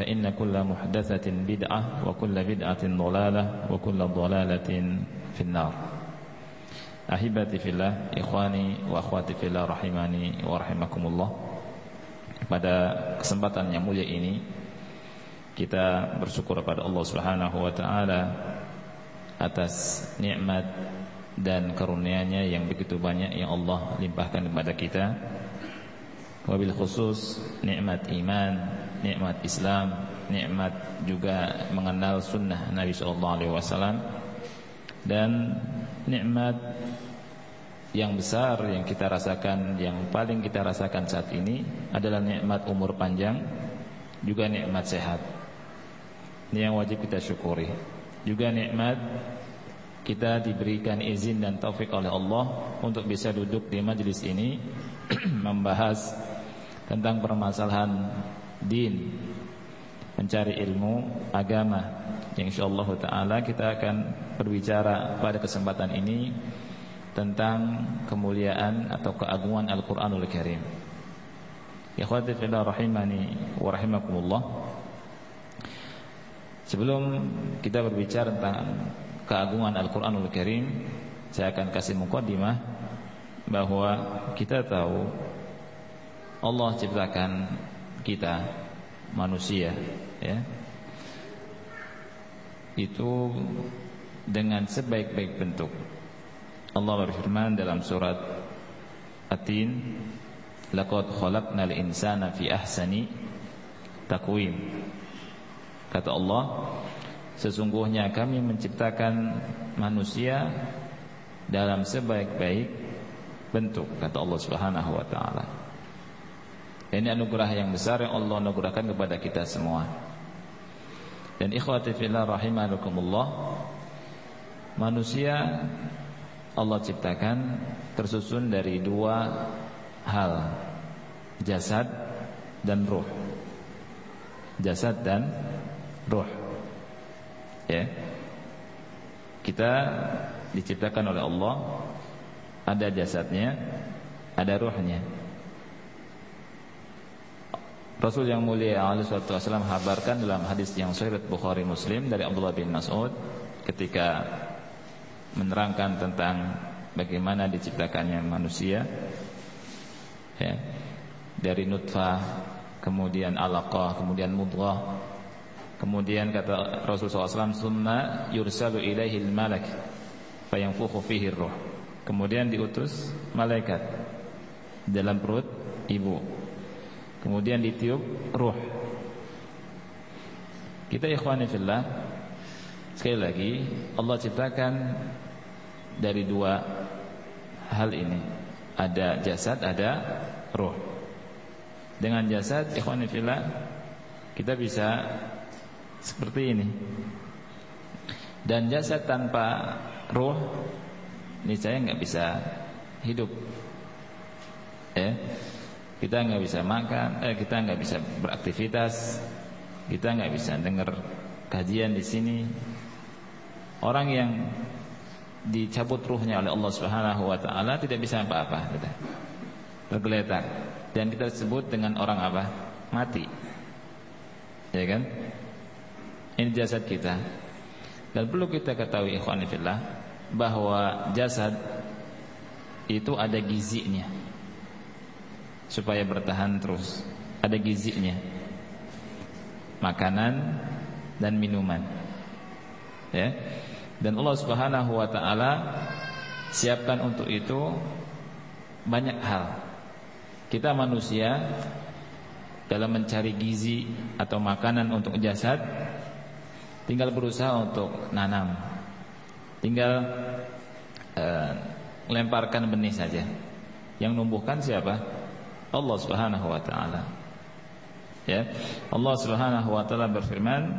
فإن كل محدثة بدعة وكل بدعة ضلالة وكل ضلالة في النار Ahibati fillah, ikhwani wa akhwati fillah rahimani wa rahimakumullah Pada kesempatan yang mulia ini Kita bersyukur kepada Allah subhanahu wa ta'ala Atas nikmat dan karunia-Nya yang begitu banyak yang Allah limpahkan kepada kita Wabil khusus nikmat iman nikmat Islam, nikmat juga mengenal sunnah Nabi sallallahu alaihi wasallam dan nikmat yang besar yang kita rasakan yang paling kita rasakan saat ini adalah nikmat umur panjang juga nikmat sehat. Ini yang wajib kita syukuri. Juga nikmat kita diberikan izin dan taufik oleh Allah untuk bisa duduk di majelis ini membahas tentang permasalahan din mencari ilmu agama yang insyaallah taala kita akan berbicara pada kesempatan ini tentang kemuliaan atau keagungan Al-Qur'anul Karim. Ikhwati fillah rahimani wa rahimakumullah. Sebelum kita berbicara tentang keagungan Al-Qur'anul Karim, saya akan kasih mukadimah bahwa kita tahu Allah ciptakan kita manusia ya. Itu dengan sebaik-baik bentuk. Allah berfirman dalam surat At-Tin laqad khalaqnal insana fi ahsani taqwim. Kata Allah sesungguhnya kami menciptakan manusia dalam sebaik-baik bentuk kata Allah Subhanahu wa taala ini anugerah yang besar yang Allah anugerahkan kepada kita semua. Dan ikhwati fillah rahimakumullah, manusia Allah ciptakan tersusun dari dua hal, jasad dan ruh. Jasad dan ruh. Ya. Kita diciptakan oleh Allah ada jasadnya, ada ruhnya. Rasul yang mulia alaihi wasallam habarkan dalam hadis yang sahih Bukhari Muslim dari Abdullah bin Mas'ud ketika menerangkan tentang bagaimana diciptakannya manusia ya, dari nutfah kemudian alaqah kemudian mudghah kemudian kata Rasul SAW summa yursalu ilaihi malak fayanfukhu fihi ruh kemudian diutus malaikat dalam perut ibu Kemudian ditiup ruh. Kita ikhwani fillah Sekali lagi Allah ciptakan Dari dua Hal ini. Ada jasad, ada ruh. Dengan jasad ikhwani fillah Kita bisa Seperti ini. Dan jasad tanpa ruh Ini saya nggak bisa Hidup. Eh kita nggak bisa makan, eh, kita nggak bisa beraktivitas, kita nggak bisa dengar kajian di sini. Orang yang dicabut ruhnya oleh Allah Subhanahu wa taala tidak bisa apa-apa bergeletar dan kita sebut dengan orang apa? Mati. Ya kan? Ini jasad kita. Dan perlu kita ketahui ikhwan fillah bahwa jasad itu ada gizinya. Supaya bertahan terus. Ada gizinya. Makanan dan minuman. Ya. Dan Allah Subhanahu wa taala siapkan untuk itu banyak hal. Kita manusia dalam mencari gizi atau makanan untuk jasad tinggal berusaha untuk nanam. Tinggal uh, lemparkan benih saja. Yang numbuhkan siapa? Allah Subhanahu wa taala. Ya. Allah Subhanahu wa taala berfirman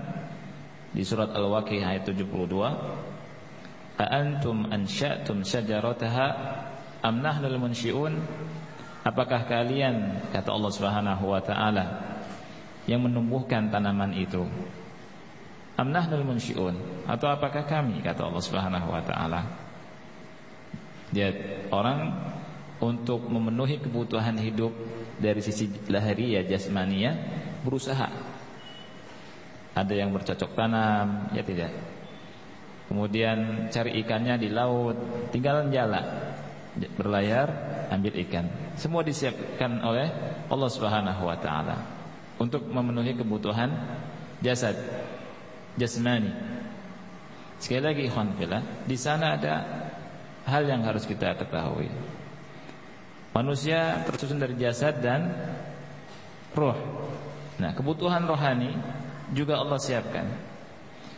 di surat Al-Waqiah ayat 72, "A antum ansha'tum syajarataha am nahnul munsyi'un?" Apakah kalian kata Allah Subhanahu wa taala yang menumbuhkan tanaman itu? Am nahnul munsyi'un atau apakah kami kata Allah Subhanahu wa taala? Dia orang untuk memenuhi kebutuhan hidup dari sisi lahiriah jasmania berusaha. Ada yang bercocok tanam, ya tidak. Kemudian cari ikannya di laut, tinggal jala berlayar ambil ikan. Semua disiapkan oleh Allah Subhanahu wa taala untuk memenuhi kebutuhan jasad jasmani. Sekali lagi ikhwan fillah, di sana ada hal yang harus kita ketahui. Manusia tersusun dari jasad dan roh. Nah, kebutuhan rohani juga Allah siapkan.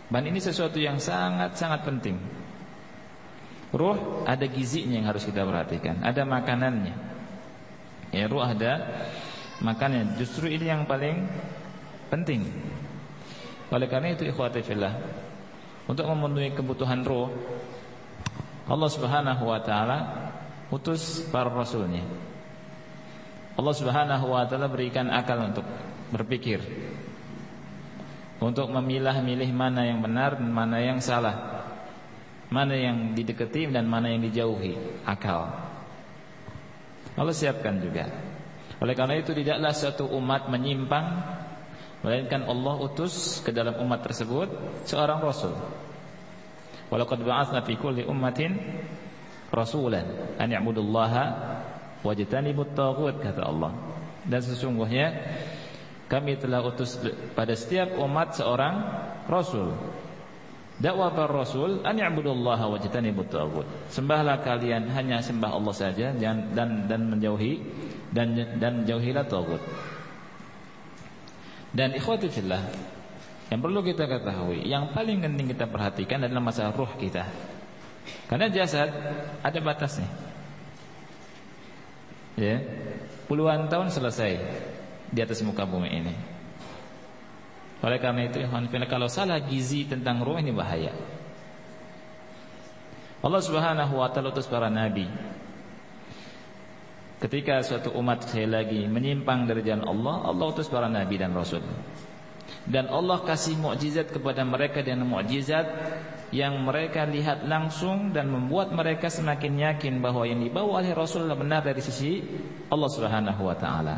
Dan ini sesuatu yang sangat-sangat penting Ruh ada gizinya yang harus kita perhatikan, ada makanannya. Ya, ruh ada makanannya. Justru ini yang paling penting. Oleh karena itu ikhwati fillah, untuk memenuhi kebutuhan ruh, Allah Subhanahu wa taala utus para rasulnya. Allah Subhanahu wa taala berikan akal untuk berpikir. Untuk memilah-milih mana yang benar dan mana yang salah mana yang didekati dan mana yang dijauhi akal Allah siapkan juga oleh karena itu tidaklah satu umat menyimpang melainkan Allah utus ke dalam umat tersebut seorang rasul walaqad ba'atsna fi kulli ummatin rasulan an ya'budullaha wajtanibut taghut kata Allah dan sesungguhnya kami telah utus pada setiap umat seorang rasul Dakwah para rasul an ya'budullaha wajtanibut tagut. Sembahlah kalian hanya sembah Allah saja dan dan, dan menjauhi dan dan jauhilah tagut. Dan ikhwati fillah yang perlu kita ketahui, yang paling penting kita perhatikan adalah masalah ruh kita. Karena jasad ada batasnya. Ya. Puluhan tahun selesai di atas muka bumi ini. Oleh karena itu kalau salah gizi tentang ruh ini bahaya. Allah Subhanahu wa taala utus para nabi. Ketika suatu umat sekali lagi menyimpang dari jalan Allah, Allah utus para nabi dan rasul. Dan Allah kasih mukjizat kepada mereka dengan mukjizat yang mereka lihat langsung dan membuat mereka semakin yakin bahwa yang dibawa oleh Rasul benar dari sisi Allah Subhanahu wa taala.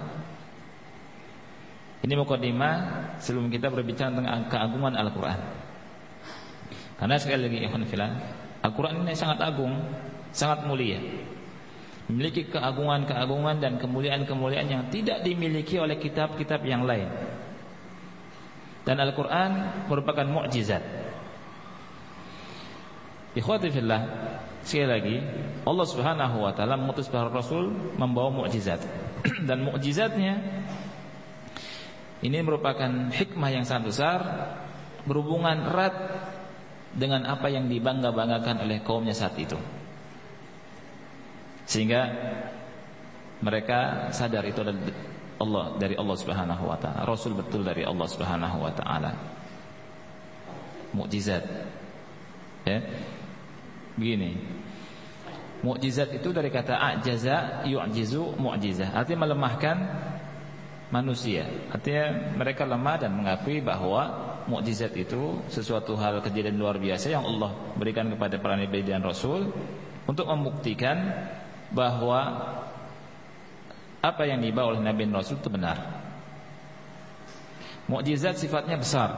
Ini mukadimah sebelum kita berbicara tentang keagungan Al-Qur'an. Karena sekali lagi ikhwan fillah, Al-Qur'an ini sangat agung, sangat mulia. Memiliki keagungan-keagungan dan kemuliaan-kemuliaan yang tidak dimiliki oleh kitab-kitab yang lain. Dan Al-Qur'an merupakan mukjizat. Ikhwati fillah, sekali lagi Allah Subhanahu wa taala mengutus para rasul membawa mukjizat. dan mukjizatnya ini merupakan hikmah yang sangat besar berhubungan erat dengan apa yang dibangga-banggakan oleh kaumnya saat itu. Sehingga mereka sadar itu adalah Allah dari Allah Subhanahu wa taala, rasul betul dari Allah Subhanahu wa taala. Mukjizat. Ya. Begini. Mukjizat itu dari kata ajaza yu'jizu mu'jizah. Artinya melemahkan manusia. Artinya mereka lemah dan mengakui bahwa mukjizat itu sesuatu hal kejadian luar biasa yang Allah berikan kepada para nabi dan rasul untuk membuktikan bahwa apa yang dibawa oleh Nabi Rasul itu benar. Mukjizat sifatnya besar.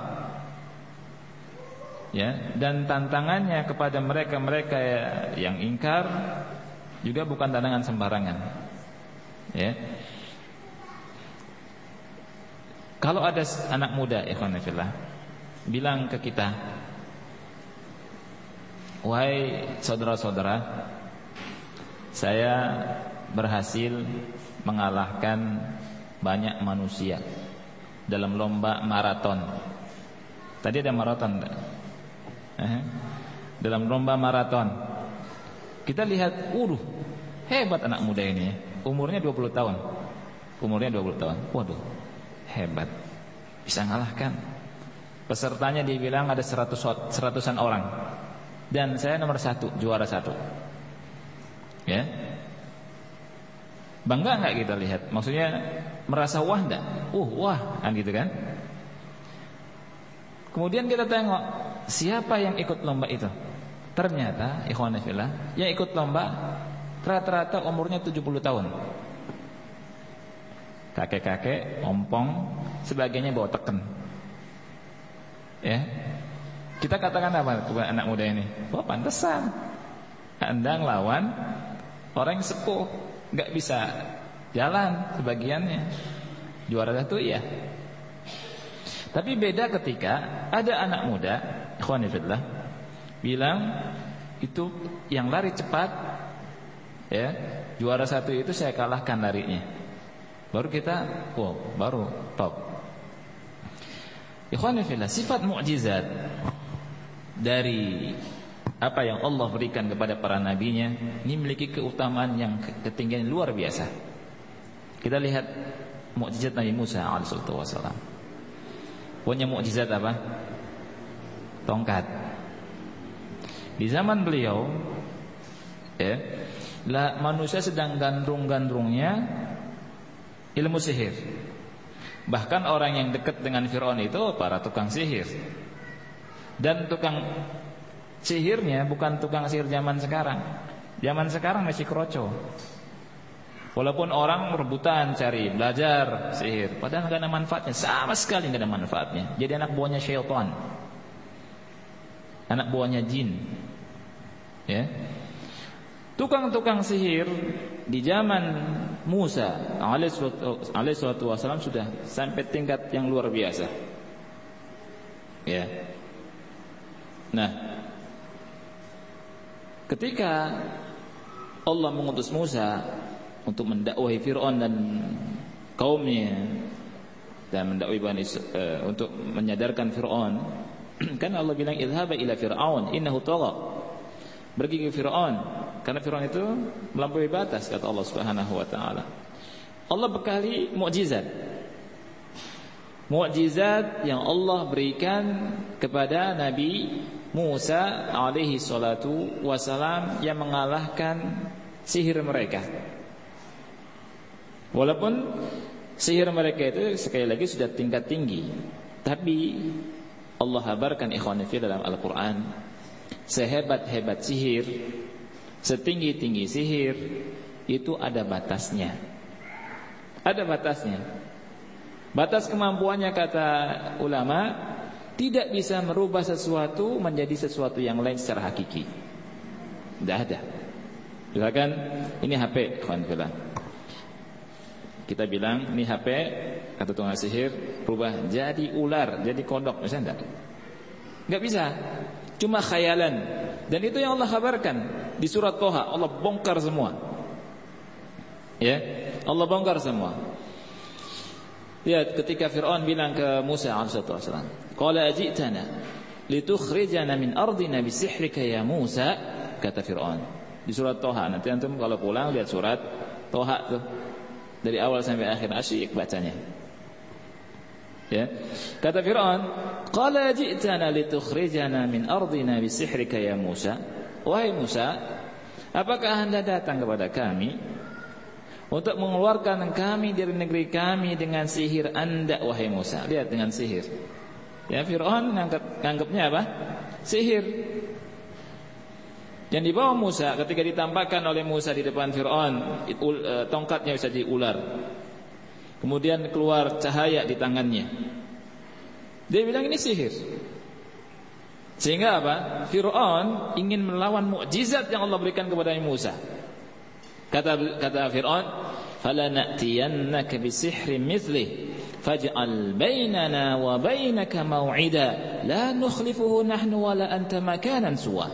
Ya, dan tantangannya kepada mereka-mereka yang ingkar juga bukan tantangan sembarangan. Ya. Kalau ada anak muda ikhwan fillah bilang ke kita, "Wahai saudara-saudara, saya berhasil mengalahkan banyak manusia dalam lomba maraton. Tadi ada maraton dalam lomba maraton. Kita lihat, udah hebat anak muda ini. Umurnya 20 tahun. Umurnya 20 tahun. Waduh, hebat. Bisa ngalahkan. Pesertanya dibilang ada 100 seratusan orang. Dan saya nomor satu, juara satu. Ya, Bangga nggak kita lihat? Maksudnya merasa wah enggak? Uh, wah, kan gitu kan? Kemudian kita tengok siapa yang ikut lomba itu. Ternyata ikhwan fillah, yang ikut lomba rata-rata umurnya 70 tahun. Kakek-kakek, ompong, sebagainya bawa teken. Ya. Kita katakan apa kepada anak muda ini? Oh, pantesan. Anda lawan orang yang sepuh nggak bisa jalan sebagiannya. Juara satu iya. Tapi beda ketika ada anak muda, ikhwanifillah, bilang itu yang lari cepat, ya juara satu itu saya kalahkan larinya. Baru kita, wow, baru top. Ikhwanifillah, sifat mukjizat dari apa yang Allah berikan kepada para nabinya ini memiliki keutamaan yang ketinggian luar biasa. Kita lihat mukjizat Nabi Musa alaihissalatu wasallam. Punya mukjizat apa? Tongkat. Di zaman beliau ya, manusia sedang gandrung-gandrungnya ilmu sihir. Bahkan orang yang dekat dengan Firaun itu para tukang sihir. Dan tukang Sihirnya bukan tukang sihir zaman sekarang. Zaman sekarang masih kroco. Walaupun orang rebutan cari belajar sihir, padahal nggak ada manfaatnya, sama sekali nggak ada manfaatnya. Jadi anak buahnya syaitan, anak buahnya jin. Ya, tukang-tukang sihir di zaman Musa alaihissalatu wasallam sudah sampai tingkat yang luar biasa. Ya. Nah, Ketika Allah mengutus Musa untuk mendakwahi Fir'aun dan kaumnya dan mendakwahi Bani uh, untuk menyadarkan Fir'aun kan Allah bilang idhaba ila Fir'aun innahu tagha. Pergi ke Fir'aun karena Fir'aun itu melampaui batas kata Allah Subhanahu wa taala. Allah bekali mukjizat. Mukjizat yang Allah berikan kepada Nabi Musa alaihi salatu wasalam yang mengalahkan sihir mereka. Walaupun sihir mereka itu sekali lagi sudah tingkat tinggi, tapi Allah habarkan ikhwan dalam Al-Qur'an sehebat-hebat sihir, setinggi-tinggi sihir itu ada batasnya. Ada batasnya. Batas kemampuannya kata ulama tidak bisa merubah sesuatu menjadi sesuatu yang lain secara hakiki. Tidak ada. Misalkan ini HP, bilang. Kita bilang ini HP atau tukang sihir berubah jadi ular, jadi kodok, misalnya enggak. Enggak bisa. Cuma khayalan. Dan itu yang Allah kabarkan di surat Toha. Allah bongkar semua. Ya, Allah bongkar semua. Ya, ketika Fir'aun bilang ke Musa alaihi Qala ajitana litukhrijana min ardina bisihrika ya Musa kata Firaun. Di surat Toha nanti antum kalau pulang lihat surat Toha tuh dari awal sampai akhir asyik bacanya. Ya. Kata Firaun, "Qala ji'tana litukhrijana min ardina bisihrika ya Musa?" Wahai Musa, apakah Anda datang kepada kami untuk mengeluarkan kami dari negeri kami dengan sihir Anda wahai Musa? Lihat dengan sihir. Ya Fir'aun nganggap, nganggapnya apa? Sihir. Dan di bawah Musa ketika ditampakkan oleh Musa di depan Fir'aun eh, Tongkatnya bisa diular Kemudian keluar cahaya di tangannya Dia bilang ini sihir Sehingga apa? Fir'aun ingin melawan mukjizat yang Allah berikan kepada Musa Kata kata Fir'aun فَلَنَأْتِيَنَّكَ بِسِحْرٍ مِثْلِهِ فَاجْعَلْ بَيْنَنَا وَبَيْنَكَ مَوْعِدًا لَا نُخْلِفُهُ نَحْنُ وَلَا أَنْتَ مَكَانًا سُوًى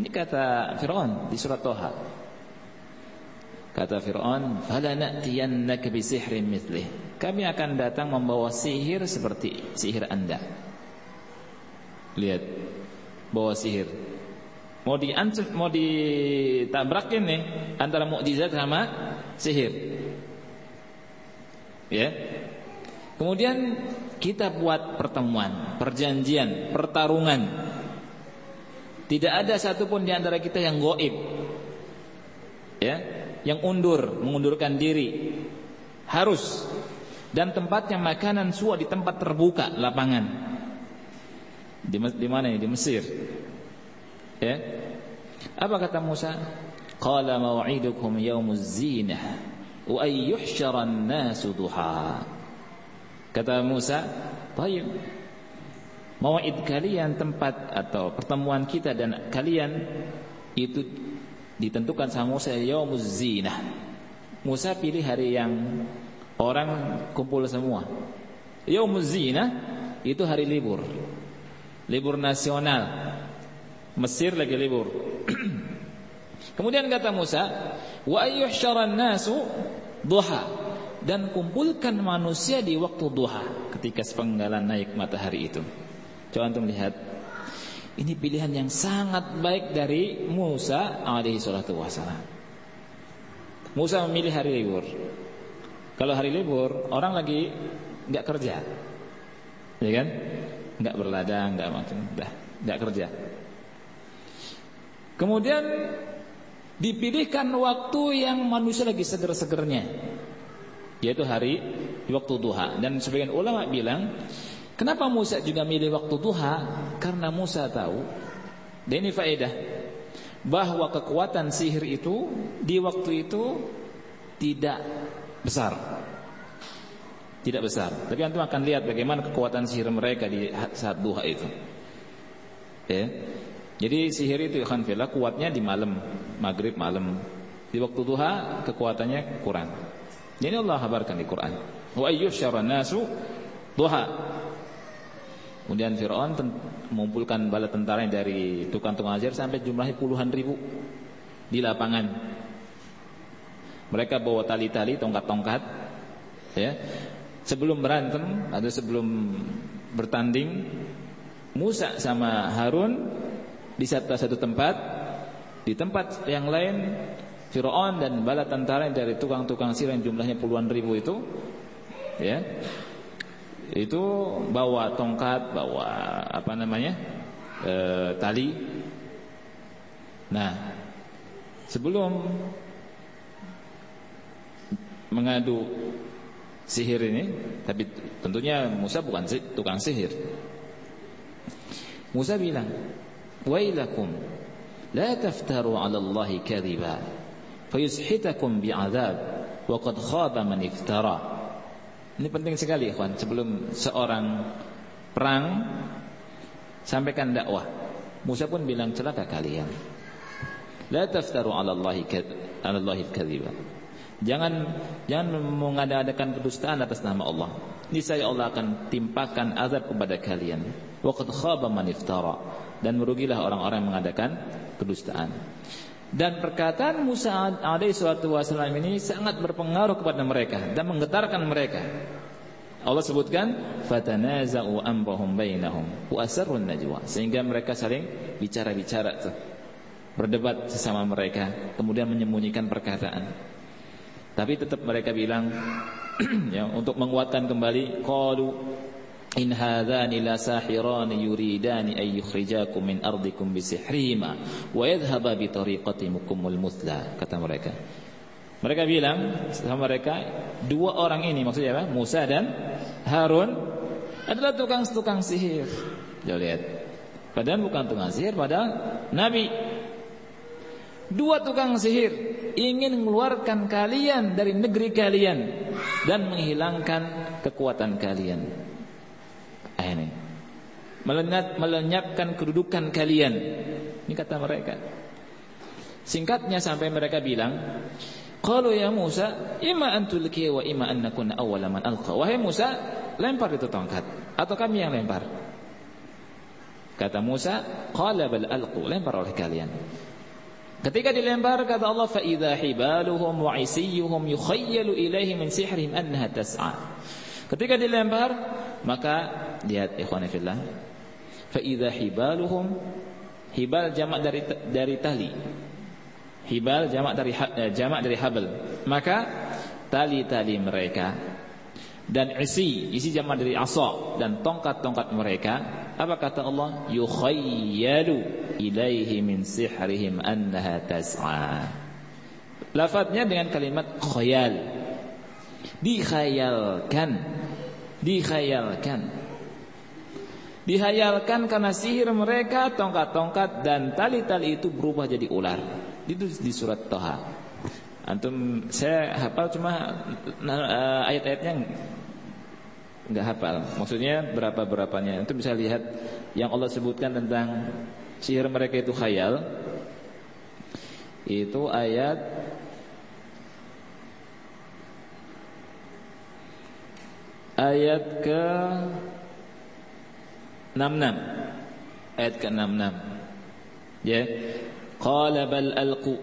ini kata Fir'aun di surat Toha. Kata Fir'aun, "Fala na'tiyannaka bi sihrin mithlih." Kami akan datang membawa sihir seperti sihir Anda. Lihat, bawa sihir. Mau diancam, mau ditabrakin nih antara mukjizat sama sihir. Ya. Kemudian kita buat pertemuan, perjanjian, pertarungan tidak ada satupun di antara kita yang goib. Ya, yang undur, mengundurkan diri. Harus dan tempatnya makanan suah di tempat terbuka, lapangan. Di, di mana ini? Di Mesir. Ya. Apa kata Musa? Qala maw'idukum yaumuz zinah wa ay nasu duha. Kata Musa, "Baik, Mau'id kalian tempat atau pertemuan kita dan kalian itu ditentukan sama Musa yaumuz zinah. Musa pilih hari yang orang kumpul semua. Yaumuz zinah itu hari libur. Libur nasional. Mesir lagi libur. Kemudian kata Musa, "Wa ayyuhsyaran nasu duha." Dan kumpulkan manusia di waktu duha ketika sepenggalan naik matahari itu. Coba antum lihat. Ini pilihan yang sangat baik dari Musa alaihi salatu wasalam. Musa memilih hari libur. Kalau hari libur, orang lagi nggak kerja. Ya kan? Nggak berladang, nggak macam, dah, nggak kerja. Kemudian dipilihkan waktu yang manusia lagi seger-segernya yaitu hari waktu duha dan sebagian ulama bilang Kenapa Musa juga milih waktu duha? Karena Musa tahu, ini faedah, bahwa kekuatan sihir itu di waktu itu tidak besar. Tidak besar. Tapi antum akan lihat bagaimana kekuatan sihir mereka di saat duha itu. Ya. Jadi sihir itu kan fila kuatnya di malam, maghrib malam. Di waktu duha kekuatannya kurang. Jadi Allah kabarkan di Quran. Wa ayyusyara nasu duha. Kemudian Fir'aun mengumpulkan bala tentara dari tukang-tukang ajar sampai jumlahnya puluhan ribu di lapangan. Mereka bawa tali-tali, tongkat-tongkat, ya. Sebelum berantem atau sebelum bertanding, Musa sama Harun di satu, satu tempat, di tempat yang lain Fir'aun dan bala tentara dari tukang-tukang sihir yang jumlahnya puluhan ribu itu, ya, itu bawa tongkat, bawa apa namanya e, tali. Nah, sebelum mengadu sihir ini, tapi tentunya Musa bukan tukang sihir. Musa bilang, "Wailakum la taftaru 'ala Allah kadhiba fayushitakum bi'adzab wa qad khaba man iftara." Ini penting sekali ikhwan Sebelum seorang perang Sampaikan dakwah Musa pun bilang celaka kalian La taftaru ala Allahi kadhiba Jangan jangan mengadakan kedustaan atas nama Allah. Niscaya Allah akan timpakan azab kepada kalian. Waqad khaba man dan merugilah orang-orang yang mengadakan kedustaan. Dan perkataan Musa alaihi salatu wasallam ini sangat berpengaruh kepada mereka dan menggetarkan mereka. Allah sebutkan fatanaza'u amrahum bainahum wa asarrun najwa sehingga mereka saling bicara-bicara tuh berdebat sesama mereka kemudian menyembunyikan perkataan tapi tetap mereka bilang ya untuk menguatkan kembali qalu in hadzani la sahirani yuridani ay yukhrijakum min ardikum bisihrihima wa yadhhaba bi tariqatikumul muthla kata mereka mereka bilang sama mereka dua orang ini maksudnya apa? Musa dan Harun adalah tukang-tukang sihir. Jangan lihat. Padahal bukan tukang sihir, padahal nabi. Dua tukang sihir ingin mengeluarkan kalian dari negeri kalian dan menghilangkan kekuatan kalian. Ini. Melenyap, melenyapkan kedudukan kalian. Ini kata mereka. Singkatnya sampai mereka bilang, Qalu ya Musa, imma an tulki wa imma an nakuna awwala man alqa. Wahai Musa, lempar itu tongkat atau kami yang lempar. Kata Musa, qala bal alqu, lempar oleh kalian. Ketika dilempar kata Allah fa idza hibaluhum wa isiyuhum yukhayyalu ilaihi min sihrihim annaha tas'a. Ketika dilempar maka lihat ikhwan fillah fa idza hibaluhum hibal jamak dari dari tali. Hibal jamak dari eh, jamak dari habal. Maka tali-tali mereka dan isi, isi jamak dari asa dan tongkat-tongkat mereka apa kata Allah? Yukhayyalu ilaihi min sihrihim annaha tas'a. Lafadznya dengan kalimat khayal. Dikhayalkan. Dikhayalkan. Dihayalkan karena sihir mereka tongkat-tongkat dan tali-tali itu berubah jadi ular. Itu di surat Toha. Antum saya hafal cuma uh, ayat-ayatnya nggak hafal. Maksudnya berapa berapanya. Itu bisa lihat yang Allah sebutkan tentang sihir mereka itu khayal. Itu ayat ayat ke 66 ayat ke 66 ya. Qala bal alqu.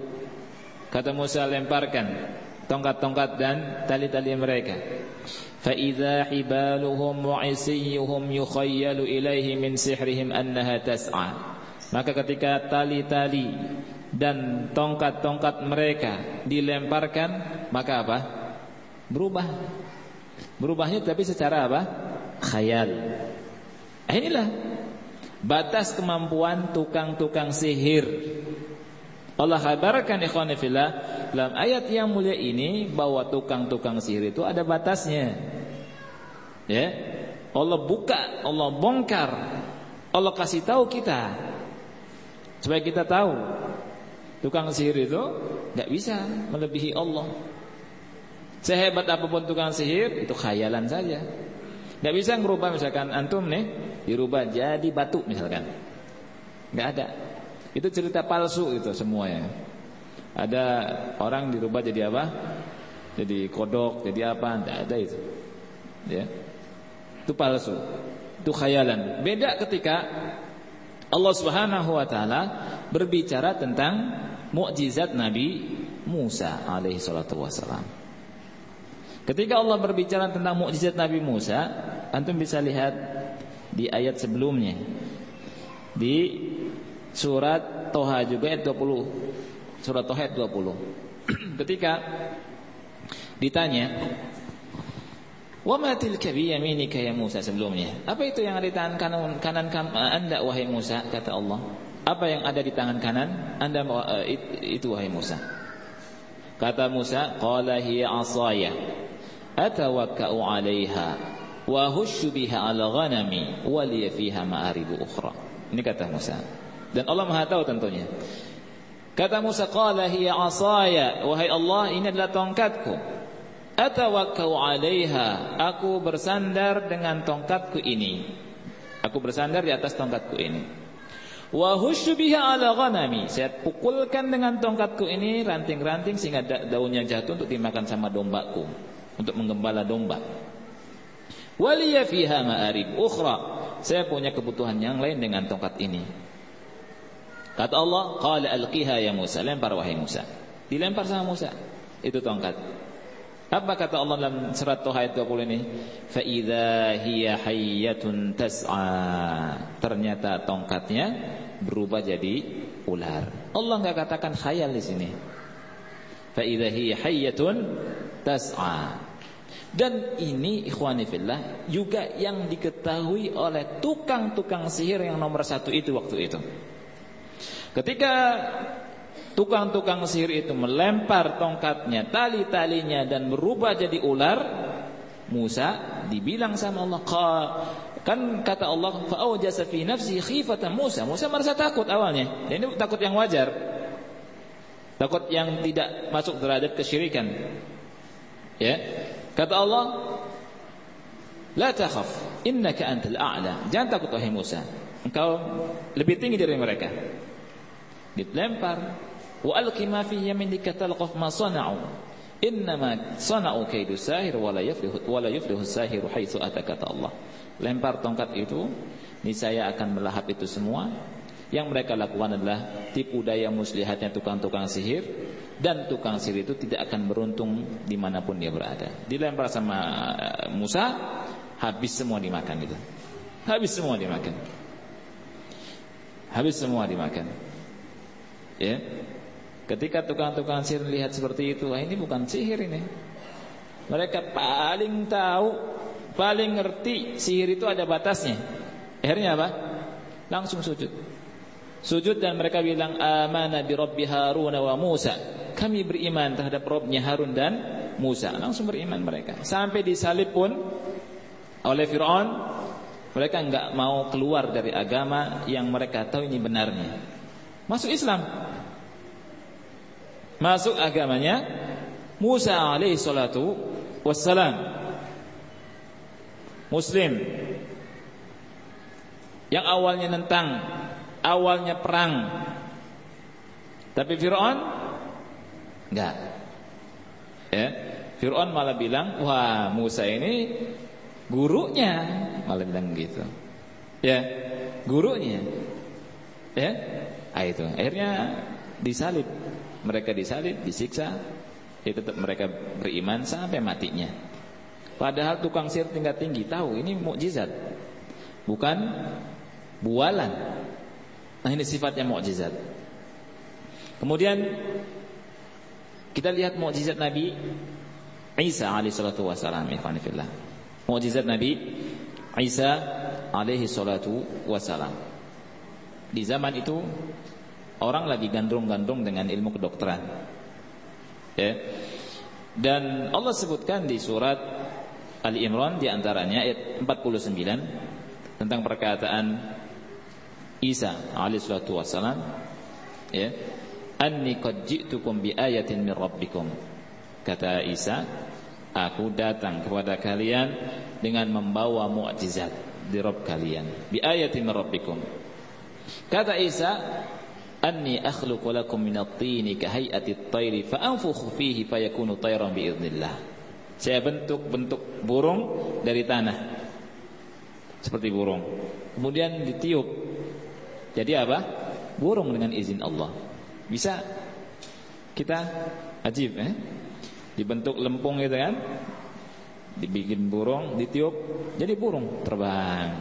Kata Musa lemparkan tongkat-tongkat dan tali-tali mereka. Fa idza hibaluhum wa isyyuhum yukhayyalu ilaihi min sihrihim annaha tas'a. Maka ketika tali-tali dan tongkat-tongkat mereka dilemparkan maka apa? Berubah berubahnya tapi secara apa khayal nah, inilah batas kemampuan tukang-tukang sihir Allah kabarkan ikhwan fillah dalam ayat yang mulia ini bahwa tukang-tukang sihir itu ada batasnya. Ya. Allah buka, Allah bongkar. Allah kasih tahu kita supaya kita tahu tukang sihir itu nggak bisa melebihi Allah. Sehebat apa pun tukang sihir itu khayalan saja. Nggak bisa merubah misalkan antum nih dirubah jadi batu misalkan. nggak ada. Itu cerita palsu itu semuanya. Ada orang dirubah jadi apa? Jadi kodok, jadi apa? Tidak ada itu. Ya. Itu palsu. Itu khayalan. Beda ketika Allah Subhanahu wa taala berbicara tentang mukjizat Nabi Musa alaihi salatu wasalam. Ketika Allah berbicara tentang mukjizat Nabi Musa, antum bisa lihat di ayat sebelumnya. Di surat Toha juga ayat 20. Surat Toha ayat 20. Ketika ditanya, "Wa ma tilka bi yaminika ya Musa?" sebelumnya. Apa itu yang ada di tangan kanan kanan Anda wahai Musa? kata Allah. Apa yang ada di tangan kanan Anda eh, itu wahai Musa? Kata Musa, "Qala hiya asaya atawakka'u 'alaiha wa hushu biha 'ala ghanami wa li fiha ma'aribu ukhra." Ini kata Musa. Dan Allah Maha tahu tentunya. Kata Musa, "Qala hiya asaya." Wahai Allah, ini adalah tongkatku. Atawakkau 'alaiha. Aku bersandar dengan tongkatku ini. Aku bersandar di atas tongkatku ini. Wa husyu biha 'ala ghanami. Saya pukulkan dengan tongkatku ini ranting-ranting sehingga daunnya jatuh untuk dimakan sama dombaku, untuk menggembala domba. Waliya fiha ma'arib ukhra. Saya punya kebutuhan yang lain dengan tongkat ini. Kata Allah, qala alqiha ya Musa, lempar wahai Musa. Dilempar sama Musa. Itu tongkat. Apa kata Allah dalam surat Toha ayat 20 ini? Fa idza hiya hayyatun tas'a. Ternyata tongkatnya berubah jadi ular. Allah enggak katakan khayal di sini. Fa idza hiya hayyatun tas'a. Dan ini ikhwani fillah juga yang diketahui oleh tukang-tukang sihir yang nomor satu itu waktu itu. Ketika tukang-tukang sihir itu melempar tongkatnya, tali-talinya dan berubah jadi ular, Musa dibilang sama Allah, kan kata Allah, fa'awjasa fi nafsi khifatan Musa. Musa merasa takut awalnya. Ini takut yang wajar. Takut yang tidak masuk derajat kesyirikan. Ya. Kata Allah, "La takhaf, innaka antal a'la." Jangan takut wahai Musa. Engkau lebih tinggi dari mereka. Dilempar, "Wa alqi ma fi yaminika talqaf ma sana'u." Innama sana'u kaidu sahir wala yuflihu wala yuflihu sahiru haitsu ataka Allah. Lempar tongkat itu, niscaya akan melahap itu semua. Yang mereka lakukan adalah tipu daya muslihatnya tukang-tukang sihir dan tukang sihir itu tidak akan beruntung di mana pun dia berada. Dilempar sama eh, Musa, habis semua dimakan itu. Habis semua dimakan. Habis semua dimakan. Ya. Ketika tukang-tukang sihir lihat seperti itu, wah ini bukan sihir ini. Mereka paling tahu, paling ngerti sihir itu ada batasnya. Akhirnya apa? Langsung sujud. Sujud dan mereka bilang amana bi rabbi Harun wa Musa. Kami beriman terhadap Rabbnya Harun dan Musa. Langsung beriman mereka. Sampai disalib pun oleh Firaun, mereka enggak mau keluar dari agama yang mereka tahu ini benarnya. Masuk Islam masuk agamanya Musa alaihi salatu wassalam Muslim yang awalnya nentang awalnya perang. Tapi Fir'aun? Enggak. Ya. Fir'aun malah bilang wah Musa ini gurunya. Malah bilang gitu. Ya. Gurunya. Ya. Ah itu. Akhirnya disalib. Mereka disalib, disiksa, ya tetap mereka beriman sampai matinya. Padahal tukang sihir tingkat tinggi tahu ini mukjizat. Bukan bualan. Nah ini sifatnya mukjizat. Kemudian kita lihat mukjizat Nabi Isa alaihi salatu wasalam ikhwanillah. Mukjizat Nabi Isa alaihi salatu wasalam. Di zaman itu Orang lagi gandrung-gandrung dengan ilmu kedokteran. Ya. Dan Allah sebutkan di surat Ali Imran di antaranya ayat 49 tentang perkataan Isa alaihi salatu wasalam ya anni qad ji'tukum bi ayatin min rabbikum kata Isa aku datang kepada kalian dengan membawa mukjizat di Rabb kalian bi ayatin min rabbikum kata Isa anni akhluqu lakum minat tini kahayati at-tayri fa anfukhu fihi fayakunu tayran biidznillah. Saya bentuk bentuk burung dari tanah. Seperti burung. Kemudian ditiup. Jadi apa? Burung dengan izin Allah. Bisa kita ajib eh? Dibentuk lempung gitu kan? Dibikin burung, ditiup, jadi burung terbang.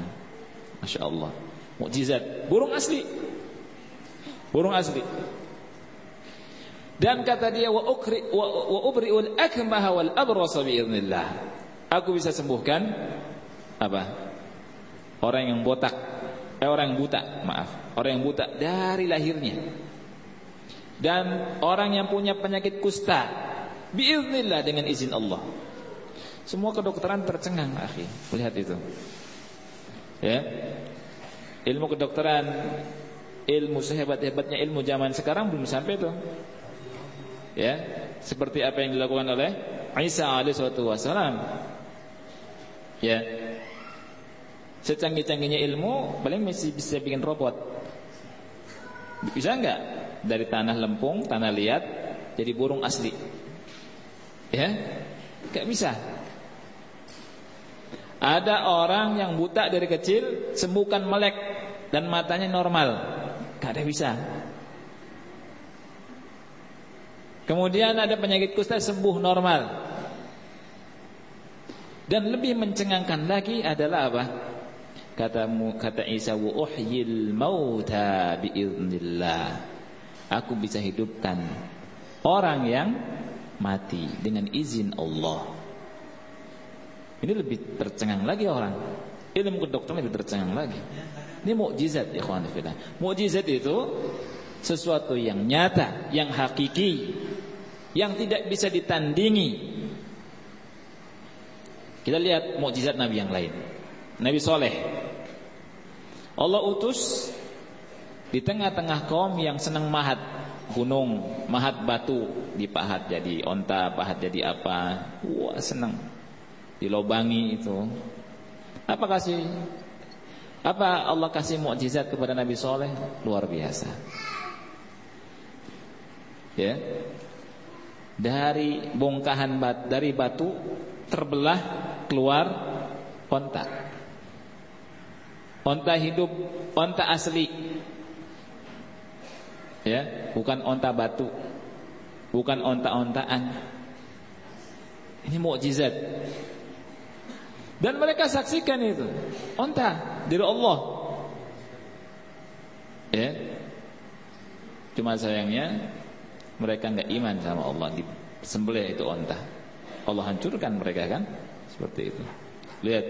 Masya Allah. Mukjizat. Burung asli. Burung asli. Dan kata dia wa ukri wa, wa ubri'ul akmaha wal abrasa biiznillah. Aku bisa sembuhkan apa? Orang yang botak, eh, orang buta, maaf. Orang yang buta dari lahirnya. Dan orang yang punya penyakit kusta biiznillah dengan izin Allah. Semua kedokteran tercengang, akhi. Lihat itu. Ya. Ilmu kedokteran ilmu sehebat-hebatnya ilmu zaman sekarang belum sampai tuh. Ya, seperti apa yang dilakukan oleh Isa alaihissalam. Ya. Secanggih-canggihnya ilmu paling masih bisa bikin robot. Bisa enggak? Dari tanah lempung, tanah liat jadi burung asli. Ya? Enggak bisa. Ada orang yang buta dari kecil sembuhkan melek dan matanya normal. Gak ada bisa. Kemudian ada penyakit kusta sembuh normal. Dan lebih mencengangkan lagi adalah apa? Kata kata Isa wa uhyil mauta biiznillah. Aku bisa hidupkan orang yang mati dengan izin Allah. Ini lebih tercengang lagi orang. Ilmu kedokteran lebih tercengang lagi. Ini mukjizat ikhwan fillah. Mukjizat itu sesuatu yang nyata, yang hakiki, yang tidak bisa ditandingi. Kita lihat mukjizat Nabi yang lain. Nabi Soleh. Allah utus di tengah-tengah kaum yang senang mahat. gunung, mahat batu, dipahat jadi onta, pahat jadi apa. Wah, senang. Dilobangi itu. Apa kasih apa Allah kasih mukjizat kepada Nabi Soleh? Luar biasa. Ya. Dari bongkahan bat, dari batu terbelah keluar onta. Onta hidup, onta asli. Ya, bukan onta batu. Bukan onta-ontaan. Ini mukjizat. Dan mereka saksikan itu. Onta dari Allah. Ya. Cuma sayangnya mereka enggak iman sama Allah di sembelih itu onta. Allah hancurkan mereka kan? Seperti itu. Lihat.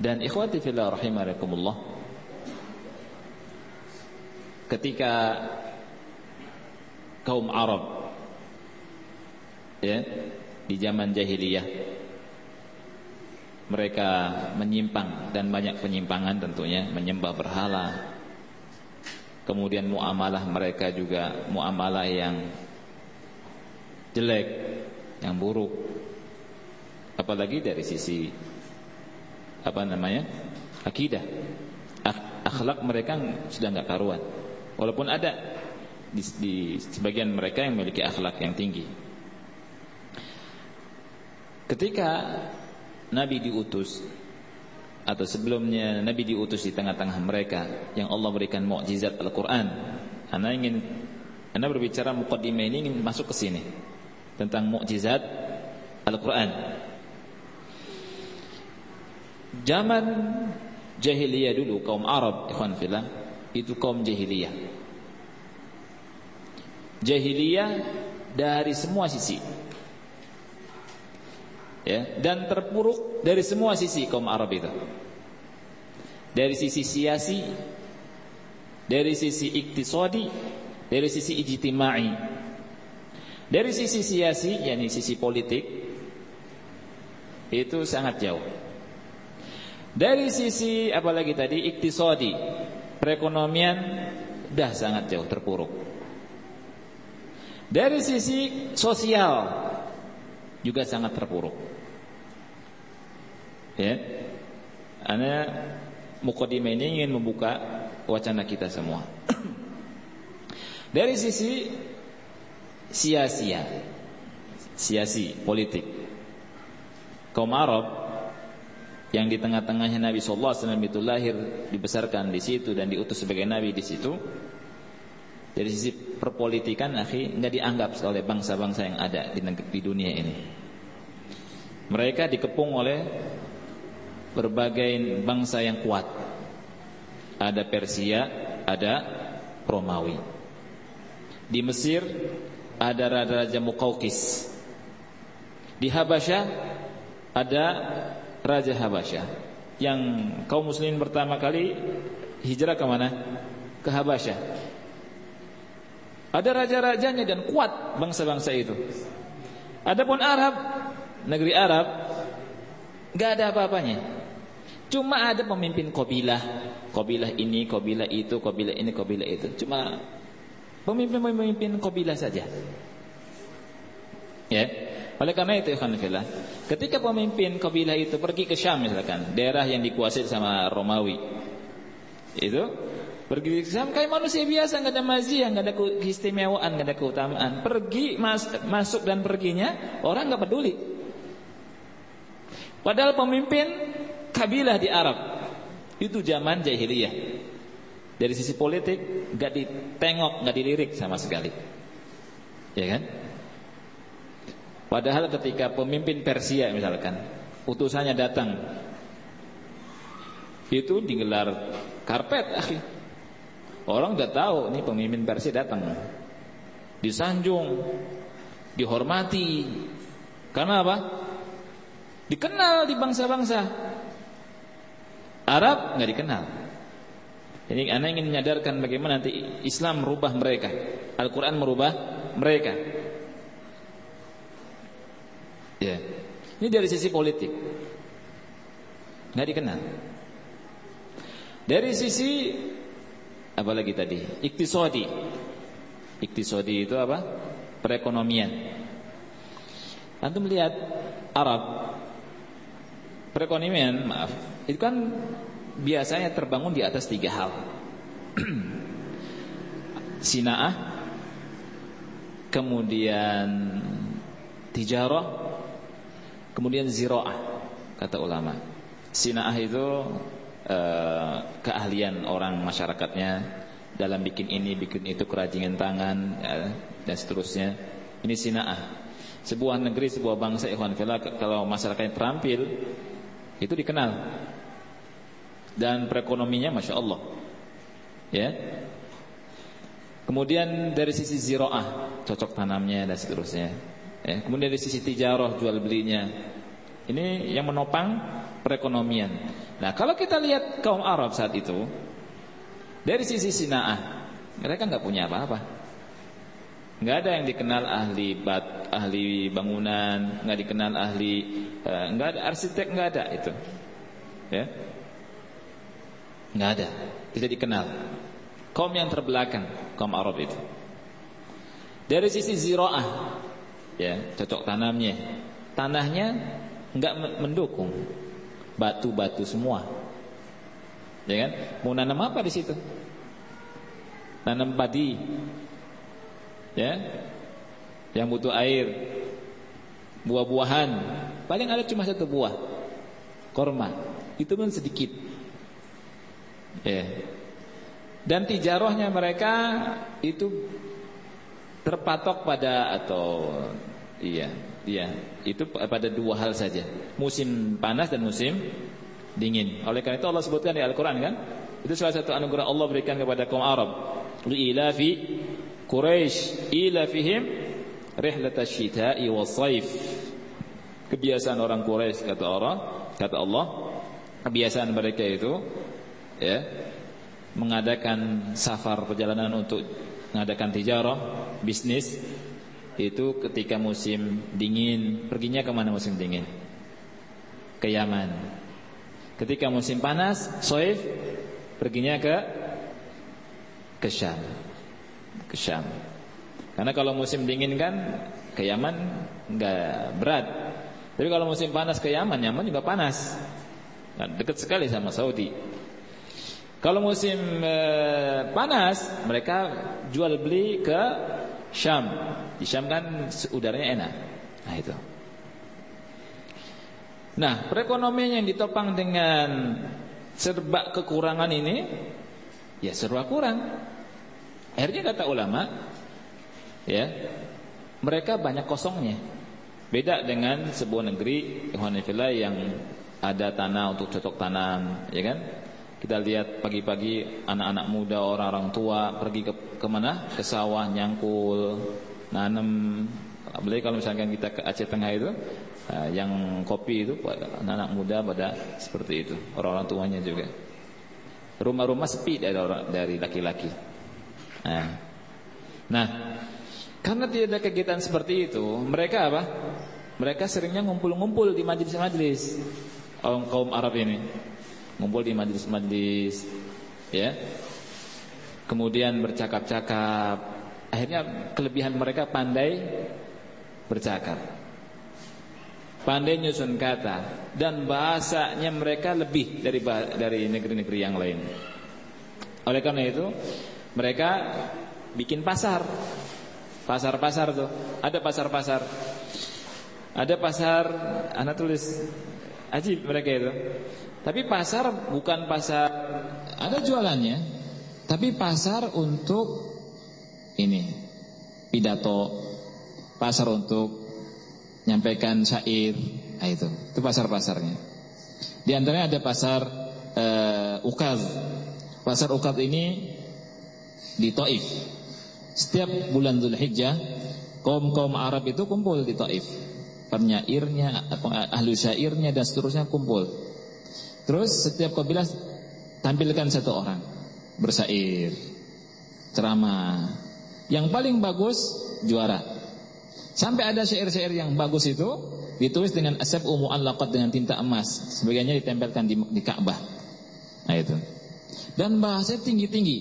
Dan ikhwati fillah rahimakumullah. Ketika kaum Arab ya di zaman jahiliyah mereka menyimpang dan banyak penyimpangan tentunya menyembah berhala kemudian muamalah mereka juga muamalah yang jelek yang buruk apalagi dari sisi apa namanya akidah akhlak mereka sudah nggak karuan walaupun ada di, di sebagian mereka yang memiliki akhlak yang tinggi ketika Nabi diutus atau sebelumnya Nabi diutus di tengah-tengah mereka yang Allah berikan mukjizat Al-Qur'an. Anda ingin Anda berbicara mukaddimah ini ingin masuk ke sini tentang mukjizat Al-Qur'an. Zaman jahiliyah dulu kaum Arab ikhwan fillah itu kaum jahiliyah. Jahiliyah dari semua sisi ya dan terpuruk dari semua sisi kaum Arab itu. Dari sisi siasi, dari sisi iktisadi, dari sisi ijtimai. Dari sisi siasi, yakni sisi politik, itu sangat jauh. Dari sisi apalagi tadi iktisadi, perekonomian dah sangat jauh terpuruk. Dari sisi sosial juga sangat terpuruk. Ya. Ana mukadimah ini ingin membuka wacana kita semua. Dari sisi sia-sia, siasi politik. Kaum Arab yang di tengah-tengahnya Nabi sallallahu alaihi wasallam itu lahir, dibesarkan di situ dan diutus sebagai nabi di situ. Dari sisi perpolitikan, akhi, enggak dianggap oleh bangsa-bangsa yang ada di, di dunia ini. Mereka dikepung oleh berbagai bangsa yang kuat. Ada Persia, ada Romawi. Di Mesir ada raja-raja Mukaukis. Di Habasyah ada raja Habasyah yang kaum muslimin pertama kali hijrah ke mana? Ke Habasyah. Ada raja-rajanya dan kuat bangsa-bangsa itu. Adapun Arab, negeri Arab, nggak ada apa-apanya. Cuma ada pemimpin kabilah, kabilah ini, kabilah itu, kabilah ini, kabilah itu. Cuma pemimpin-pemimpin kabilah saja. Ya. Oleh karena itu ikhwan fillah, ketika pemimpin kabilah itu pergi ke Syam misalkan, daerah yang dikuasai sama Romawi. Itu pergi ke Syam kayak manusia biasa, nggak ada mazia, nggak ada keistimewaan, nggak ada keutamaan. Pergi mas, masuk dan perginya orang nggak peduli. Padahal pemimpin kabilah di Arab. Itu zaman jahiliyah. Dari sisi politik nggak ditengok, nggak dilirik sama sekali. Ya kan? Padahal ketika pemimpin Persia misalkan, utusannya datang, itu digelar karpet, akhi. Orang udah tahu nih pemimpin Persia datang. Disanjung, dihormati. Karena apa? Dikenal di bangsa-bangsa. Arab nggak dikenal. Jadi anda ingin menyadarkan bagaimana nanti Islam merubah mereka, Al-Quran merubah mereka. Ya, ini dari sisi politik nggak dikenal. Dari sisi apalagi tadi iktisadi, Iktisodi itu apa? Perekonomian. Antum lihat Arab perekonomian, maaf, itu kan biasanya terbangun di atas tiga hal. Sina'ah, kemudian tijarah, kemudian zira'ah, kata ulama. Sina'ah itu eh, keahlian orang masyarakatnya dalam bikin ini, bikin itu, kerajinan tangan, ya, dan seterusnya. Ini sina'ah. Sebuah negeri, sebuah bangsa, ikhwan kalau masyarakatnya terampil, itu dikenal dan perekonominya masya Allah ya kemudian dari sisi ziroah cocok tanamnya dan seterusnya ya. kemudian dari sisi tijarah jual belinya ini yang menopang perekonomian nah kalau kita lihat kaum Arab saat itu dari sisi sinaah mereka nggak punya apa-apa nggak ada yang dikenal ahli bat, ahli bangunan, nggak dikenal ahli, uh, nggak ada arsitek, nggak ada itu, ya, nggak ada, tidak dikenal. Kaum yang terbelakang, kaum Arab itu. Dari sisi ziraah, ya, cocok tanamnya, tanahnya nggak mendukung, batu-batu semua, ya kan? Mau nanam apa di situ? Tanam padi, ya? Yang butuh air. Buah-buahan. Paling ada cuma satu buah. Korma. Itu pun sedikit. Ya. Dan tijarohnya mereka itu terpatok pada atau iya iya. Itu pada dua hal saja. Musim panas dan musim dingin. Oleh karena itu Allah sebutkan di Al-Qur'an kan? Itu salah satu anugerah Allah berikan kepada kaum Arab. Ilafi Quraisy ila fihim rihlatash syita'i was-saif. Kebiasaan orang Quraisy kata orang, kata Allah, kebiasaan mereka itu ya mengadakan safar perjalanan untuk mengadakan tijarah, bisnis itu ketika musim dingin, perginya ke mana musim dingin? Ke Yaman. Ketika musim panas, Soif perginya ke ke Syam ke Syam. Karena kalau musim dingin kan ke Yaman nggak berat. Tapi kalau musim panas ke Yaman, Yaman juga panas. Nah, dekat sekali sama Saudi. Kalau musim eh, panas, mereka jual beli ke Syam. Di Syam kan udaranya enak. Nah itu. Nah, perekonomian yang ditopang dengan serba kekurangan ini, ya serba kurang. Akhirnya kata ulama, ya, mereka banyak kosongnya. Beda dengan sebuah negeri yang ada tanah untuk cocok tanam, ya kan? Kita lihat pagi-pagi anak-anak muda, orang-orang tua pergi ke ke mana? Ke sawah nyangkul, nanam. Apalagi kalau misalkan kita ke Aceh Tengah itu, nah, yang kopi itu anak-anak muda pada seperti itu, orang-orang tuanya juga. Rumah-rumah sepi dari dari laki-laki. Nah, nah karena tidak ada kegiatan seperti itu, mereka apa? Mereka seringnya ngumpul-ngumpul di majelis-majelis kaum Arab ini, ngumpul di majelis-majelis, ya. Kemudian bercakap-cakap. Akhirnya kelebihan mereka pandai bercakap. Pandai nyusun kata dan bahasanya mereka lebih dari dari negeri-negeri yang lain. Oleh karena itu, mereka bikin pasar. Pasar-pasar tuh. Ada pasar-pasar. Ada pasar, anak tulis ajib mereka itu. Tapi pasar bukan pasar ada jualannya, tapi pasar untuk ini pidato, pasar untuk nyampaikan syair, nah itu, itu pasar-pasarnya. Di antaranya ada pasar uh, ukaz. Pasar ukaz ini di Taif. Setiap bulan Zulhijjah kaum-kaum Arab itu kumpul di Taif. Penyairnya, ahli syairnya dan seterusnya kumpul. Terus setiap kabilah tampilkan satu orang bersair, ceramah. Yang paling bagus juara. Sampai ada syair-syair yang bagus itu ditulis dengan asab mu'allaqat dengan tinta emas. Sebagiannya ditempelkan di, di Ka'bah. Nah itu. Dan bahasanya tinggi-tinggi.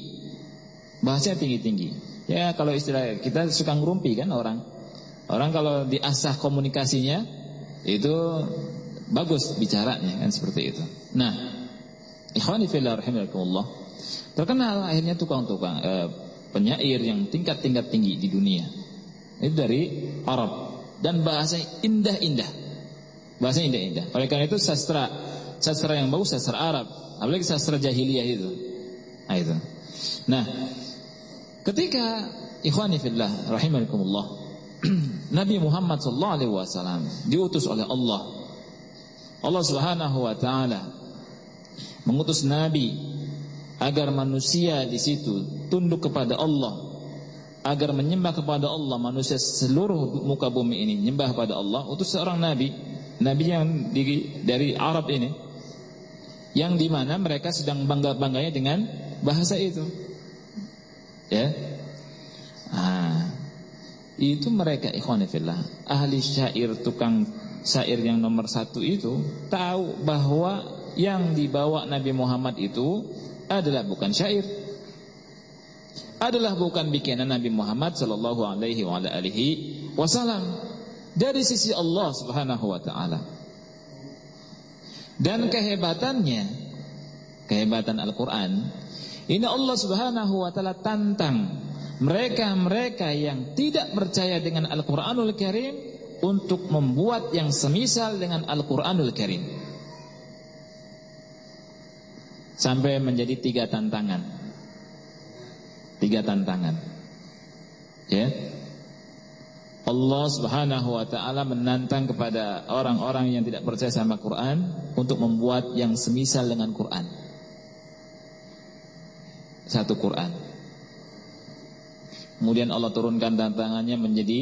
Bahasanya tinggi-tinggi. Ya kalau istilah kita suka ngerumpi kan orang. Orang kalau diasah komunikasinya itu bagus bicaranya kan seperti itu. Nah, ikhwani fillah rahimakumullah. Terkenal akhirnya tukang-tukang eh, penyair yang tingkat-tingkat tinggi di dunia. Itu dari Arab dan bahasa indah-indah. Bahasa indah-indah. Oleh karena itu sastra sastra yang bagus sastra Arab, apalagi sastra jahiliyah itu. Nah, itu. Nah, Ketika ikhwani fillah rahimakumullah Nabi Muhammad sallallahu alaihi wasallam diutus oleh Allah. Allah Subhanahu wa taala mengutus nabi agar manusia di situ tunduk kepada Allah, agar menyembah kepada Allah manusia seluruh muka bumi ini menyembah kepada Allah. Utus seorang nabi, nabi yang di, dari Arab ini yang di mana mereka sedang bangga-bangganya dengan bahasa itu Ya. Ah. Itu mereka ikhwanifillah Ahli syair tukang syair yang nomor satu itu Tahu bahwa yang dibawa Nabi Muhammad itu Adalah bukan syair. Adalah bukan bikinan Nabi Muhammad Sallallahu alaihi wasallam. Dari sisi Allah subhanahu wa ta'ala. Dan kehebatannya Kehebatan Al-Quran ini Allah Subhanahu wa taala tantang mereka-mereka yang tidak percaya dengan Al-Qur'anul Karim untuk membuat yang semisal dengan Al-Qur'anul Karim. Sampai menjadi tiga tantangan. Tiga tantangan. Ya. Allah Subhanahu wa taala menantang kepada orang-orang yang tidak percaya sama Quran untuk membuat yang semisal dengan Quran satu Quran. Kemudian Allah turunkan tantangannya menjadi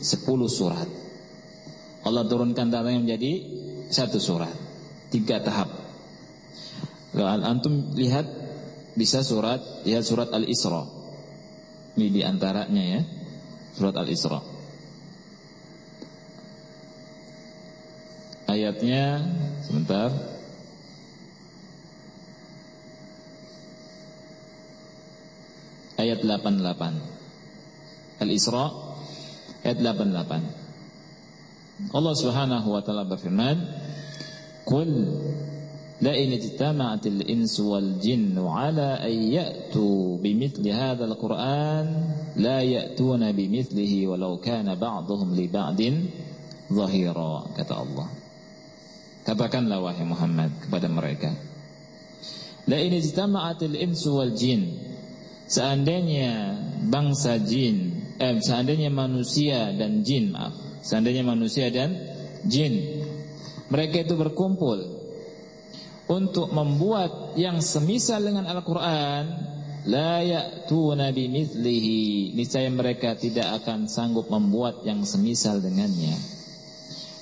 sepuluh surat. Allah turunkan tantangannya menjadi satu surat. Tiga tahap. Kalau antum lihat bisa surat, lihat surat Al-Isra. Ini di antaranya ya, surat Al-Isra. Ayatnya sebentar ayat 88. Al-Isra ayat 88. Allah Subhanahu wa taala berfirman, "Qul la in ijtama'atil insu wal jinnu 'ala an ya'tu bimithli hadzal Qur'an la ya'tuna bimithlihi walau kana ba'dhum li ba'din zahira," kata Allah. Katakanlah wahai Muhammad kepada mereka, "La in ijtama'atil insu wal jinn" Seandainya bangsa jin, eh, seandainya manusia dan jin, maaf, seandainya manusia dan jin, mereka itu berkumpul untuk membuat yang semisal dengan Al-Quran, la ya'tuna bimithlihi, niscaya mereka tidak akan sanggup membuat yang semisal dengannya.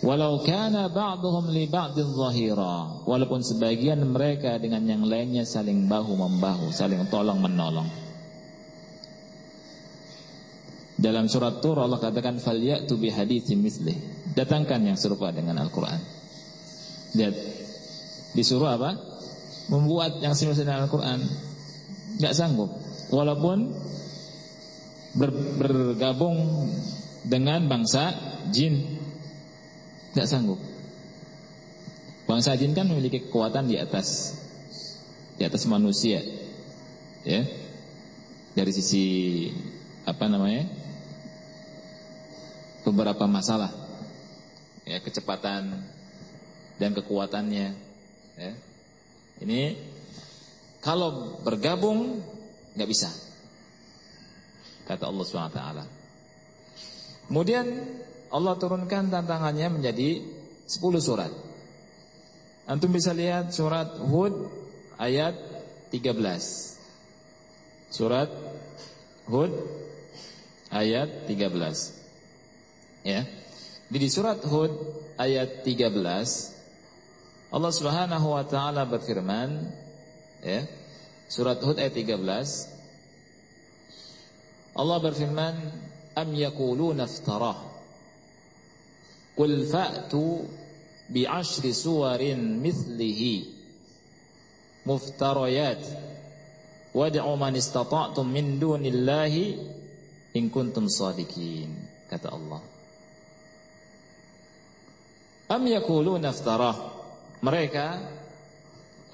Walau kana ba'duhum li ba'din zahira, walaupun sebagian mereka dengan yang lainnya saling bahu membahu, saling tolong menolong. Dalam surat Tur Allah katakan falyatu bihaditsin mislih. Datangkan yang serupa dengan Al-Qur'an. Lihat. Disuruh apa? Membuat yang serupa dengan Al-Qur'an. Enggak sanggup. Walaupun ber, bergabung dengan bangsa jin. Enggak sanggup. Bangsa jin kan memiliki kekuatan di atas di atas manusia. Ya. Dari sisi apa namanya? Beberapa masalah ya kecepatan dan kekuatannya ya. ini kalau bergabung nggak bisa kata Allah swt. Kemudian Allah turunkan tantangannya menjadi 10 surat. Antum bisa lihat surat Hud ayat 13. Surat Hud ayat 13. Ya. Di surat Hud ayat 13 Allah Subhanahu wa taala berfirman ya. Surat Hud ayat 13 Allah berfirman am yaquluna iftarah Qul fa'tu bi'ashri suwarin mithlihi muftarayat wad'u man istata'tum min dunillahi In kuntum sadiqin, kata Allah. Am. Mereka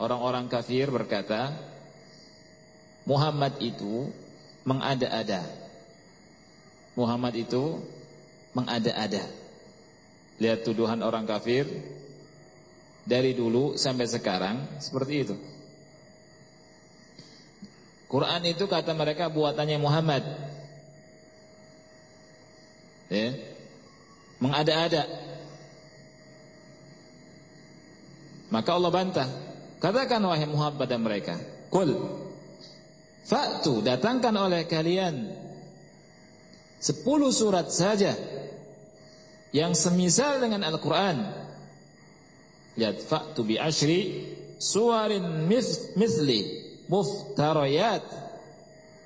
orang-orang kafir berkata, Muhammad itu mengada-ada. Muhammad itu mengada-ada. Lihat tuduhan orang kafir dari dulu sampai sekarang seperti itu. Quran itu kata mereka buatannya Muhammad. Ya. Mengada-ada. Maka Allah bantah. Katakan wahai Muhammad pada mereka, "Qul fa'tu datangkan oleh kalian sepuluh surat saja yang semisal dengan Al-Qur'an." Lihat fa'tu bi ashri suwarin mithli muftarayat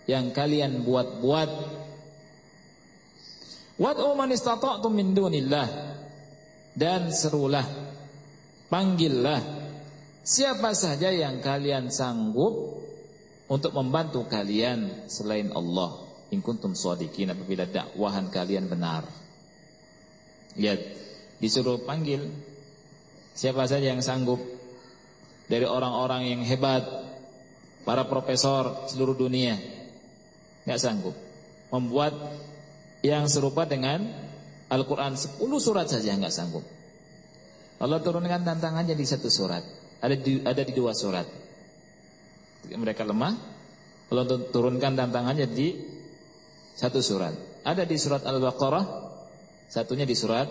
yang kalian buat-buat. Wad'u man istata'tum min dunillah dan serulah panggillah. Siapa saja yang kalian sanggup untuk membantu kalian selain Allah. In kuntum shadiqin apabila dakwahan kalian benar. Lihat disuruh panggil. Siapa saja yang sanggup? Dari orang-orang yang hebat, para profesor seluruh dunia, nggak sanggup. Membuat yang serupa dengan Al-Quran. 10 surat saja nggak sanggup. Allah turunkan tantangannya di satu surat, ada di, ada di dua surat. Mereka lemah, Allah turunkan tantangannya di satu surat. Ada di surat Al-Baqarah, satunya di surat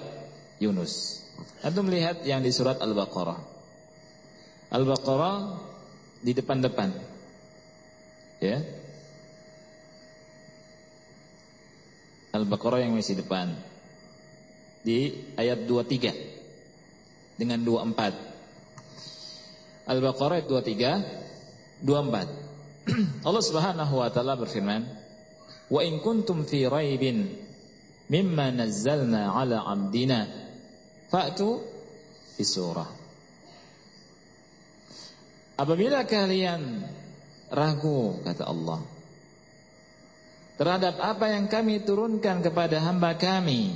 Yunus. Antum melihat yang di surat Al-Baqarah. Al-Baqarah di depan-depan. Ya. Al-Baqarah yang masih depan. Di ayat 23 dengan 24. Al-Baqarah ayat 23 24. Allah Subhanahu wa taala berfirman, "Wa in kuntum fi raibin mimma nazzalna 'ala 'abdina" Fa'tu fi surah. Apabila kalian ragu kata Allah terhadap apa yang kami turunkan kepada hamba kami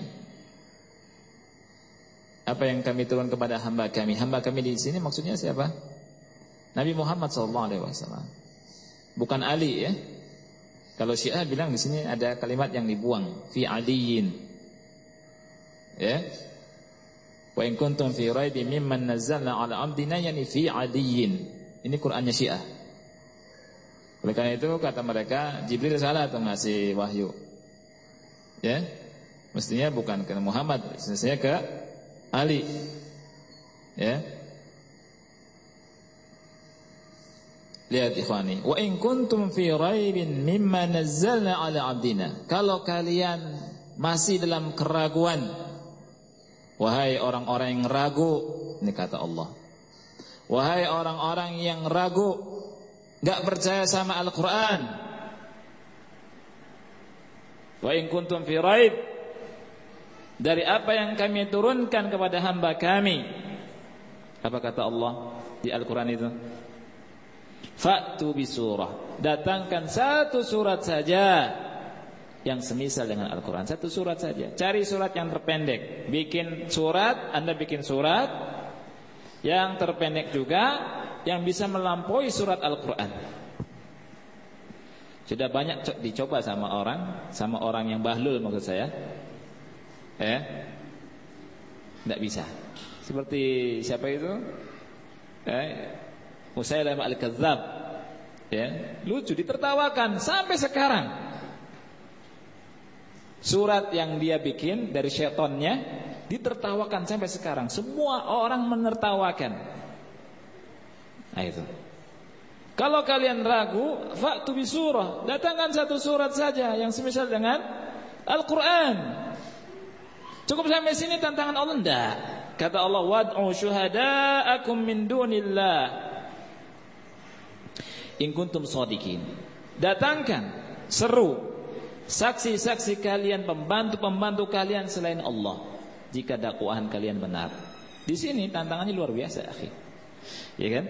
apa yang kami turun kepada hamba kami hamba kami di sini maksudnya siapa Nabi Muhammad SAW bukan Ali ya kalau Syiah bilang di sini ada kalimat yang dibuang fi aliyin ya Wa in kuntum fi raibin mimman nazzalna ala abdina yani fi adiyin. Ini Qur'annya Syiah. Oleh karena itu kata mereka Jibril salah atau ngasih wahyu. Ya. Mestinya bukan ke Muhammad, mestinya ke Ali. Ya. Lihat ikhwani, wa in kuntum fi raibin mimma nazzalna ala abdina. Kalau kalian masih dalam keraguan Wahai orang-orang yang ragu, ini kata Allah. Wahai orang-orang yang ragu, enggak percaya sama Al-Qur'an. Wa in kuntum fi raib dari apa yang kami turunkan kepada hamba kami. Apa kata Allah di Al-Qur'an itu? Fa'tu bi surah. Datangkan satu surat saja yang semisal dengan Al-Quran Satu surat saja Cari surat yang terpendek Bikin surat, Anda bikin surat Yang terpendek juga Yang bisa melampaui surat Al-Quran Sudah banyak dicoba sama orang Sama orang yang bahlul maksud saya Eh Tidak bisa Seperti siapa itu Eh Musailamah Al-Kadzab Ya, lucu ditertawakan sampai sekarang Surat yang dia bikin dari syaitonnya ditertawakan sampai sekarang. Semua orang menertawakan. Nah itu. Kalau kalian ragu, faktu bisurah. Datangkan satu surat saja yang semisal dengan Al-Quran. Cukup sampai sini tantangan Allah enggak. Kata Allah, wad'u syuhada'akum min dunillah. In kuntum sadiqin. Datangkan, seru saksi-saksi kalian, pembantu-pembantu kalian selain Allah jika dakwahan kalian benar. Di sini tantangannya luar biasa, akhi. Ya kan?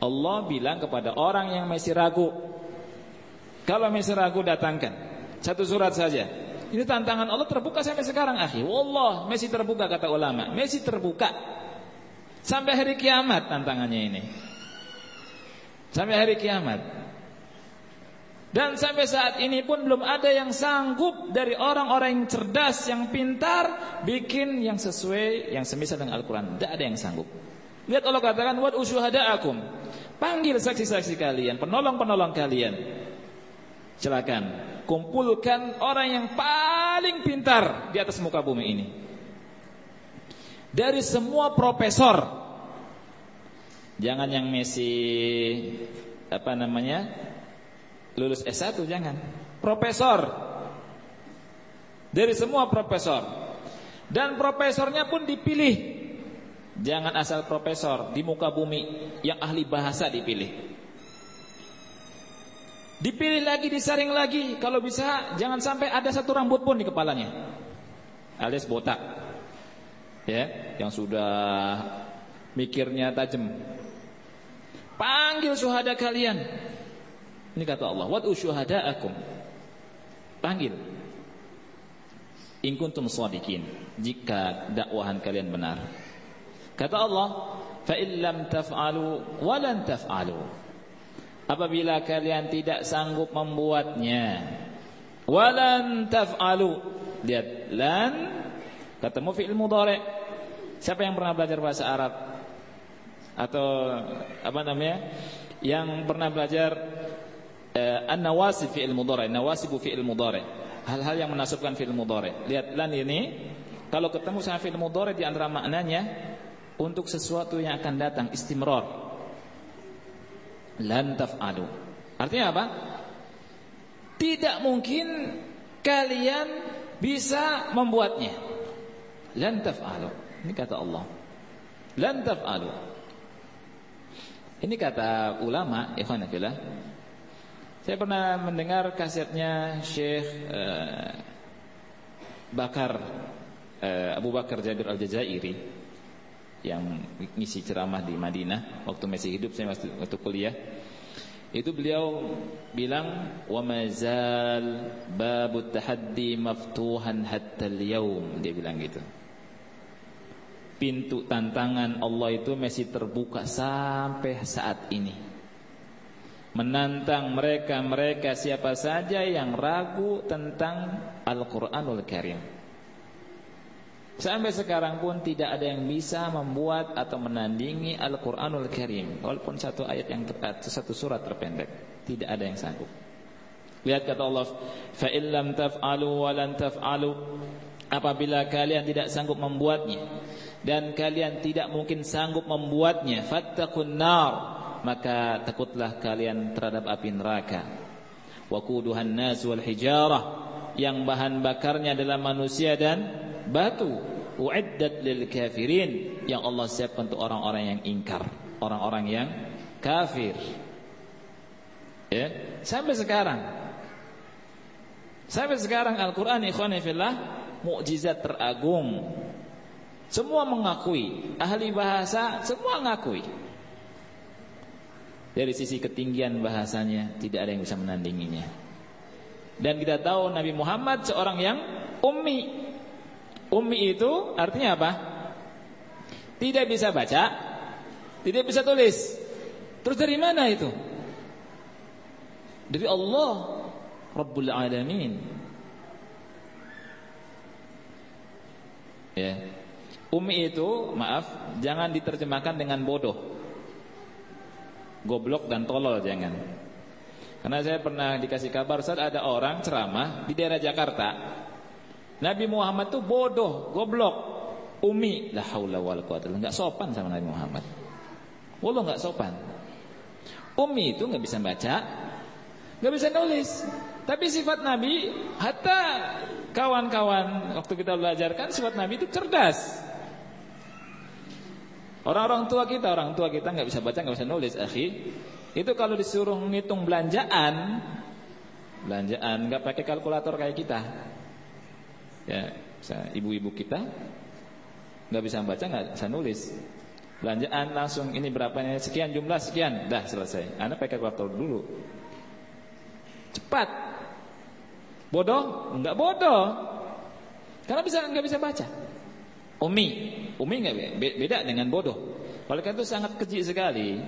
Allah bilang kepada orang yang masih ragu, kalau masih ragu datangkan Satu surat saja. Ini tantangan Allah terbuka sampai sekarang, akhi. Wallah, masih terbuka kata ulama. Masih terbuka. Sampai hari kiamat tantangannya ini. Sampai hari kiamat. Dan sampai saat ini pun belum ada yang sanggup dari orang-orang yang cerdas, yang pintar bikin yang sesuai, yang semisal dengan Al-Qur'an. Tidak ada yang sanggup. Lihat Allah katakan wat usyuhada'akum. Panggil saksi-saksi kalian, penolong-penolong kalian. Silakan, kumpulkan orang yang paling pintar di atas muka bumi ini. Dari semua profesor. Jangan yang masih apa namanya? lulus S1 jangan. Profesor. Dari semua profesor. Dan profesornya pun dipilih. Jangan asal profesor di muka bumi yang ahli bahasa dipilih. Dipilih lagi, disaring lagi. Kalau bisa jangan sampai ada satu rambut pun di kepalanya. Alias botak. Ya, yang sudah mikirnya tajam. Panggil suhada kalian ini kata Allah, "Wa usyuhada'akum." Panggil. In kuntum jika dakwahan kalian benar. Kata Allah, "Fa in lam taf'alu wa lan taf'alu." Apabila kalian tidak sanggup membuatnya, walan taf'alu. Lihat, lan ketemu fi'il mudhari. Siapa yang pernah belajar bahasa Arab? Atau apa namanya? Yang pernah belajar uh, an-nawasib fi'il mudhari, nawasibu fi'il mudhari. Hal-hal yang menasabkan fi'il mudhari. Lihat lan ini kalau ketemu sama fi'il mudhari di antara maknanya untuk sesuatu yang akan datang istimrar. Lan taf'alu. Artinya apa? Tidak mungkin kalian bisa membuatnya. Lan taf'alu. Ini kata Allah. Lan taf'alu. Ini kata ulama, ikhwan fillah saya pernah mendengar kasetnya Syekh uh, Bakar uh, Abu Bakar Jabir Al-Jazairi yang ngisi ceramah di Madinah waktu masih hidup saya waktu, waktu kuliah. Itu beliau bilang wa mazal babut tahaddi maftuhan hatta al-yaum dia bilang gitu. Pintu tantangan Allah itu masih terbuka sampai saat ini menantang mereka-mereka siapa saja yang ragu tentang Al-Qur'anul Karim. Sampai sekarang pun tidak ada yang bisa membuat atau menandingi Al-Qur'anul Karim walaupun satu ayat yang satu surat terpendek, tidak ada yang sanggup. Lihat kata Allah, "Fa illam taf'alu wa lan taf'alu" Apabila kalian tidak sanggup membuatnya dan kalian tidak mungkin sanggup membuatnya, fattaqun nar maka takutlah kalian terhadap api neraka. Waquduhan nas wal hijarah yang bahan bakarnya adalah manusia dan batu. Uiddat lil kafirin yang Allah siapkan untuk orang-orang yang ingkar, orang-orang yang kafir. Ya, sampai sekarang. Sampai sekarang Al-Qur'an ikhwan fillah mukjizat teragung. Semua mengakui, ahli bahasa semua mengakui. Dari sisi ketinggian bahasanya tidak ada yang bisa menandinginya. Dan kita tahu Nabi Muhammad seorang yang ummi. Ummi itu artinya apa? Tidak bisa baca, tidak bisa tulis. Terus dari mana itu? Dari Allah Rabbul Alamin. Ya. Ummi itu, maaf, jangan diterjemahkan dengan bodoh goblok dan tolol jangan. Karena saya pernah dikasih kabar saat ada orang ceramah di daerah Jakarta. Nabi Muhammad tuh bodoh, goblok, umi, la haula wala quwata enggak sopan sama Nabi Muhammad. Wallah enggak sopan. Umi itu enggak bisa baca, enggak bisa nulis. Tapi sifat Nabi, hatta kawan-kawan waktu kita belajar kan sifat Nabi itu cerdas. Orang-orang tua kita, orang tua kita nggak bisa baca, nggak bisa nulis, akhi. Itu kalau disuruh ngitung belanjaan, belanjaan nggak pakai kalkulator kayak kita. Ya, ibu-ibu kita nggak bisa baca, nggak bisa nulis. Belanjaan langsung ini berapa sekian jumlah sekian, dah selesai. Anda pakai kalkulator dulu. Cepat. Bodoh? Enggak bodoh. Karena bisa enggak bisa baca. Umi, umi enggak beda dengan bodoh. Oleh karena itu sangat keji sekali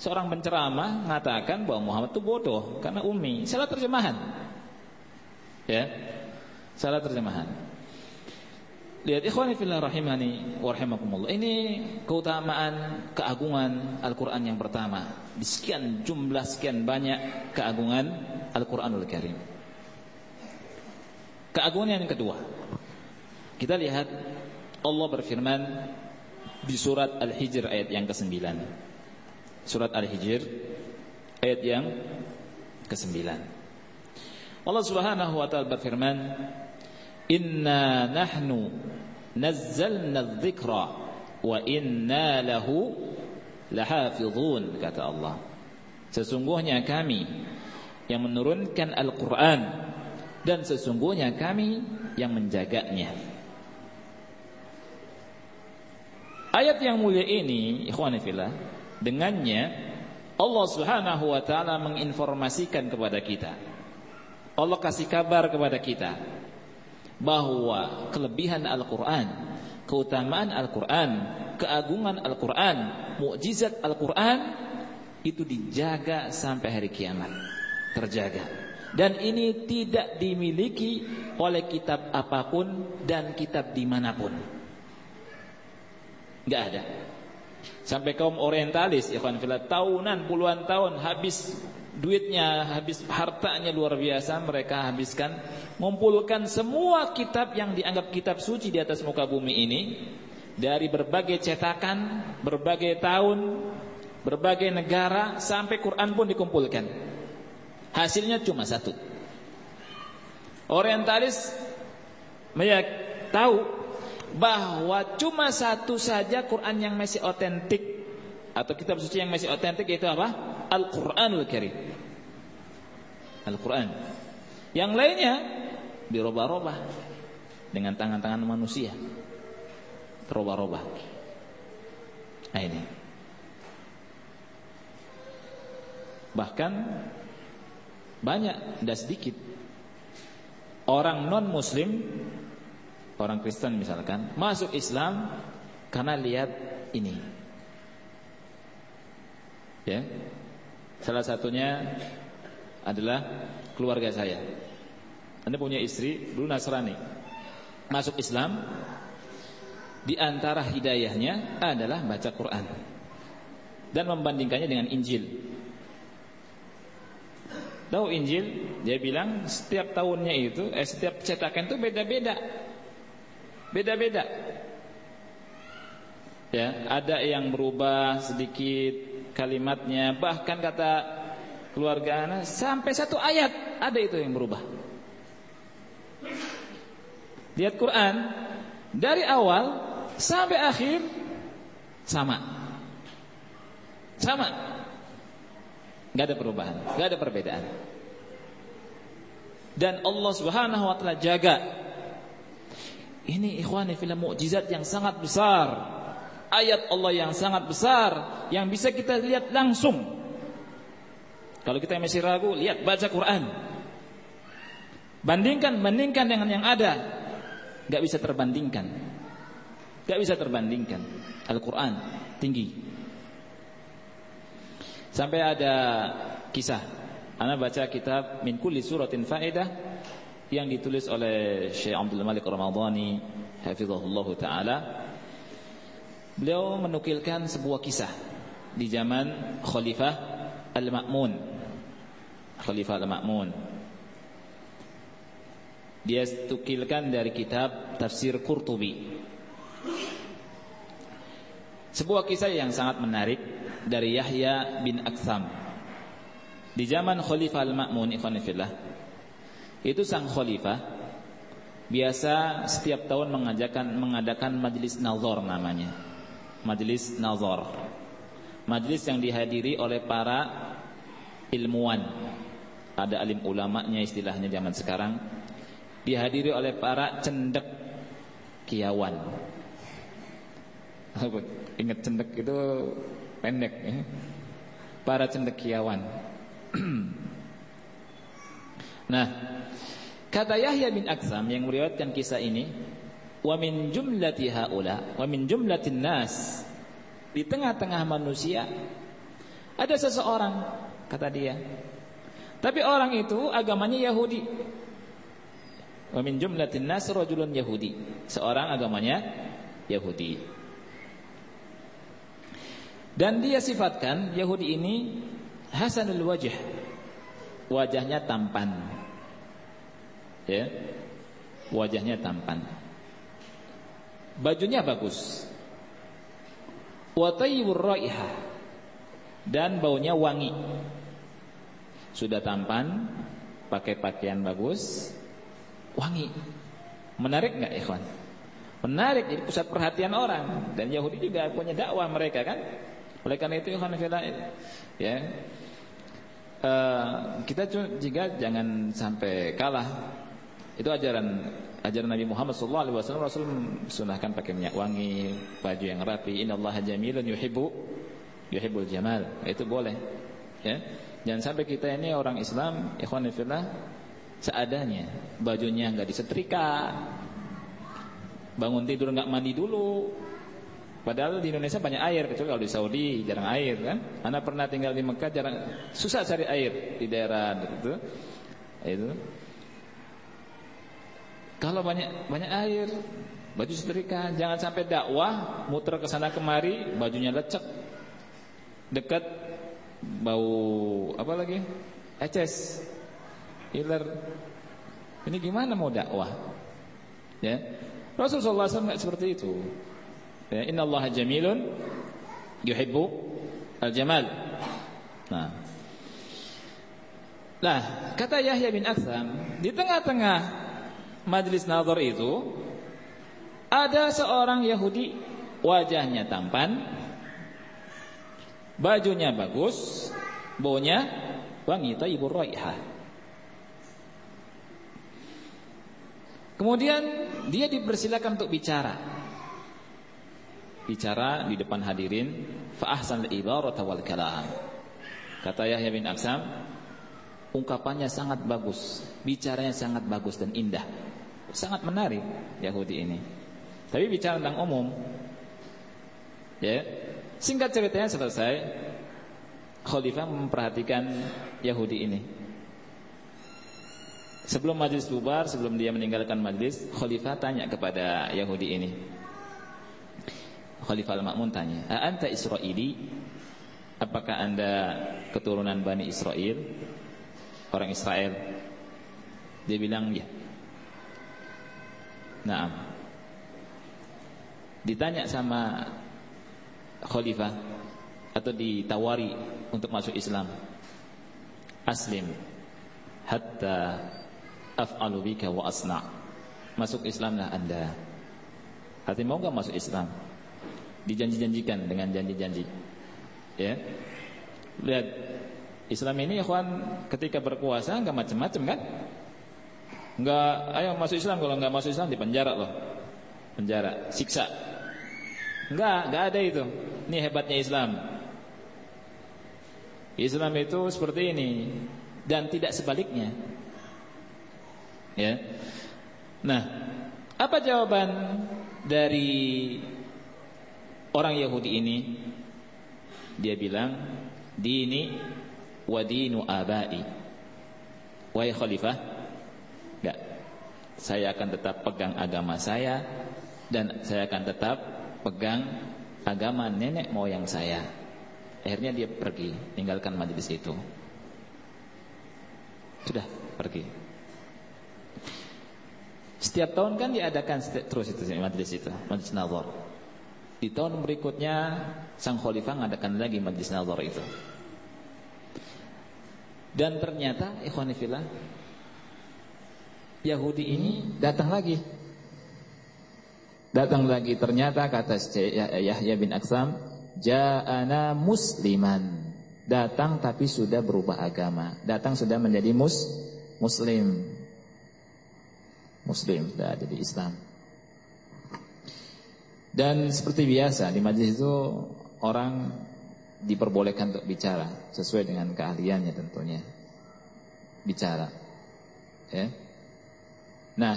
seorang penceramah mengatakan bahwa Muhammad itu bodoh karena umi. Salah terjemahan. Ya. Salah terjemahan. Lihat ikhwani fillah rahimani wa rahimakumullah. Ini keutamaan keagungan Al-Qur'an yang pertama. Di sekian jumlah sekian banyak keagungan Al-Qur'anul Karim. Keagungan yang kedua. Kita lihat Allah berfirman di surat Al-Hijr ayat yang ke-9. Surat Al-Hijr ayat yang ke-9. Allah Subhanahu wa taala berfirman Inna nahnu nazzalna dzikra wa inna lahu lahafizun kata Allah. Sesungguhnya kami yang menurunkan Al-Qur'an dan sesungguhnya kami yang menjaganya. Ayat yang mulia ini, ikhwani fillah, dengannya Allah Subhanahu wa taala menginformasikan kepada kita. Allah kasih kabar kepada kita bahwa kelebihan Al-Quran, keutamaan Al-Quran, keagungan Al-Quran, mukjizat Al-Quran itu dijaga sampai hari kiamat, terjaga. Dan ini tidak dimiliki oleh kitab apa pun dan kitab di mana pun. Gak ada. Sampai kaum orientalis, ikhwan fillah, tahunan, puluhan tahun habis duitnya, habis hartanya luar biasa mereka habiskan mengumpulkan semua kitab yang dianggap kitab suci di atas muka bumi ini dari berbagai cetakan, berbagai tahun, berbagai negara sampai Quran pun dikumpulkan. Hasilnya cuma satu. Orientalis tahu bahwa cuma satu saja Quran yang masih otentik atau kitab suci yang masih otentik itu apa? Al-Quranul Karim. Al-Quran. Yang lainnya dirubah-rubah Dengan tangan-tangan manusia. Terubah-rubah Nah ini. Bahkan Banyak, tidak sedikit Orang non-muslim Orang Kristen misalkan Masuk Islam Karena lihat ini Ya Salah satunya adalah keluarga saya. Anda punya istri dulu Nasrani. Masuk Islam di antara hidayahnya adalah baca Quran dan membandingkannya dengan Injil. Tahu Injil? Dia bilang setiap tahunnya itu, eh setiap cetakan itu beda-beda. Beda-beda. Ya, ada yang berubah sedikit, kalimatnya bahkan kata keluarga anak sampai satu ayat ada itu yang berubah. Lihat Quran dari awal sampai akhir sama. Sama. Nggak ada perubahan nggak ada perbedaan. Dan Allah Subhanahu wa taala jaga. Ini ikhwani film mukjizat yang sangat besar ayat Allah yang sangat besar yang bisa kita lihat langsung. Kalau kita masih ragu, lihat baca Quran. Bandingkan, bandingkan dengan yang ada. Gak bisa terbandingkan. Gak bisa terbandingkan. Al-Quran tinggi. Sampai ada kisah. Ana baca kitab Min Kulli Suratin Faedah yang ditulis oleh Syekh Abdul Malik Ramadhani hafizahullah taala Beliau menukilkan sebuah kisah di zaman Khalifah Al-Ma'mun. Khalifah Al-Ma'mun. Dia tukilkan dari kitab Tafsir Qurtubi. Sebuah kisah yang sangat menarik dari Yahya bin Aktham. Di zaman Khalifah Al-Ma'mun ikhwanifillah. Itu sang khalifah biasa setiap tahun mengadakan mengadakan majelis nazar namanya Majelis Nazar. Majelis yang dihadiri oleh para ilmuwan. Ada alim ulamanya istilahnya zaman sekarang. Dihadiri oleh para cendek kiawan. Ingat cendek itu pendek ya? Para cendekiawan Nah kata Yahya bin Aksam yang meriwayatkan kisah ini, wa min jumlati haula, wa min jumlatin nas. Di tengah-tengah manusia ada seseorang kata dia. Tapi orang itu agamanya Yahudi. Wa min jumlatin nas rajulun Yahudi. Seorang agamanya Yahudi. Dan dia sifatkan Yahudi ini hasanul wajh. Wajahnya tampan. Ya. Wajahnya tampan. Bajunya bagus. Wa tayyibur. Dan baunya wangi. Sudah tampan, pakai pakaian bagus, wangi. Menarik enggak ikhwan? Menarik jadi pusat perhatian orang dan Yahudi juga punya dakwah mereka kan. Oleh karena itu ikhwan ya. Uh, kita juga jangan sampai kalah. Itu ajaran ajaran Nabi Muhammad SAW Rasul sunahkan pakai minyak wangi, baju yang rapi. Innallaha jamilun yuhibbu yuhibbul jamal. Itu boleh. Ya. Jangan sampai kita ini orang Islam, ikhwan fillah, seadanya. Bajunya enggak disetrika. Bangun tidur enggak mandi dulu. Padahal di Indonesia banyak air kecuali kalau di Saudi jarang air kan. Anak pernah tinggal di Mekah jarang susah cari air di daerah itu. Itu. Kalau banyak banyak air, baju setrika, jangan sampai dakwah muter ke sana kemari, bajunya lecek. Dekat bau apa lagi? Eces. Iler. Ini gimana mau dakwah? Ya. Rasulullah SAW nggak seperti itu. Ya, Inna Allah jamilun yuhibbu al-jamal. Nah. Nah, kata Yahya bin Aksam, di tengah-tengah majlis nazar itu ada seorang Yahudi wajahnya tampan, bajunya bagus, baunya wangi thayyibur raihah. Kemudian dia dipersilakan untuk bicara. Bicara di depan hadirin fa ahsan al-ibarata wal kalam. Kata Yahya bin Aksam, ungkapannya sangat bagus, bicaranya sangat bagus dan indah. Sangat menarik Yahudi ini. Tapi bicara tentang umum. Ya. Singkat ceritanya selesai, Khalifah memperhatikan Yahudi ini. Sebelum majlis bubar, sebelum dia meninggalkan majlis, Khalifah tanya kepada Yahudi ini. Khalifah Al-Ma'mun tanya, "Anta Israili? Apakah Anda keturunan Bani Israel?" Orang Israel. Dia bilang, "Ya." Naam. Ditanya sama khalifah atau ditawari untuk masuk Islam. Aslim hatta af'alu bika wa asna. Masuk Islamlah Anda. Hati mau enggak masuk Islam? Dijanji-janjikan dengan janji-janji. Ya. Lihat Islam ini ikhwan ketika berkuasa enggak macam-macam kan? Enggak, ayo masuk Islam kalau enggak masuk Islam dipenjara loh. Penjara, siksa. Enggak, enggak ada itu. Ini hebatnya Islam. Islam itu seperti ini dan tidak sebaliknya. Ya. Nah, apa jawaban dari orang Yahudi ini? Dia bilang, "Dini wa dinu abai." Wahai khalifah. Saya akan tetap pegang agama saya dan saya akan tetap pegang agama nenek moyang saya. Akhirnya dia pergi, tinggalkan majlis itu. Sudah pergi. Setiap tahun kan diadakan terus itu majlis itu, majlis nazar. Di tahun berikutnya sang khalifah mengadakan lagi majlis nazar itu. Dan ternyata ikhwan fillah Yahudi ini datang lagi. Datang lagi ternyata kata Yahya bin Aksam, "Ja'ana musliman." Datang tapi sudah berubah agama. Datang sudah menjadi mus muslim. Muslim sudah jadi Islam. Dan seperti biasa di majlis itu orang diperbolehkan untuk bicara sesuai dengan keahliannya tentunya. Bicara. Ya. Nah,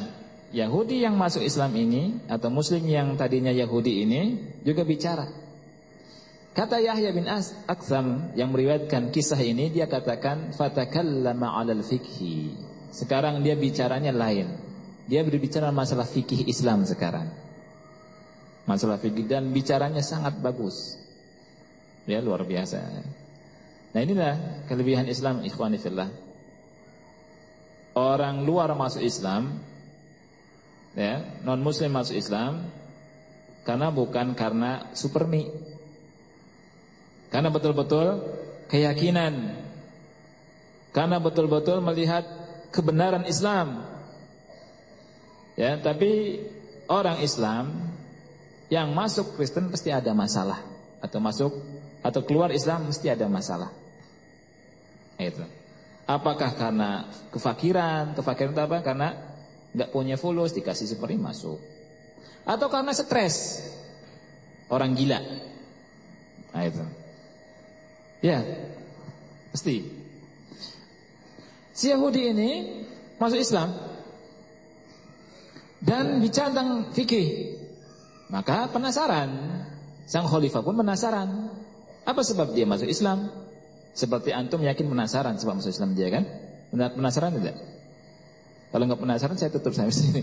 Yahudi yang masuk Islam ini atau Muslim yang tadinya Yahudi ini juga bicara. Kata Yahya bin As Aksam yang meriwayatkan kisah ini dia katakan fatakallama 'alal fikhi. Sekarang dia bicaranya lain. Dia berbicara masalah fikih Islam sekarang. Masalah fikih dan bicaranya sangat bagus. Ya luar biasa. Nah inilah kelebihan Islam ikhwani fillah. Orang luar masuk Islam ya, non muslim masuk Islam karena bukan karena supermi. Karena betul-betul keyakinan. Karena betul-betul melihat kebenaran Islam. Ya, tapi orang Islam yang masuk Kristen pasti ada masalah atau masuk atau keluar Islam mesti ada masalah. Itu. Apakah karena kefakiran? Kefakiran itu apa? Karena nggak punya fulus dikasih seperti masuk. Atau karena stres. Orang gila. Nah itu. Ya pasti. Si Yahudi ini masuk Islam dan bicara tentang fikih. Maka penasaran. Sang khalifah pun penasaran. Apa sebab dia masuk Islam? Seperti antum yakin penasaran sebab masuk Islam dia kan? Penasaran tidak kalau nggak penasaran saya tutup sampai sini.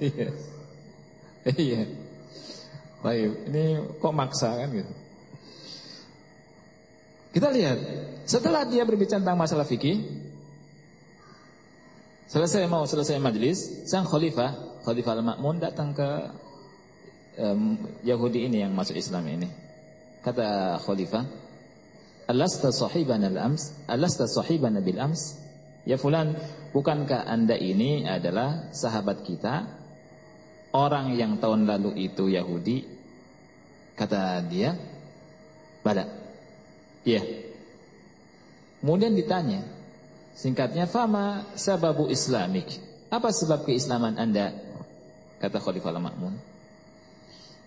Iya. Iya. Baik, ini kok maksa kan gitu. Kita lihat, setelah dia berbicara tentang masalah fikih, selesai mau selesai majelis, sang khalifah, Khalifah Al-Ma'mun datang ke um, Yahudi ini yang masuk Islam ini. Kata khalifah, "Alasta sahibana al-ams? Alasta sahibana bil ams?" Ya fulan, bukankah anda ini adalah sahabat kita? Orang yang tahun lalu itu Yahudi? Kata dia Bada Iya Kemudian ditanya Singkatnya Fama sababu islamik? Apa sebab keislaman anda? Kata Khalifah Al-Ma'mun.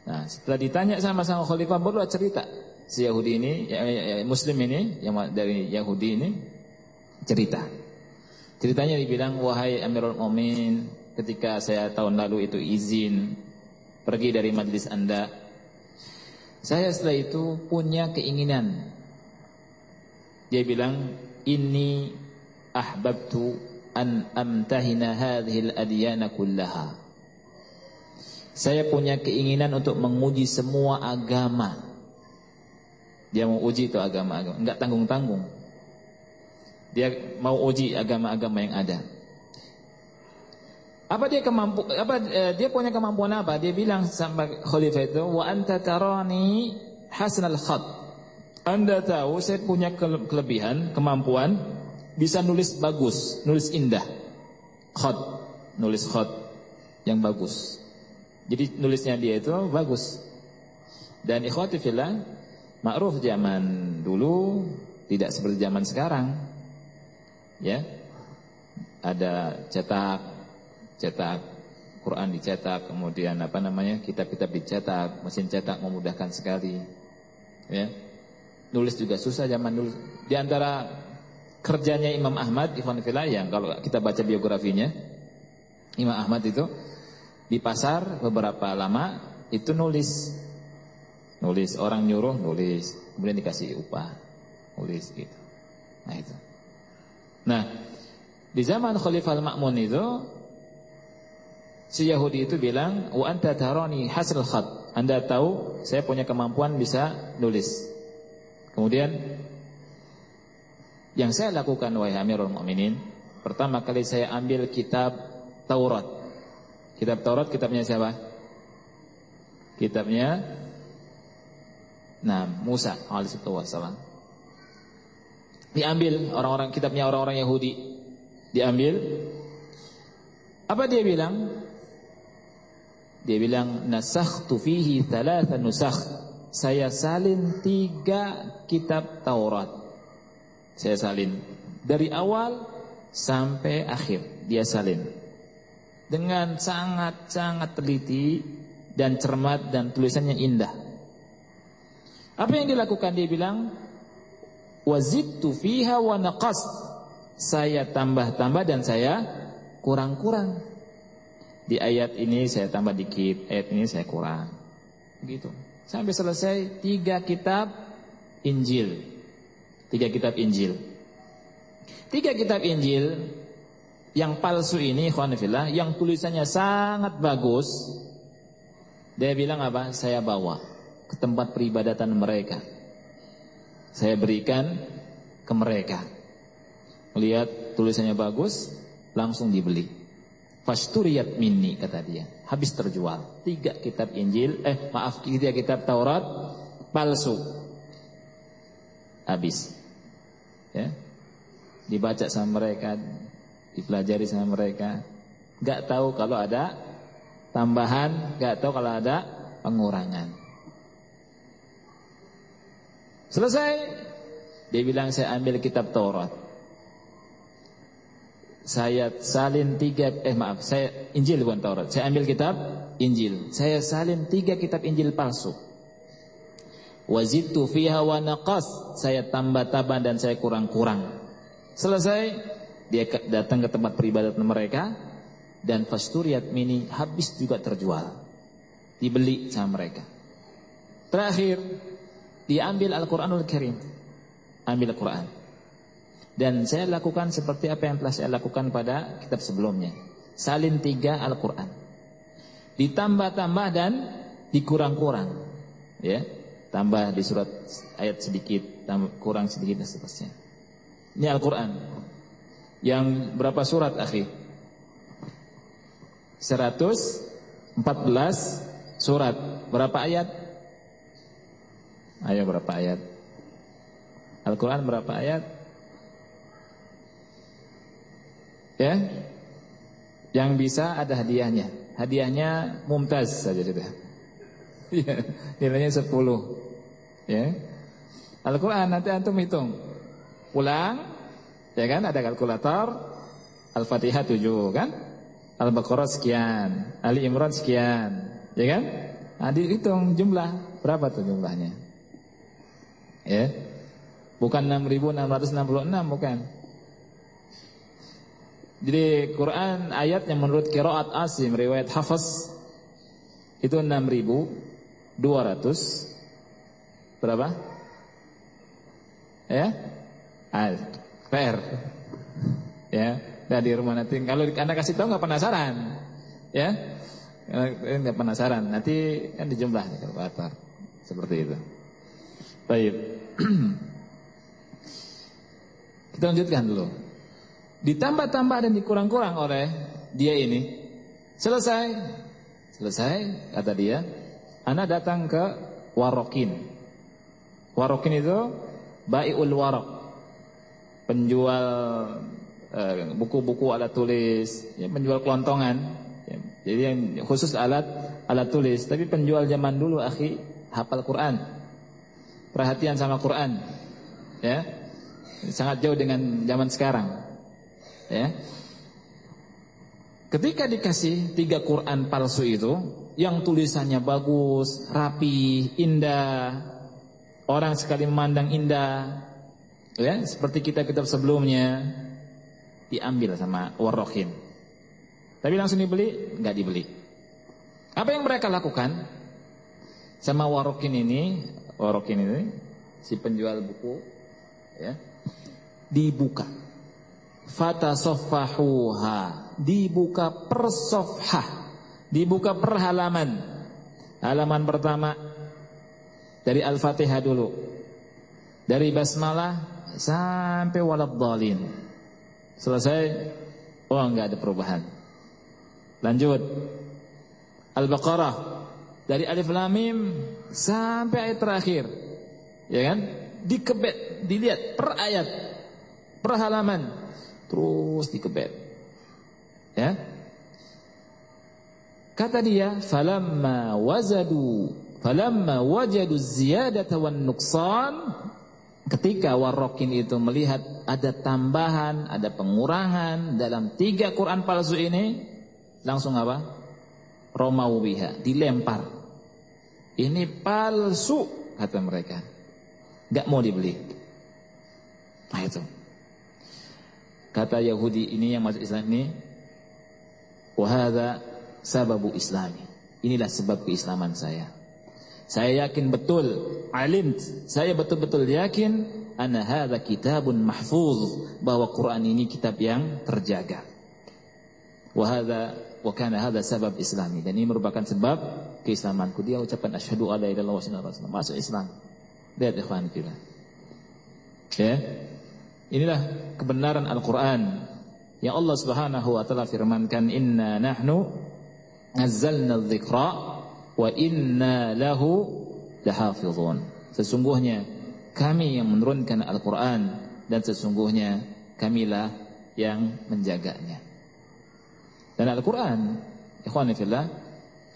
Nah setelah ditanya sama sang Khalifah Baru cerita. Si Yahudi ini ya, ya, ya, Muslim ini yang Dari Yahudi ini Cerita Ceritanya dibilang, wahai Amirul Mu'min, ketika saya tahun lalu itu izin pergi dari majlis Anda, saya setelah itu punya keinginan. Dia bilang, ini ahbabtu an amtahina hadhil adiyana kullaha. Saya punya keinginan untuk menguji semua agama. Dia mau uji itu agama-agama, enggak tanggung-tanggung. Dia mau uji agama-agama yang ada. Apa dia kemampu apa eh, dia punya kemampuan apa? Dia bilang sampai khalifah itu wa anta tarani hasanal khat. Anda tahu saya punya kelebihan, kemampuan bisa nulis bagus, nulis indah. Khat, nulis khat yang bagus. Jadi nulisnya dia itu bagus. Dan ikhwati fillah, ma'ruf zaman dulu tidak seperti zaman sekarang ya. Ada cetak cetak Quran dicetak kemudian apa namanya kitab-kitab dicetak mesin cetak memudahkan sekali. Ya. Nulis juga susah zaman dulu. Di antara kerjanya Imam Ahmad Ikhwan yang kalau kita baca biografinya Imam Ahmad itu di pasar beberapa lama itu nulis. Nulis orang nyuruh nulis kemudian dikasih upah nulis gitu. Nah itu Nah, di zaman Khalifah Al-Ma'mun itu si Yahudi itu bilang, "Wa anta tarani hasil khat." Anda tahu saya punya kemampuan bisa nulis. Kemudian yang saya lakukan wahai Amirul Mukminin, pertama kali saya ambil kitab Taurat. Kitab Taurat kitabnya siapa? Kitabnya Nah, Musa alaihi wasallam. Diambil orang-orang kitabnya orang-orang Yahudi. Diambil. Apa dia bilang? Dia bilang nasakhtu fihi thalatha nusakh. Saya salin tiga kitab Taurat. Saya salin dari awal sampai akhir dia salin. Dengan sangat-sangat teliti dan cermat dan tulisannya indah. Apa yang dilakukan dia bilang wazidtu fiha wa naqas. Saya tambah-tambah dan saya kurang-kurang. Di ayat ini saya tambah dikit, ayat ini saya kurang. Gitu. Sampai selesai tiga kitab Injil. Tiga kitab Injil. Tiga kitab Injil yang palsu ini, khonifillah, yang tulisannya sangat bagus. Dia bilang apa? Saya bawa ke tempat peribadatan mereka. Saya berikan ke mereka. Lihat tulisannya bagus, langsung dibeli. Fasturiyat minni kata dia. Habis terjual. Tiga kitab Injil, eh maaf tiga kitab Taurat palsu. Habis. Ya. Dibaca sama mereka, dipelajari sama mereka. Gak tahu kalau ada tambahan, gak tahu kalau ada pengurangan. Selesai. Dia bilang saya ambil kitab Taurat. Saya salin tiga eh maaf saya Injil bukan Taurat. Saya ambil kitab Injil. Saya salin tiga kitab Injil palsu. Wazidtu fiha wa naqas. Saya tambah-tambah dan saya kurang-kurang. Selesai. Dia datang ke tempat peribadatan mereka. Dan fasturiat mini habis juga terjual. Dibeli sama mereka. Terakhir diambil Al-Qur'anul Karim ambil Al-Qur'an dan saya lakukan seperti apa yang telah saya lakukan pada kitab sebelumnya. Salin tiga Al-Quran. Ditambah-tambah dan dikurang-kurang. Ya, tambah di surat ayat sedikit, kurang sedikit dan seterusnya. Ini Al-Quran. Yang berapa surat, akhi? 114 surat. Berapa ayat? Ayo berapa ayat? Al-Quran berapa ayat? Ya. Yang bisa ada hadiahnya. Hadiahnya mumtaz saja sudah. Ya, nilainya 10. Ya. Al-Qur'an nanti antum hitung. Pulang, ya kan ada kalkulator. Al-Fatihah 7 kan? Al-Baqarah sekian, Ali Imran sekian, ya kan? Nah, dihitung jumlah berapa tuh jumlahnya? Ya. Bukan 6666 bukan. Jadi Quran ayat yang menurut kiraat Asim riwayat Hafaz itu 6200 berapa? Ya? Ah, fair. Ya, dari rumah nanti kalau Anda kasih tahu nggak penasaran. Ya? Enggak penasaran, nanti kan dijumlah kalkulator. Seperti itu. Baik. Kita lanjutkan dulu ditambah-tambah dan dikurang-kurang oleh dia ini. Selesai. Selesai, kata dia. Anak datang ke Warokin. Warokin itu Bai'ul Warok. Penjual eh, buku-buku uh, alat tulis, ya, penjual kelontongan. Ya, jadi yang khusus alat alat tulis, tapi penjual zaman dulu akhi hafal Quran. Perhatian sama Quran. Ya. Sangat jauh dengan zaman sekarang ya. Ketika dikasih tiga Quran palsu itu yang tulisannya bagus, rapi, indah, orang sekali memandang indah, ya seperti kita kitab sebelumnya diambil sama Warrohin. Tapi langsung dibeli, nggak dibeli. Apa yang mereka lakukan sama Warrohin ini, Warrohin ini si penjual buku, ya dibuka. Fatasaffahuha dibuka per safhah dibuka per halaman halaman pertama dari Al-Fatihah dulu. Dari basmalah sampai waladhdallin selesai oh enggak ada perubahan. Lanjut. Al-Baqarah dari Alif Lam Mim sampai ayat terakhir ya kan dikebet dilihat per ayat per halaman terus dikebet. Ya. Kata dia, "Falamma wazadu, falamma wajadu ziyadata wan nuqsan" Ketika Warrokin itu melihat ada tambahan, ada pengurangan dalam tiga Quran palsu ini, langsung apa? Romau biha, dilempar. Ini palsu, kata mereka. Gak mau dibeli. Nah itu. Kata Yahudi ini yang masuk Islam ini, wahada sababu islami. Inilah sebab keislaman saya. Saya yakin betul, alim, saya betul-betul yakin anna hadza kitabun mahfuz bahwa Quran ini kitab yang terjaga. Wa hadza wa kana hadza sabab islami dan ini merupakan sebab keislamanku. Dia ucapan asyhadu alla ilaha illallah masuk Islam. Lihat ikhwan kita. Ya. Inilah kebenaran Al-Qur'an yang Allah Subhanahu wa taala firmankan inna nahnu nazzalna dzikra wa inna lahu lahafizun. Sesungguhnya kami yang menurunkan Al-Qur'an dan sesungguhnya kamilah yang menjaganya. Dan Al-Qur'an, ikhwan fillah,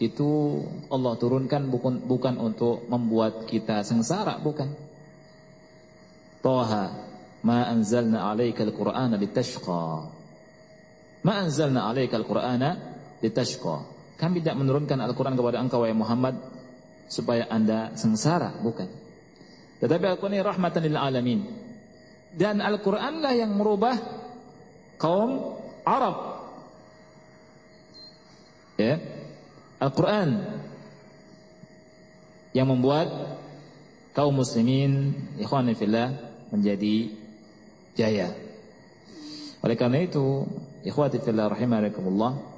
itu Allah turunkan bukan bukan untuk membuat kita sengsara, bukan. Toha ma anzalna 'alaikal Qur'ana litashqa. Ma anzalna 'alaikal Qur'ana litashqa. Kami tidak menurunkan Al-Quran kepada engkau wahai Muhammad supaya anda sengsara, bukan. Tetapi Al-Quran ini rahmatan lil alamin. Dan Al-Quran lah yang merubah kaum Arab. Ya. Al-Quran yang membuat kaum muslimin ikhwan fillah menjadi jaya. Oleh karena itu, ikhwati fillah rahimakumullah,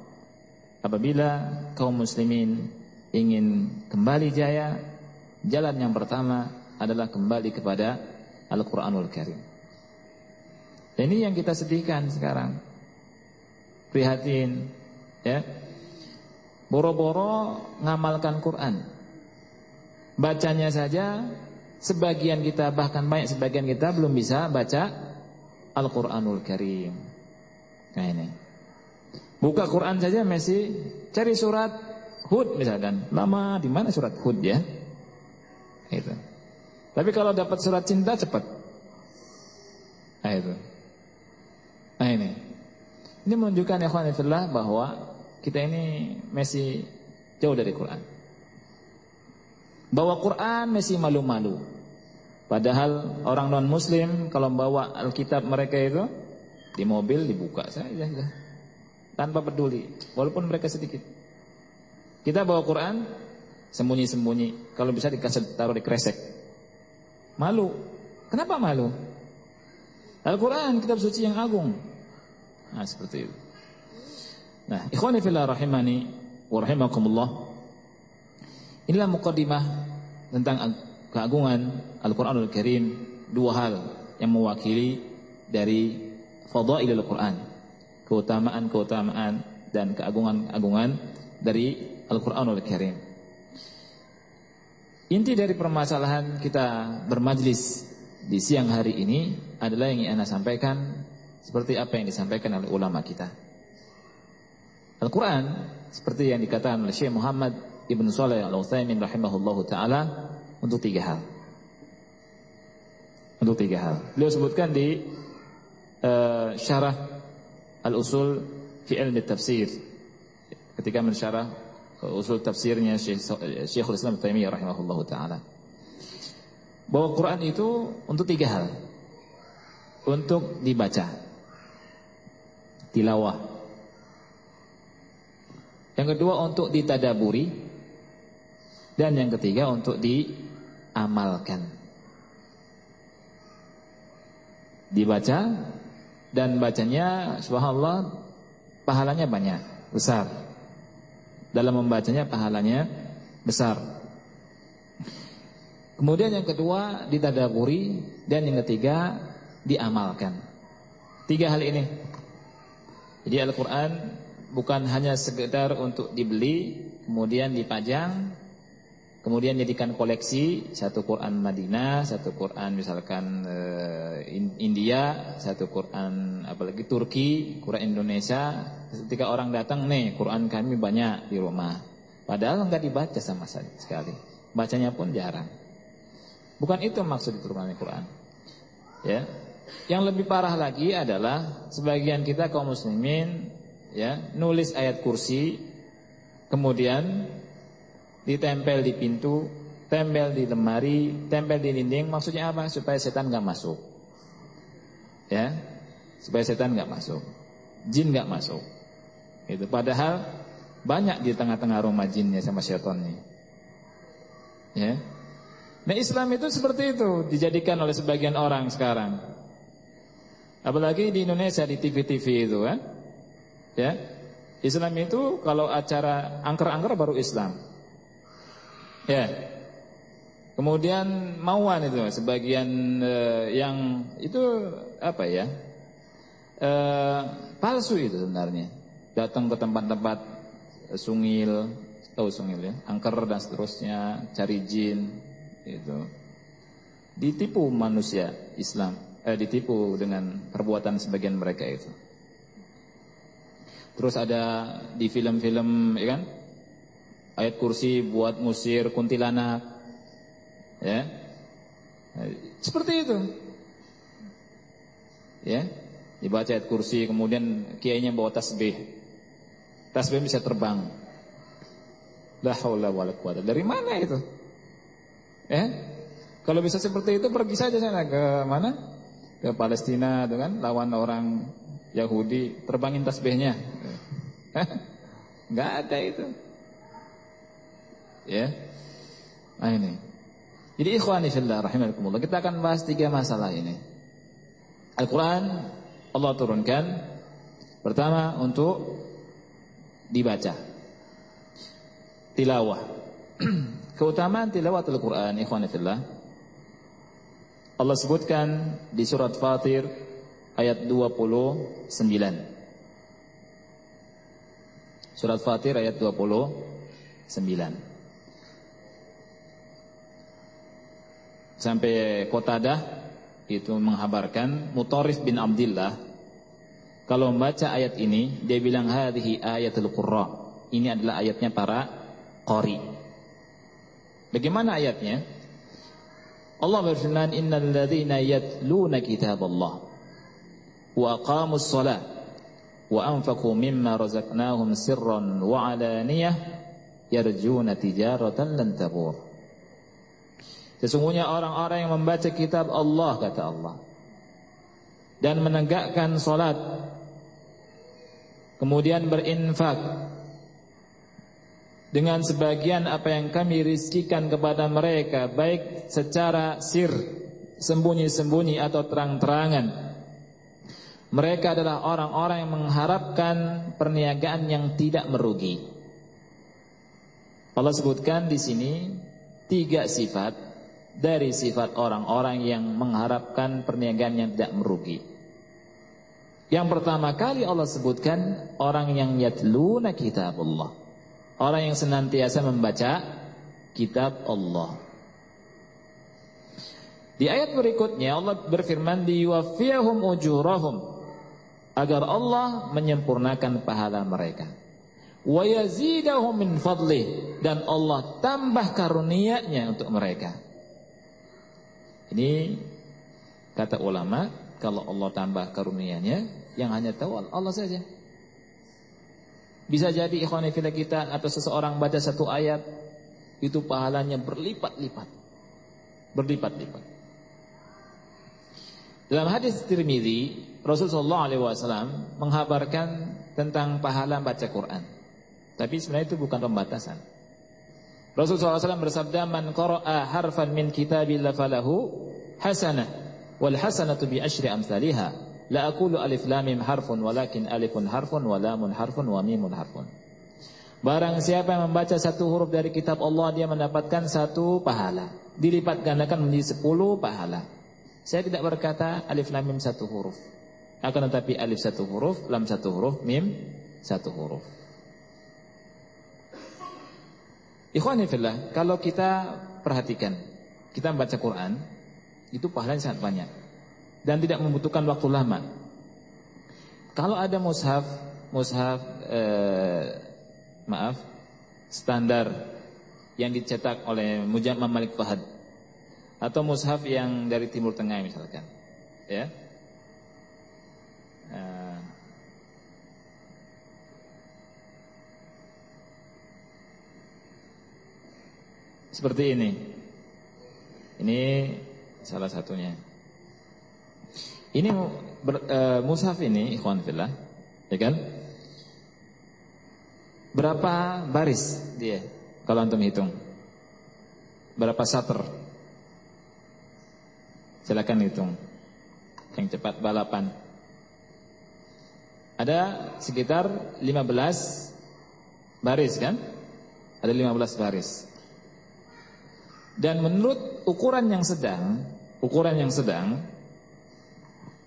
Apabila kaum muslimin ingin kembali jaya, jalan yang pertama adalah kembali kepada Al-Quranul Karim. Dan ini yang kita sedihkan sekarang. Prihatin, ya. Boro-boro ngamalkan Quran. Bacanya saja sebagian kita bahkan banyak sebagian kita belum bisa baca Al-Quranul Karim. Nah ini. Buka Quran saja masih cari surat Hud misalkan. Lama di mana surat Hud ya? Itu. Tapi kalau dapat surat cinta cepat. Nah itu. Nah ini. Ini menunjukkan ya fillah bahwa kita ini masih jauh dari Quran. Bawa Quran masih malu-malu. Padahal orang non muslim kalau bawa Alkitab mereka itu di mobil dibuka saja tanpa peduli walaupun mereka sedikit. Kita bawa Quran sembunyi-sembunyi, kalau bisa dikasih taruh di kresek. Malu. Kenapa malu? Al-Quran kitab suci yang agung. Nah, seperti itu. Nah, ikhwani fillah rahimani wa rahimakumullah. Inilah mukaddimah tentang keagungan Al-Qur'anul Karim, dua hal yang mewakili dari fadailul Quran keutamaan-keutamaan dan keagungan-agungan dari Al-Qur'anul Karim. Inti dari permasalahan kita bermajlis di siang hari ini adalah yang ingin Anda sampaikan seperti apa yang disampaikan oleh ulama kita. Al-Quran seperti yang dikatakan oleh Syekh Muhammad Ibn Saleh Al-Utsaimin rahimahullahu taala untuk tiga hal. Untuk tiga hal. Beliau sebutkan di uh, syarah al-usul fi ilmi tafsir ketika mensyarah usul tafsirnya Syekhul Islam Taimiyah rahimahullahu taala bahwa Quran itu untuk tiga hal untuk dibaca tilawah yang kedua untuk ditadaburi dan yang ketiga untuk diamalkan dibaca dan bacanya subhanallah pahalanya banyak, besar. Dalam membacanya pahalanya besar. Kemudian yang kedua ditadaburi dan yang ketiga diamalkan. Tiga hal ini. Jadi Al-Qur'an bukan hanya sekedar untuk dibeli kemudian dipajang Kemudian jadikan koleksi satu Quran Madinah, satu Quran misalkan uh, India, satu Quran apalagi Turki, Quran Indonesia. Ketika orang datang, nih Quran kami banyak di rumah. Padahal enggak dibaca sama sekali. Bacanya pun jarang. Bukan itu maksud diturunkan Quran. Ya. Yang lebih parah lagi adalah sebagian kita kaum muslimin ya, nulis ayat kursi kemudian ditempel di pintu, tempel di lemari, tempel di dinding. Maksudnya apa? Supaya setan nggak masuk. Ya, supaya setan nggak masuk, jin nggak masuk. Itu padahal banyak di tengah-tengah rumah jinnya sama syaitannya. Ya. Nah Islam itu seperti itu dijadikan oleh sebagian orang sekarang. Apalagi di Indonesia di TV-TV itu kan. Ya. Islam itu kalau acara angker-angker baru Islam. Ya. Kemudian mauan itu sebagian uh, yang itu apa ya? Uh, palsu itu sebenarnya. Datang ke tempat-tempat sungil, tahu sungil ya, angker dan seterusnya, cari jin itu. Ditipu manusia Islam, eh, ditipu dengan perbuatan sebagian mereka itu. Terus ada di film-film ya kan? Ayat kursi buat musir kuntilanak. Ya. Seperti itu. Ya. Dibaca ayat kursi kemudian kiainya bawa tasbih. Tasbih bisa terbang. La haula wala quwata. Dari mana itu? Ya. Kalau bisa seperti itu pergi saja sana ke mana? Ke Palestina dengan lawan orang Yahudi terbangin tasbihnya. Enggak ada itu. Ya. Nah ini. Jadi ikhwani fillah rahimakumullah, kita akan bahas tiga masalah ini. Al-Qur'an Allah turunkan pertama untuk dibaca. Tilawah. Keutamaan tilawatul Quran ikhwani fillah. Allah sebutkan di surat Fatir ayat 29. Surat Fatir ayat 29. Sampai Qatadah itu menghabarkan Mutarif bin Abdullah kalau membaca ayat ini dia bilang hadhihi ayatul qurra. Ini adalah ayatnya para qari. Bagaimana ayatnya? Allah berfirman innal ladzina yatluna kitaballah wa aqamus salat wa anfaqu mimma alaniyah yarjuna tijaratan lan tabur. Sesungguhnya orang-orang yang membaca kitab Allah kata Allah dan menegakkan salat kemudian berinfak dengan sebagian apa yang kami rizkikan kepada mereka baik secara sir sembunyi-sembunyi atau terang-terangan mereka adalah orang-orang yang mengharapkan perniagaan yang tidak merugi. Allah sebutkan di sini tiga sifat dari sifat orang-orang yang mengharapkan perniagaan yang tidak merugi. Yang pertama kali Allah sebutkan orang yang yatluna kitabullah. Orang yang senantiasa membaca kitab Allah. Di ayat berikutnya Allah berfirman di yuwaffiyahum ujurahum agar Allah menyempurnakan pahala mereka. Wa fadlih dan Allah tambah karunia-Nya untuk mereka. Ini kata ulama, kalau Allah tambah karunia-Nya, yang hanya tahu Allah saja. Bisa jadi ikhwan kita atau seseorang baca satu ayat itu pahalanya berlipat-lipat. Berlipat-lipat. Dalam hadis Tirmizi, Rasulullah SAW menghabarkan tentang pahala baca Quran. Tapi sebenarnya itu bukan pembatasan. Rasulullah SAW bersabda, "Man qara'a harfan min kitabillah falahu hasanah, wal hasanatu bi asyri amsalihha. La aqulu alif lam mim harfun walakin alifun harfun wa lamun harfun wa mimun harfun." Barang siapa yang membaca satu huruf dari kitab Allah dia mendapatkan satu pahala. Dilipat gandakan menjadi sepuluh pahala. Saya tidak berkata alif lam mim satu huruf. Akan tetapi alif satu huruf, lam satu huruf, mim satu huruf. Ikhwani fillah, kalau kita perhatikan, kita membaca Quran, itu pahalanya sangat banyak dan tidak membutuhkan waktu lama. Kalau ada mushaf, mushaf eh, maaf, standar yang dicetak oleh Mujammah Malik Fahad atau mushaf yang dari Timur Tengah misalkan, ya. Nah, seperti ini. Ini salah satunya. Ini ber, uh, mushaf ini ikhwan fillah, ya kan? Berapa baris dia? Kalau antum hitung. Berapa sater? Silakan hitung. Yang cepat balapan. Ada sekitar 15 baris kan? Ada 15 baris. Dan menurut ukuran yang sedang, ukuran yang sedang,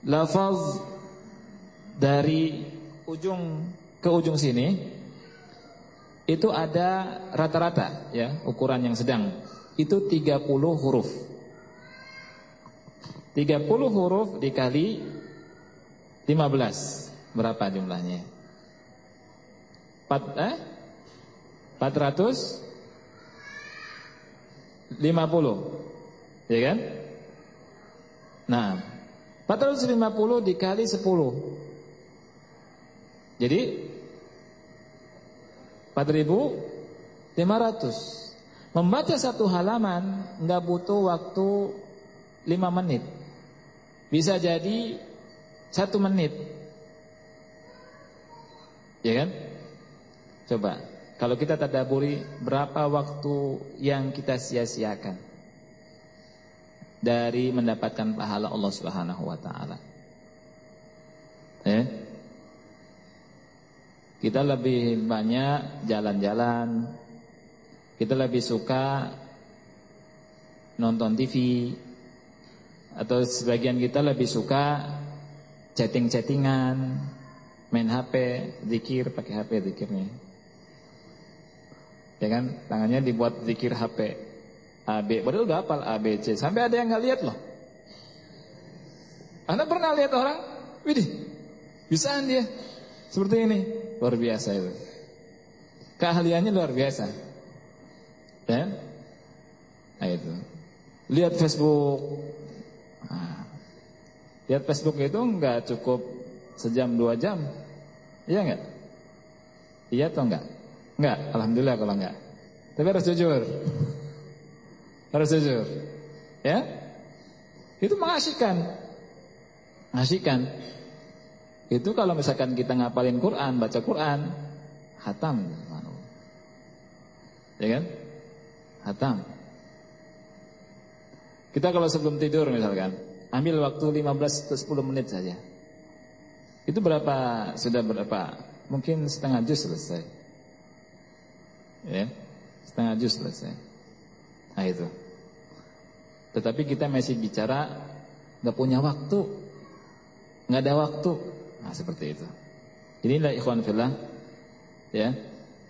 lafaz dari ujung ke ujung sini itu ada rata-rata ya, ukuran yang sedang. Itu 30 huruf. 30 huruf dikali 15. Berapa jumlahnya? 4 eh? 400 50 Ya kan? Nah 450 dikali 10 Jadi 4500 Membaca satu halaman nggak butuh waktu 5 menit Bisa jadi satu menit Ya kan? Coba kalau kita tadaburi berapa waktu yang kita sia-siakan dari mendapatkan pahala Allah Subhanahu wa taala. Eh? Kita lebih banyak jalan-jalan. Kita lebih suka nonton TV atau sebagian kita lebih suka chatting-chattingan, main HP, zikir pakai HP zikirnya. Ya kan? Tangannya dibuat zikir HP. AB, padahal udah hafal ABC. Sampai ada yang nggak lihat loh. Anda pernah lihat orang? Widih, bisaan dia. Seperti ini. Luar biasa itu. Keahliannya luar biasa. Ya? Nah itu. Lihat Facebook. Nah, lihat Facebook itu nggak cukup sejam dua jam. Iya nggak? Iya atau enggak? Enggak, alhamdulillah kalau enggak. Tapi harus jujur. Harus jujur. Ya? Itu mengasihkan. Mengasihkan. Itu kalau misalkan kita ngapalin Quran, baca Quran, hatam. Ya kan? Hatam. Kita kalau sebelum tidur misalkan, ambil waktu 15 atau 10 menit saja. Itu berapa? Sudah berapa? Mungkin setengah juz selesai. Ya setengah juz selesai. Nah itu. Tetapi kita masih bicara nggak punya waktu. Nggak ada waktu. Nah seperti itu. Jadi lah ikhwan fillah ya.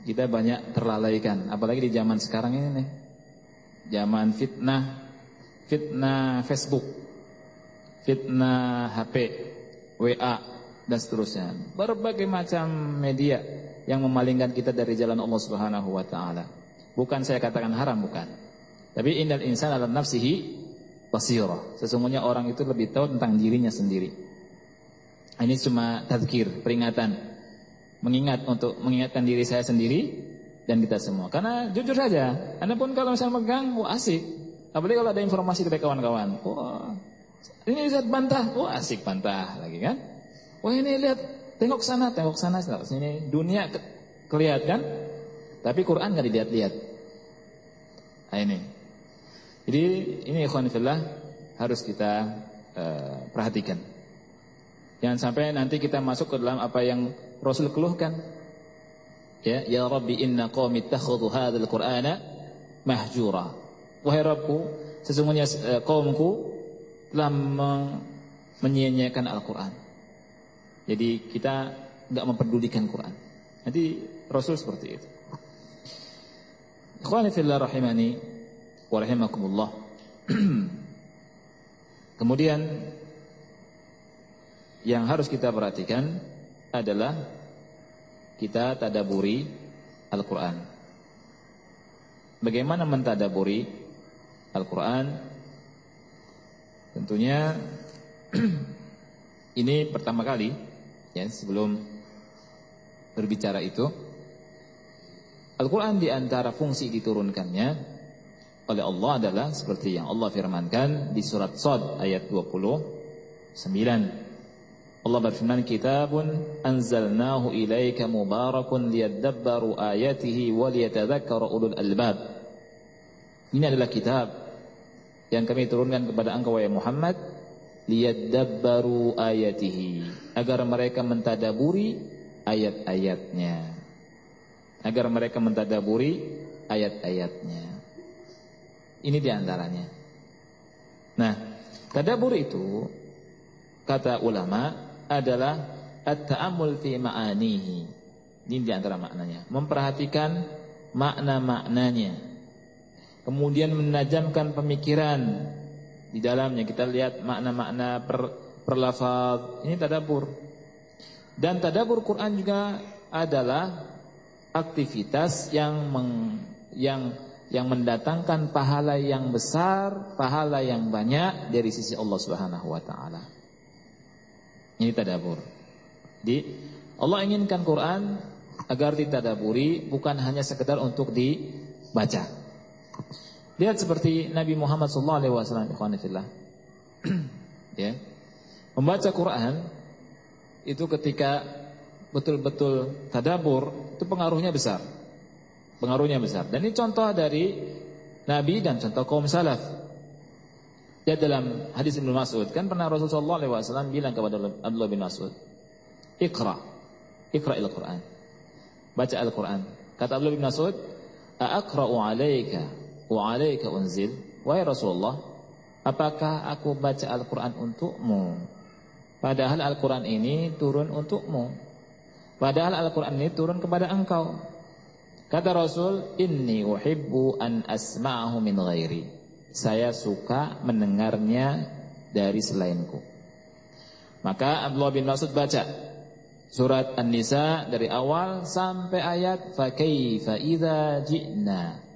Kita banyak terlalaikan. Apalagi di zaman sekarang ini nih. Zaman fitnah. Fitnah Facebook. Fitnah HP WA dan seterusnya berbagai macam media yang memalingkan kita dari jalan Allah Subhanahu wa taala. Bukan saya katakan haram bukan. Tapi innal insana ala nafsihi basira. Sesungguhnya orang itu lebih tahu tentang dirinya sendiri. Ini cuma tazkir, peringatan. Mengingat untuk mengingatkan diri saya sendiri dan kita semua. Karena jujur saja, Anda pun kalau misalnya megang, wah asik. Apalagi kalau ada informasi dari kawan-kawan. Wah, ini lihat bantah, wah asik bantah lagi kan. Wah ini lihat Tengok sana, tengok sana, tengok sini. Dunia ke kelihatan, tapi Quran nggak dilihat-lihat. Nah, ini. Jadi ini ikhwan harus kita uh, perhatikan. Jangan sampai nanti kita masuk ke dalam apa yang Rasul keluhkan. Ya, ya Rabbi inna qaumi ittakhadhu hadzal Qur'ana mahjura. Wahai Rabbku, sesungguhnya uh, kaumku telah menyia-nyiakan Al-Qur'an. Jadi kita nggak memperdulikan Quran. Nanti Rasul seperti itu. Ikhwani fillah rahimani wa rahimakumullah. Kemudian yang harus kita perhatikan adalah kita tadaburi Al-Quran. Bagaimana mentadaburi Al-Quran? Tentunya ini pertama kali ya sebelum berbicara itu Al-Quran di antara fungsi diturunkannya oleh Allah adalah seperti yang Allah firmankan di surat Sod ayat 29 Allah berfirman kitabun anzalnahu ilaika mubarakun liyadabbaru ayatihi wa ulul albab. Ini adalah kitab yang kami turunkan kepada engkau wahai Muhammad liyadabbaru ayatihi agar mereka mentadaburi ayat-ayatnya. Agar mereka mentadaburi ayat-ayatnya. Ini di antaranya. Nah, tadabur itu kata ulama adalah at-ta'ammul fi ma'anihi. Ini di antara maknanya. Memperhatikan makna-maknanya. Kemudian menajamkan pemikiran di dalamnya. Kita lihat makna-makna per, perlafaz. Ini tadabur. Dan tadabur Quran juga adalah aktivitas yang meng, yang yang mendatangkan pahala yang besar, pahala yang banyak dari sisi Allah Subhanahu wa taala. Ini tadabur. Di Allah inginkan Quran agar ditadaburi bukan hanya sekedar untuk dibaca. Lihat seperti Nabi Muhammad wasallam ya. Membaca Quran itu ketika betul-betul tadabur itu pengaruhnya besar. Pengaruhnya besar. Dan ini contoh dari Nabi dan contoh kaum salaf. Ya dalam hadis Ibnu Mas'ud kan pernah Rasulullah SAW bilang kepada Abdullah bin Mas'ud, "Iqra, Iqra al-Quran." Baca Al-Quran. Kata Abdullah bin Mas'ud, "Aqra'u 'alaika wa 'alaika unzil?" Wahai Rasulullah, apakah aku baca Al-Quran untukmu? Padahal Al-Quran ini turun untukmu. Padahal Al-Quran ini turun kepada engkau. Kata Rasul, "Inni uhibbu an asma'ahu min ghairi." saya suka mendengarnya dari selainku. Maka Abdullah bin Mas'ud baca surat An-Nisa dari awal sampai ayat fa kaifa idza ji'na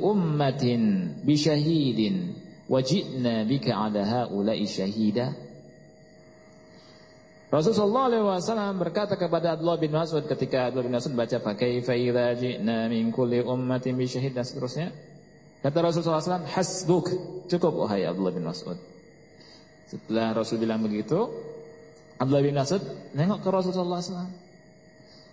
ummatin bi syahidin wa ji'na bika 'ala haula'i syahida Rasulullah wasallam berkata kepada Abdullah bin Mas'ud ketika Abdullah bin Mas'ud baca fa kaifa idza ji'na min kulli ummatin bi syahid dan seterusnya Kata Rasulullah SAW, hasbuk, cukup wahai Abdullah bin Mas'ud. Setelah Rasul bilang begitu, Abdullah bin Mas'ud nengok ke Rasulullah SAW.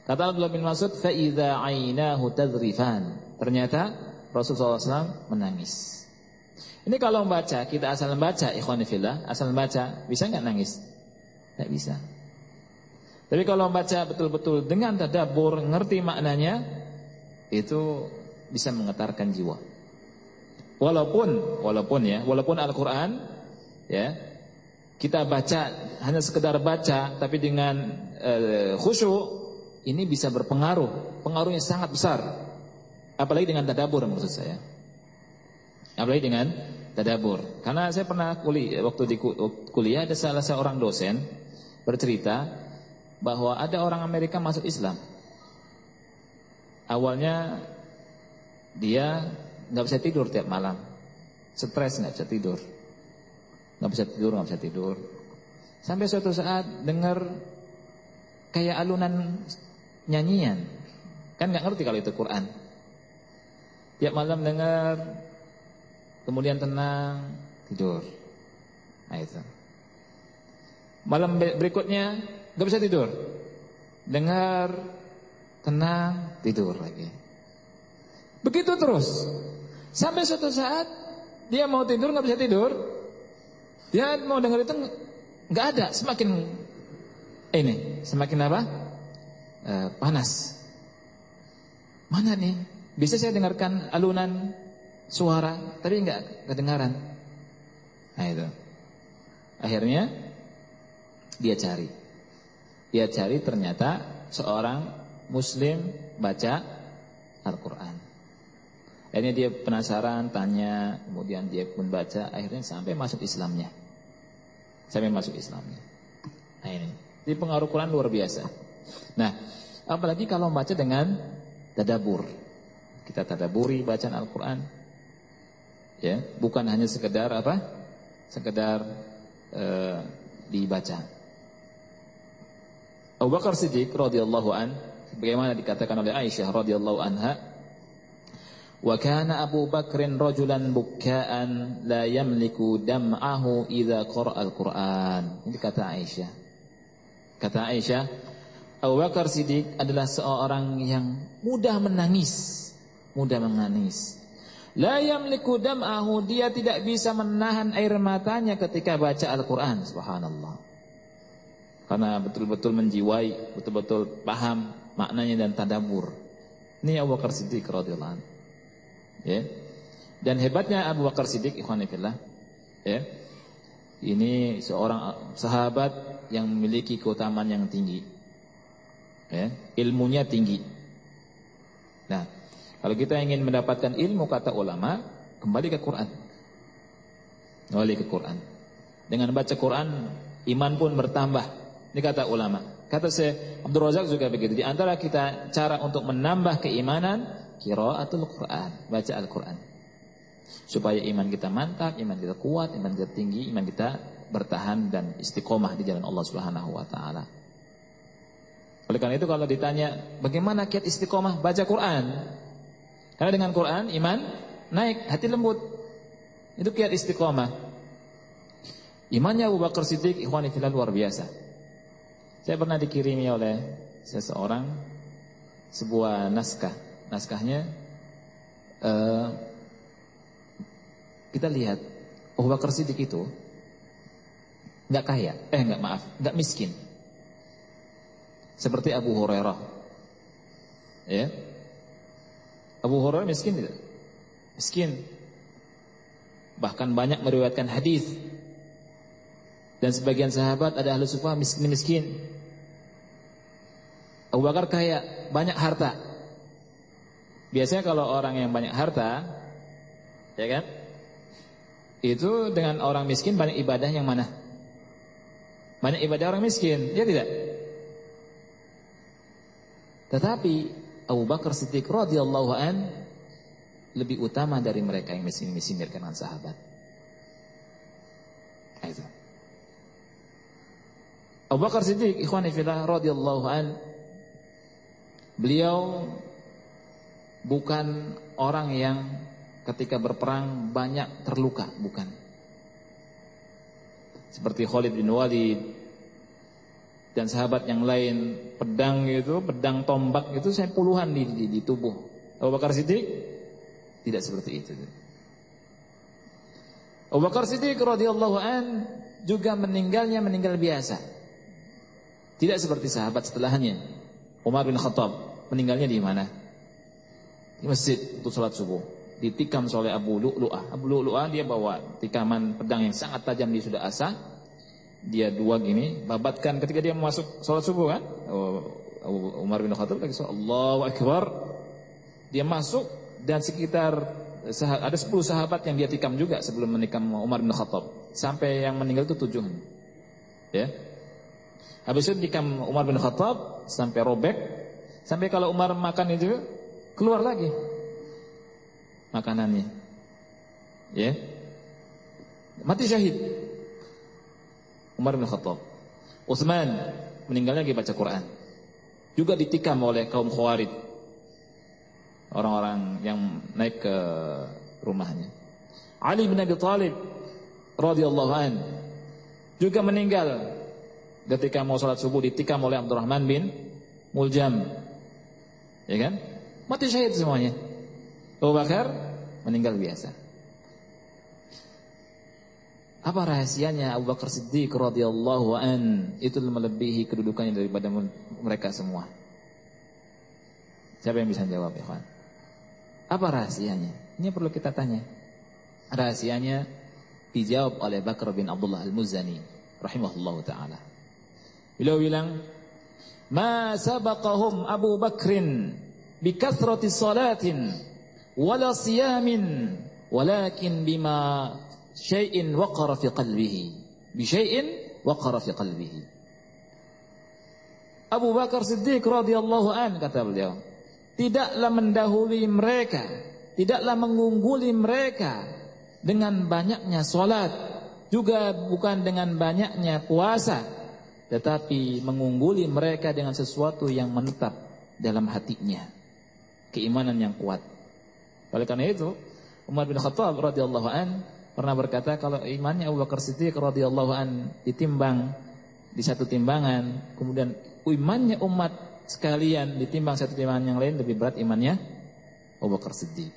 Kata Abdullah bin Mas'ud, فَإِذَا عَيْنَاهُ تَذْرِفَانِ Ternyata Rasulullah SAW menangis. Ini kalau membaca, kita asal membaca, ikhwanifillah, asal membaca, bisa nggak nangis? Tidak bisa. Tapi kalau membaca betul-betul dengan tadabur, ngerti maknanya, itu bisa menggetarkan jiwa. Walaupun walaupun ya, walaupun Al-Qur'an ya, kita baca hanya sekedar baca tapi dengan uh, khusyuk ini bisa berpengaruh, pengaruhnya sangat besar. Apalagi dengan tadabbur maksud saya. Apalagi dengan tadabbur. Karena saya pernah kuliah waktu di kuliah ada salah seorang dosen bercerita bahwa ada orang Amerika masuk Islam. Awalnya dia nggak bisa tidur tiap malam. Stres nggak bisa tidur. nggak bisa tidur, nggak bisa tidur. Sampai suatu saat dengar kayak alunan nyanyian. Kan nggak ngerti kalau itu Quran. Tiap malam dengar kemudian tenang, tidur. Nah itu. Malam berikutnya nggak bisa tidur. Dengar tenang, tidur lagi. Begitu terus. Sampai suatu saat dia mau tidur nggak bisa tidur. Dia mau dengar itu nggak ada, semakin ini, semakin apa? E, panas. Mana nih? Bisa saya dengarkan alunan suara, tapi nggak kedengaran. Nah itu. Akhirnya dia cari. Dia cari ternyata seorang muslim baca Al-Qur'an. Akhirnya dia penasaran, tanya, kemudian dia pun baca, akhirnya sampai masuk Islamnya. Sampai masuk Islamnya. Nah ini, jadi pengaruh Quran luar biasa. Nah, apalagi kalau membaca dengan tadabur. Kita tadaburi bacaan Al-Quran. Ya, bukan hanya sekedar apa? Sekedar uh, dibaca. Abu Bakar Siddiq radhiyallahu an, bagaimana dikatakan oleh Aisyah radhiyallahu anha, Wa kana Abu Bakrin rajulan bukka'an la yamliku dam'ahu idza qara'a al-Qur'an. Ini kata Aisyah. Kata Aisyah, Abu Bakar Siddiq adalah seorang yang mudah menangis, mudah menangis. La yamliku dam'ahu, dia tidak bisa menahan air matanya ketika baca Al-Qur'an, subhanallah. Karena betul-betul menjiwai, betul-betul paham maknanya dan tadabur. Ini Abu Bakar Siddiq radhiyallahu. Ya. Dan hebatnya Abu Bakar Siddiq ikhwanillah, ya. Ini seorang sahabat yang memiliki keutamaan yang tinggi. Ya, ilmunya tinggi. Nah, kalau kita ingin mendapatkan ilmu kata ulama, kembali ke Quran. Kembali ke Quran. Dengan baca Quran, iman pun bertambah. Ini kata ulama. Kata saya Abdul Razak juga begitu. Di antara kita cara untuk menambah keimanan qiraatul Quran, baca Al-Quran. Supaya iman kita mantap, iman kita kuat, iman kita tinggi, iman kita bertahan dan istiqomah di jalan Allah Subhanahu wa taala. Oleh karena itu kalau ditanya bagaimana kiat istiqomah baca Quran? Karena dengan Quran iman naik, hati lembut. Itu kiat istiqomah. Imannya Abu Bakar Siddiq ikhwan fillah luar biasa. Saya pernah dikirimi oleh seseorang sebuah naskah naskahnya uh, kita lihat Abu Bakar Siddiq itu nggak kaya, eh nggak maaf, nggak miskin. Seperti Abu Hurairah. Ya. Abu Hurairah miskin tidak? Miskin. Bahkan banyak meriwayatkan hadis. Dan sebagian sahabat ada ahli sufah miskin-miskin. Abu Bakar kaya, banyak harta. Biasanya kalau orang yang banyak harta, ya kan? Itu dengan orang miskin banyak ibadah yang mana? Banyak ibadah orang miskin, ya tidak? Tetapi Abu Bakar Siddiq radhiyallahu an lebih utama dari mereka yang kalangan sahabat. Itu. Abu Bakar Siddiq ikhwani fillah radhiyallahu an beliau bukan orang yang ketika berperang banyak terluka, bukan. Seperti Khalid bin Walid dan sahabat yang lain, pedang itu, pedang tombak itu saya puluhan di, di, di tubuh. Abu Bakar Siddiq tidak seperti itu. Abu Bakar Siddiq radhiyallahu an juga meninggalnya meninggal biasa. Tidak seperti sahabat setelahnya. Umar bin Khattab meninggalnya di mana? di masjid untuk sholat subuh. Ditikam oleh Abu Lu'lu'ah. Abu Lu'lu'ah dia bawa tikaman pedang yang sangat tajam di sudah asa. Dia dua gini, babatkan ketika dia masuk sholat subuh kan. Oh, Umar bin Khattab lagi sholat. Allahu Akbar. Dia masuk dan sekitar ada 10 sahabat yang dia tikam juga sebelum menikam Umar bin Khattab. Sampai yang meninggal itu tujuh. Ya. Habis itu tikam Umar bin Khattab sampai robek. Sampai kalau Umar makan itu keluar lagi makanannya. Ya. Mati syahid. Umar bin Khattab. Utsman meninggalnya lagi baca Quran. Juga ditikam oleh kaum Khawarij. Orang-orang yang naik ke rumahnya. Ali bin Abi Thalib radhiyallahu an juga meninggal ketika mau salat subuh ditikam oleh Abdurrahman bin Muljam. Ya kan? Mati syahid semuanya. Abu Bakar meninggal biasa. Apa rahasianya Abu Bakar Siddiq radhiyallahu an itu melebihi kedudukannya daripada mereka semua? Siapa yang bisa jawab kawan? Apa rahasianya? Ini perlu kita tanya. Rahasianya dijawab oleh Bakar bin Abdullah Al-Muzani rahimahullahu taala. Beliau bilang, "Ma sabaqahum Abu Bakrin bikathrati salatin wala siyamin walakin bima syai'in waqara fi qalbihi bi syai'in waqara fi qalbihi Abu Bakar Siddiq radhiyallahu an kata beliau tidaklah mendahului mereka tidaklah mengungguli mereka dengan banyaknya salat juga bukan dengan banyaknya puasa tetapi mengungguli mereka dengan sesuatu yang menetap dalam hatinya keimanan yang kuat. Oleh karena itu, Umar bin Khattab radhiyallahu an pernah berkata kalau imannya Abu Bakar Siddiq radhiyallahu an ditimbang di satu timbangan, kemudian imannya umat sekalian ditimbang satu timbangan yang lain lebih berat imannya Abu Bakar Siddiq.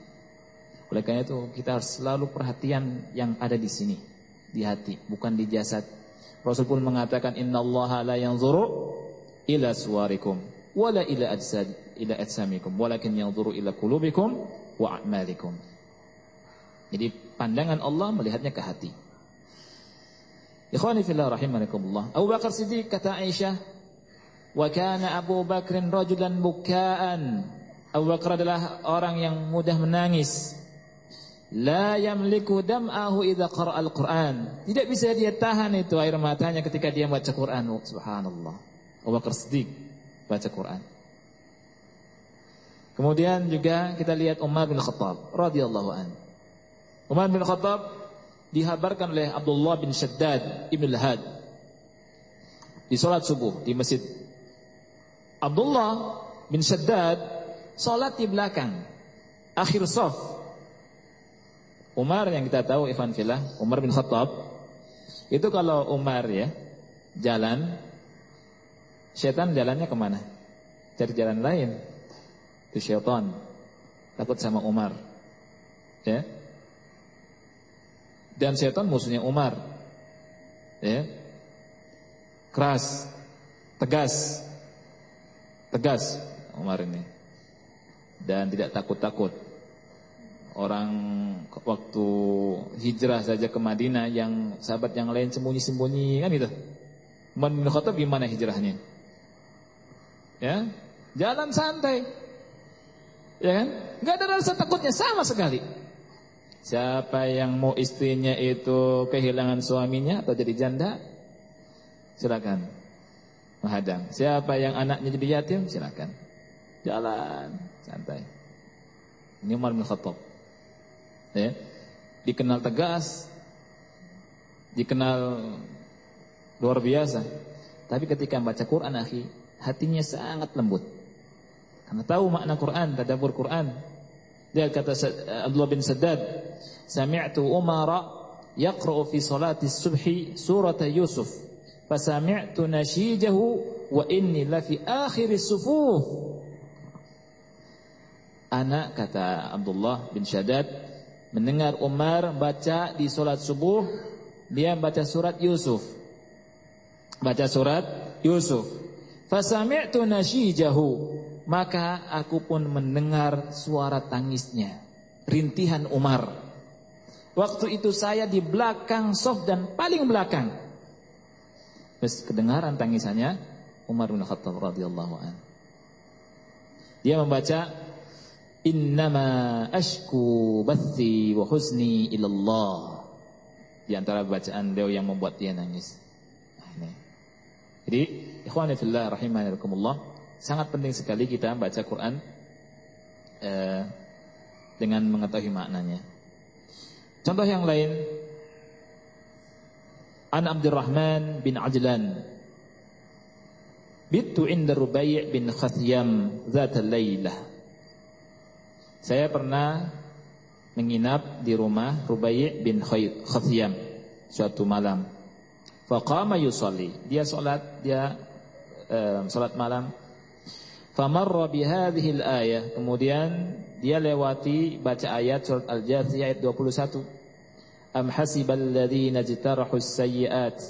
Oleh karena itu kita harus selalu perhatian yang ada di sini, di hati, bukan di jasad. Rasul pun mengatakan innallaha la yanzuru ila suwarikum wala ila ajsad ila ajsamikum walakin yanzuru ila qulubikum wa a'malikum. Jadi pandangan Allah melihatnya ke hati. Ikhwani fillah rahimakumullah. Abu Bakar Siddiq kata Aisyah, "Wa kana Abu Bakr rajulan bukaan." Abu Bakar adalah orang yang mudah menangis. La yamliku dam'ahu idza qara'a al-Qur'an. Tidak bisa dia tahan itu air matanya ketika dia baca Quran. Oh, subhanallah. Abu Bakar Siddiq baca Quran. Kemudian juga kita lihat Umar bin Khattab radhiyallahu an. Umar bin Khattab dihabarkan oleh Abdullah bin Shaddad Ibn Al-Had di salat subuh di masjid. Abdullah bin Shaddad salat di belakang akhir saf. Umar yang kita tahu Ivan Filah, Umar bin Khattab itu kalau Umar ya jalan setan jalannya ke mana? Cari jalan lain. Itu syaitan takut sama Umar. Ya, dan setan musuhnya Umar. Ya. Keras, tegas. Tegas Umar ini. Dan tidak takut-takut. Orang waktu hijrah saja ke Madinah yang sahabat yang lain sembunyi-sembunyi kan itu. Umar bin gimana hijrahnya? Ya, jalan santai. Ya kan? Enggak ada rasa takutnya sama sekali. Siapa yang mau istrinya itu kehilangan suaminya atau jadi janda? Silakan menghadang. Siapa yang anaknya jadi yatim? Silakan. Jalan santai. Ini Umar bin Khattab. Ya. Dikenal tegas, dikenal luar biasa. Tapi ketika membaca Quran akhi, hatinya sangat lembut. Karena tahu makna Quran, tadabbur Quran. Dia kata Abdullah bin Saddad, "Sami'tu Umar yaqra'u fi salati subhi surat Yusuf, fasami'tu nashijahu wa inni la fi akhir sufuf." Anak kata Abdullah bin Shaddad mendengar Umar baca di salat subuh, dia baca surat Yusuf. Baca surat Yusuf. Fasami'tu nashijahu maka aku pun mendengar suara tangisnya, rintihan Umar. Waktu itu saya di belakang sof dan paling belakang. Terus kedengaran tangisannya Umar bin Khattab radhiyallahu an. Dia membaca Innama ashku bathi wa husni ilallah. Di antara bacaan beliau yang membuat dia nangis. Nah. Jadi, ikhwani fillah rahimahirakumullah. Sangat penting sekali kita baca Quran eh, dengan mengetahui maknanya. Contoh yang lain, An Abdurrahman bin Ajlan Bitu inda Rubai' bin Khathyam Zat laylah Saya pernah menginap di rumah Rubai' bin Khathyam suatu malam. Faqama yusalli. Dia salat, dia uh, salat malam فمر بهذه الآية. Kemudian dia lewati baca ayat surat Al-Jathi ayat 21 أم حسب الذين اجترحوا السيئات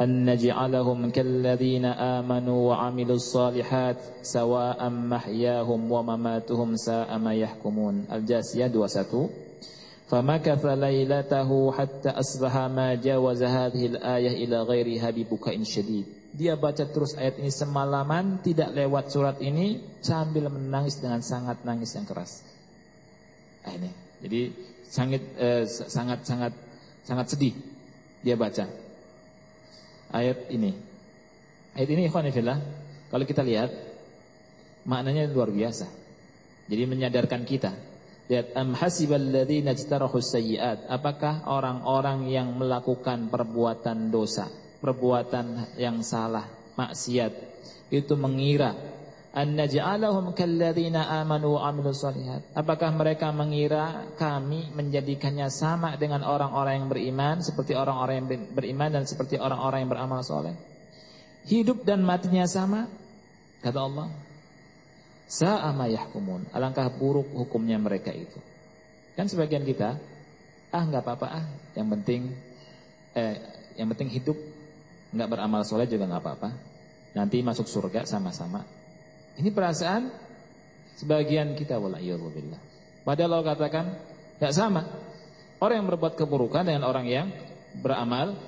أن نجعلهم كالذين آمنوا وعملوا الصالحات سواء محياهم ومماتهم ساء ما يحكمون الجاسية 21 فمكث ليلته حتى أصبح ما جاوز هذه الآية إلى غيرها ببكاء شديد dia baca terus ayat ini semalaman, tidak lewat surat ini sambil menangis dengan sangat nangis yang keras. Nah, ini. Jadi sangat eh, sangat sangat sangat sedih dia baca ayat ini. Ayat ini ikhwanifillah, kalau kita lihat maknanya luar biasa. Jadi menyadarkan kita. Lihat am hasibal ladzina sayyi'at. Apakah orang-orang yang melakukan perbuatan dosa perbuatan yang salah, maksiat itu mengira an naj'alahum kalladzina amanu wa amilus solihat. Apakah mereka mengira kami menjadikannya sama dengan orang-orang yang beriman seperti orang-orang yang beriman dan seperti orang-orang yang beramal soleh? Hidup dan matinya sama? Kata Allah. Sa'a ma yahkumun. Alangkah buruk hukumnya mereka itu. Kan sebagian kita, ah nggak apa-apa ah, yang penting eh yang penting hidup nggak beramal soleh juga nggak apa-apa. Nanti masuk surga sama-sama. Ini perasaan sebagian kita wala billah. Padahal Allah katakan tidak sama. Orang yang berbuat keburukan dengan orang yang beramal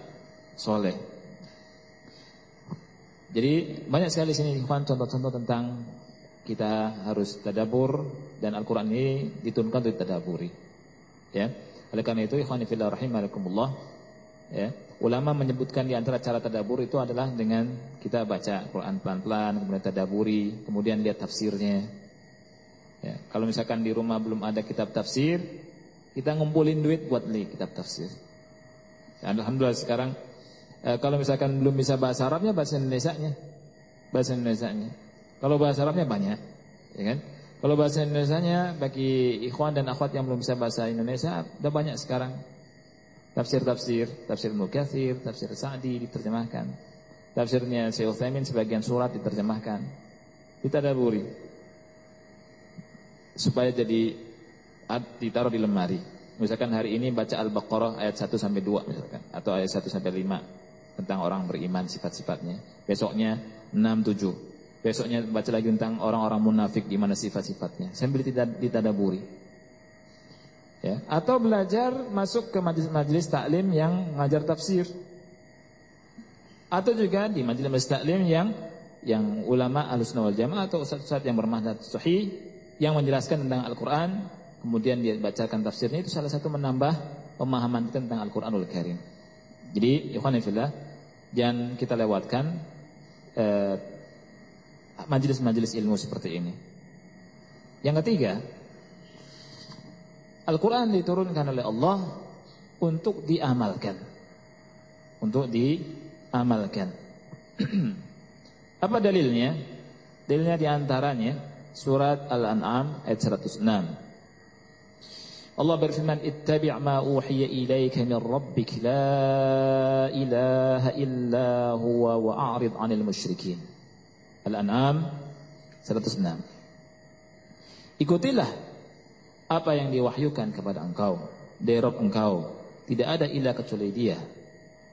soleh. Jadi banyak sekali sini contoh-contoh tentang kita harus tadabur dan Al-Quran ini diturunkan untuk tadaburi. Ya. Oleh karena itu, ikhwan fillah ya. Ulama menyebutkan di antara cara tadabur itu adalah dengan kita baca Quran pelan-pelan, kemudian tadaburi, kemudian lihat tafsirnya. Ya, kalau misalkan di rumah belum ada kitab tafsir, kita ngumpulin duit buat beli kitab tafsir. Ya, Alhamdulillah sekarang eh, kalau misalkan belum bisa bahasa Arabnya, bahasa Indonesia-nya. Bahasa Indonesia-nya. Kalau bahasa Arabnya banyak, ya kan? Kalau bahasa Indonesia-nya bagi ikhwan dan akhwat yang belum bisa bahasa Indonesia, udah banyak sekarang Tafsir-tafsir, tafsir Mukathir, tafsir Sa'di diterjemahkan. Tafsirnya Syekh Utsaimin sebagian surat diterjemahkan. Ditadaburi. Supaya jadi ditaruh di lemari. Misalkan hari ini baca Al-Baqarah ayat 1 sampai 2 misalkan atau ayat 1 sampai 5 tentang orang beriman sifat-sifatnya. Besoknya 6 7. Besoknya baca lagi tentang orang-orang munafik di mana sifat-sifatnya. Sambil ditadaburi ya atau belajar masuk ke majelis-majelis taklim yang mengajar tafsir atau juga di majelis taklim yang yang ulama Ahlussunnah wal Jamaah atau ustaz-ustaz yang bermanhaj sahih yang menjelaskan tentang Al-Qur'an kemudian dia bacakan tafsirnya itu salah satu menambah pemahaman tentang Al-Qur'anul Karim. Jadi ikhwan fillah jangan kita lewatkan eh, majelis-majelis ilmu seperti ini. Yang ketiga, Al-Quran diturunkan oleh Allah untuk diamalkan. Untuk diamalkan. Apa dalilnya? Dalilnya di antaranya surat Al-An'am ayat 106. Allah berfirman, "Ittabi' ma uhiya ilaika min rabbik la ilaha illa huwa wa a'rid 'anil musyrikin." Al-An'am 106. Ikutilah apa yang diwahyukan kepada engkau dari Rabb engkau tidak ada ilah kecuali dia.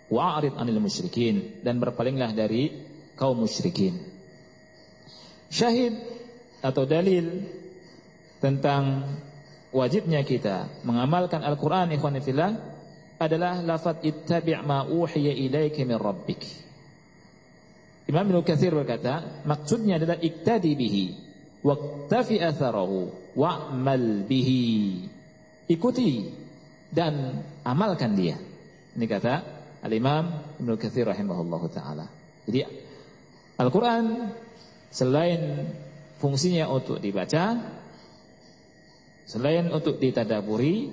Wa'rid 'anil musyrikin dan berpalinglah dari kaum musyrikin. Syahid atau dalil tentang wajibnya kita mengamalkan Al-Qur'an ikhwan fillah adalah lafaz ittabi' ma uhiya ilaika min rabbik. Imam Ibnu Katsir berkata maksudnya adalah iktadi bihi waqtafi atharahu wa'mal bihi. Ikuti dan amalkan dia. Ini kata Al-Imam Ibnu Katsir rahimahullahu taala. Jadi Al-Qur'an selain fungsinya untuk dibaca, selain untuk ditadaburi,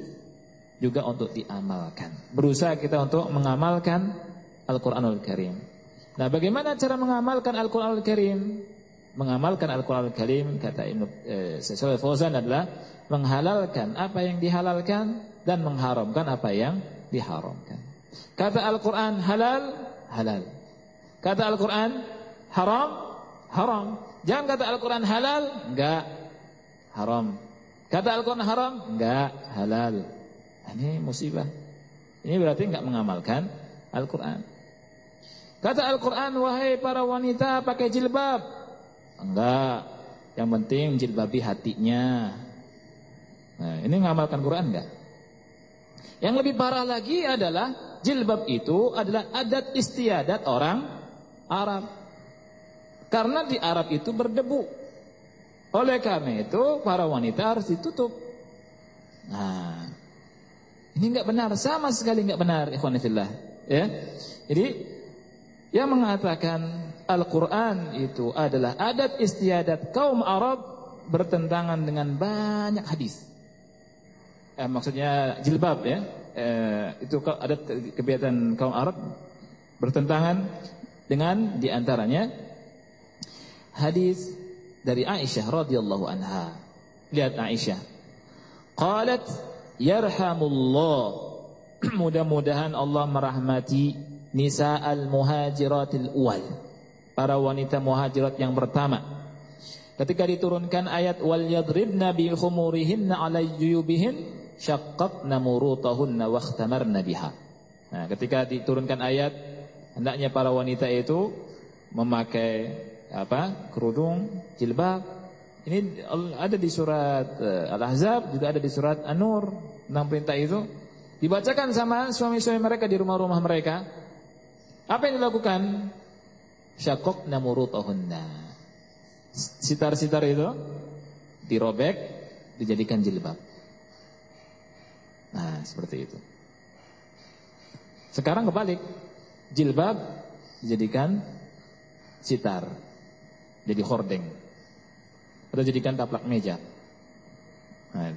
juga untuk diamalkan. Berusaha kita untuk mengamalkan Al-Qur'anul Karim. Nah, bagaimana cara mengamalkan Al-Qur'anul Karim? Mengamalkan Al-Quran Al-Karim kata Ibnu eh, Fauzan adalah menghalalkan apa yang dihalalkan dan mengharamkan apa yang diharamkan. Kata Al-Quran halal, halal. Kata Al-Quran haram, haram. Jangan kata Al-Quran halal, enggak haram. Kata Al-Quran haram, enggak halal. Ini musibah. Ini berarti enggak mengamalkan Al-Quran. Kata Al-Quran, wahai para wanita pakai jilbab. Enggak. Yang penting jilbabi hatinya. Nah, ini ngamalkan Quran enggak? Yang lebih parah lagi adalah jilbab itu adalah adat istiadat orang Arab. Karena di Arab itu berdebu. Oleh karena itu para wanita harus ditutup. Nah, ini enggak benar, sama sekali enggak benar, ikhwan fillah, ya. Jadi yang mengatakan Al-Quran itu adalah adat istiadat kaum Arab bertentangan dengan banyak hadis. Eh, maksudnya jilbab ya. Eh, itu adat kebiasaan kaum Arab bertentangan dengan di antaranya hadis dari Aisyah radhiyallahu anha. Lihat Aisyah. Qalat yarhamullah. Mudah-mudahan Allah merahmati nisa al-muhajiratil awal. Para wanita muhajirat yang pertama. Ketika diturunkan ayat wal yadribna bi khumurihinna 'ala juyubihin syaqqaqna murutahunna wakhtamarna biha. Nah, ketika diturunkan ayat hendaknya para wanita itu memakai apa? kerudung, jilbab. Ini ada di surat eh, Al-Ahzab, juga ada di surat An-Nur. Enam perintah itu dibacakan sama suami-suami mereka di rumah-rumah mereka. Apa yang dilakukan? Syaqqaqna murutahunna sitar-sitar itu dirobek, dijadikan jilbab. Nah, seperti itu. Sekarang kebalik. Jilbab dijadikan sitar. Jadi hordeng. Atau jadikan taplak meja. Nah,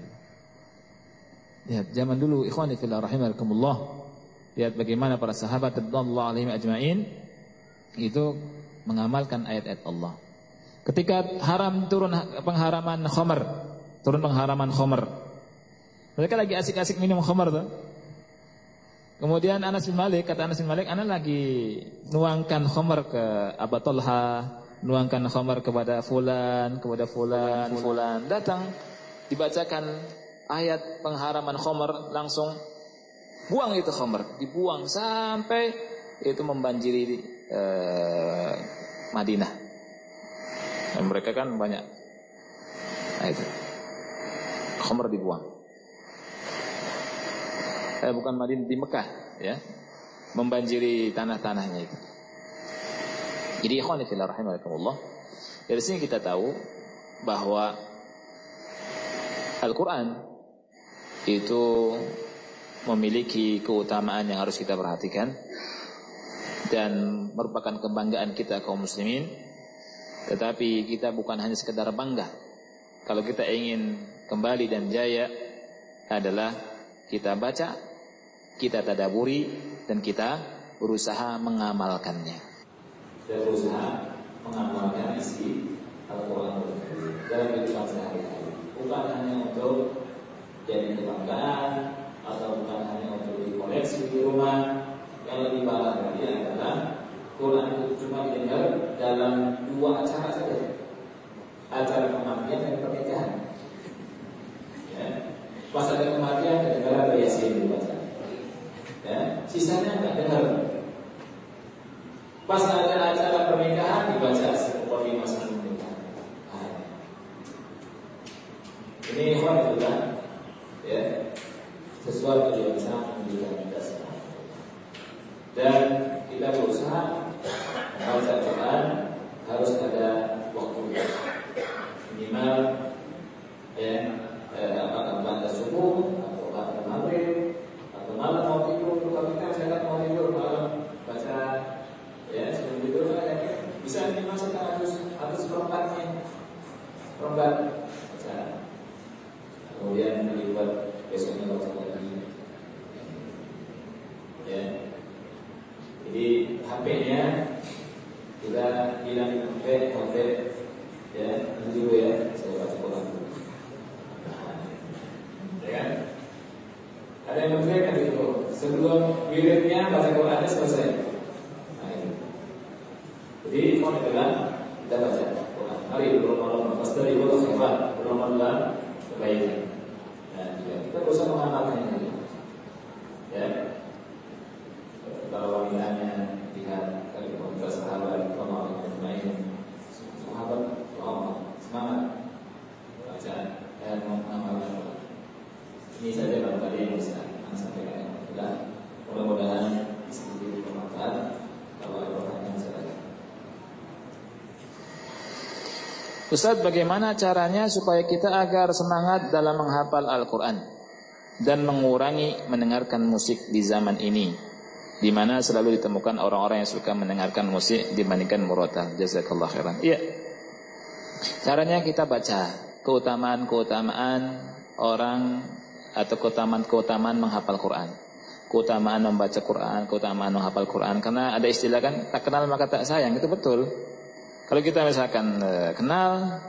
lihat zaman dulu ikhwani fillah rahimakumullah. Lihat bagaimana para sahabat radhiyallahu alaihim ajmain itu mengamalkan ayat-ayat Allah. Ketika haram turun pengharaman khamar, turun pengharaman khamar. Mereka lagi asik-asik minum khamar tuh. Kemudian Anas bin Malik, kata Anas bin Malik, Anas lagi nuangkan khamar ke Abu Talha, nuangkan khamar kepada fulan, kepada fulan, fulan. Datang dibacakan ayat pengharaman khamar langsung buang itu khamar, dibuang sampai itu membanjiri uh, Madinah. Dan mereka kan banyak. Nah itu. Khamr dibuang. Eh bukan Madinah di Mekah ya. Membanjiri tanah-tanahnya itu. Jadi ikhwan fillah rahimakumullah. Dari sini kita tahu bahwa Al-Qur'an itu memiliki keutamaan yang harus kita perhatikan dan merupakan kebanggaan kita kaum muslimin tetapi kita bukan hanya sekedar bangga. Kalau kita ingin kembali dan jaya adalah kita baca, kita tadaburi dan kita berusaha mengamalkannya. Dan berusaha mengamalkan isi Al-Quran dalam kehidupan sehari-hari. Bukan hanya untuk jadi kebanggaan atau bukan hanya untuk dikoleksi di rumah. Yang lebih parah lagi adalah Quran itu cuma didengar dalam dua acara saja Acara kematian dan pernikahan ya. Pas ada kematian kedengaran Yasin dibaca ya. Sisanya nggak dengar Pas ada acara pernikahan dibaca seperti masa pernikahan Ini ikhwan itu kan ya, Sesuatu yang sangat menunjukkan kita semua Dan kita berusaha Baca Quran harus ada waktu minimal ya eh, apakah pada subuh atau pada maghrib atau malam mau tidur kalau kita misalkan mau tidur malam baca ya sebelum tidur ya, bisa minimal kita harus harus perempatnya perempat baca kemudian melibat besoknya baca lagi ya jadi HP-nya kita bilang HP, HP ya, dulu ya, saya baca Quran ya kan? Ada yang mengklaim kan itu sebelum wiridnya baca Qurannya selesai. Nah, ini. Jadi mau adalah kita baca Quran. Mari berlomba-lomba. Pasti dari Allah hebat, berlomba-lomba kebaikan. Nah, kita berusaha mengamalkannya. Ya, kalau wanitanya lihat dari komunitas sahabat Allah Ajmain sahabat Allah semangat baca dan mengamalkan ini saja barangkali yang bisa saya sampaikan Alhamdulillah mudah-mudahan sedikit bermanfaat kalau ada pertanyaan silakan Ustaz bagaimana caranya supaya kita agar semangat dalam menghafal Al-Quran dan mengurangi mendengarkan musik di zaman ini di mana selalu ditemukan orang-orang yang suka mendengarkan musik dibandingkan murotal. Jazakallah khairan. Iya. Caranya kita baca keutamaan-keutamaan orang atau keutamaan-keutamaan menghafal Quran. Keutamaan membaca Quran, keutamaan menghafal Quran. Karena ada istilah kan tak kenal maka tak sayang itu betul. Kalau kita misalkan e, kenal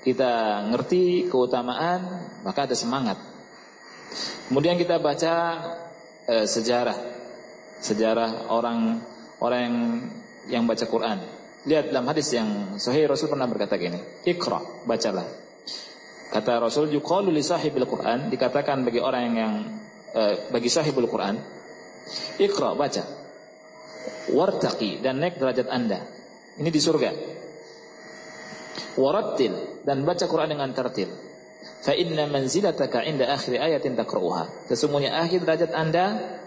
kita ngerti keutamaan, maka ada semangat. Kemudian kita baca e, sejarah, sejarah orang orang yang, yang baca Quran. Lihat dalam hadis yang Sahih Rasul pernah berkata gini, Iqra, bacalah. Kata Rasul, yuqalu li sahibil Quran, dikatakan bagi orang yang e, bagi sahibul Quran, Iqra, baca. Wartaqi dan naik derajat Anda. Ini di surga. Warattil dan baca Quran dengan tertil. Fa inna manzilataka inda akhir ayatin takra'uha. Sesungguhnya akhir derajat Anda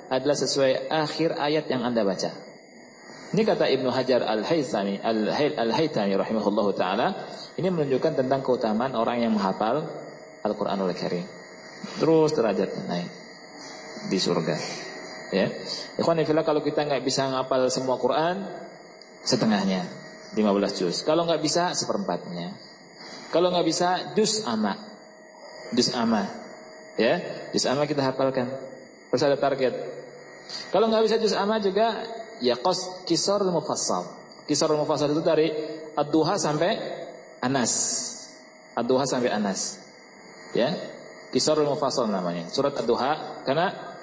adalah sesuai akhir ayat yang Anda baca. Ini kata Ibnu Hajar Al-Haythami Al-Haythami rahimahullahu taala, ini menunjukkan tentang keutamaan orang yang menghafal Al-Qur'anul Karim. Terus derajatnya naik di surga. Ya. Ikhwan kalau kita nggak bisa ngapal semua Quran, setengahnya 15 juz. Kalau nggak bisa seperempatnya. Kalau nggak bisa juz ama. Juz ama. Ya, juz ama kita hafalkan. Terus ada target. Kalau nggak bisa juz ama juga ya qas kisar mufassal. Kisar mufassal itu dari ad-duha sampai Anas. Ad-duha sampai Anas. Ya. Kisar mufassal namanya. Surat ad-duha karena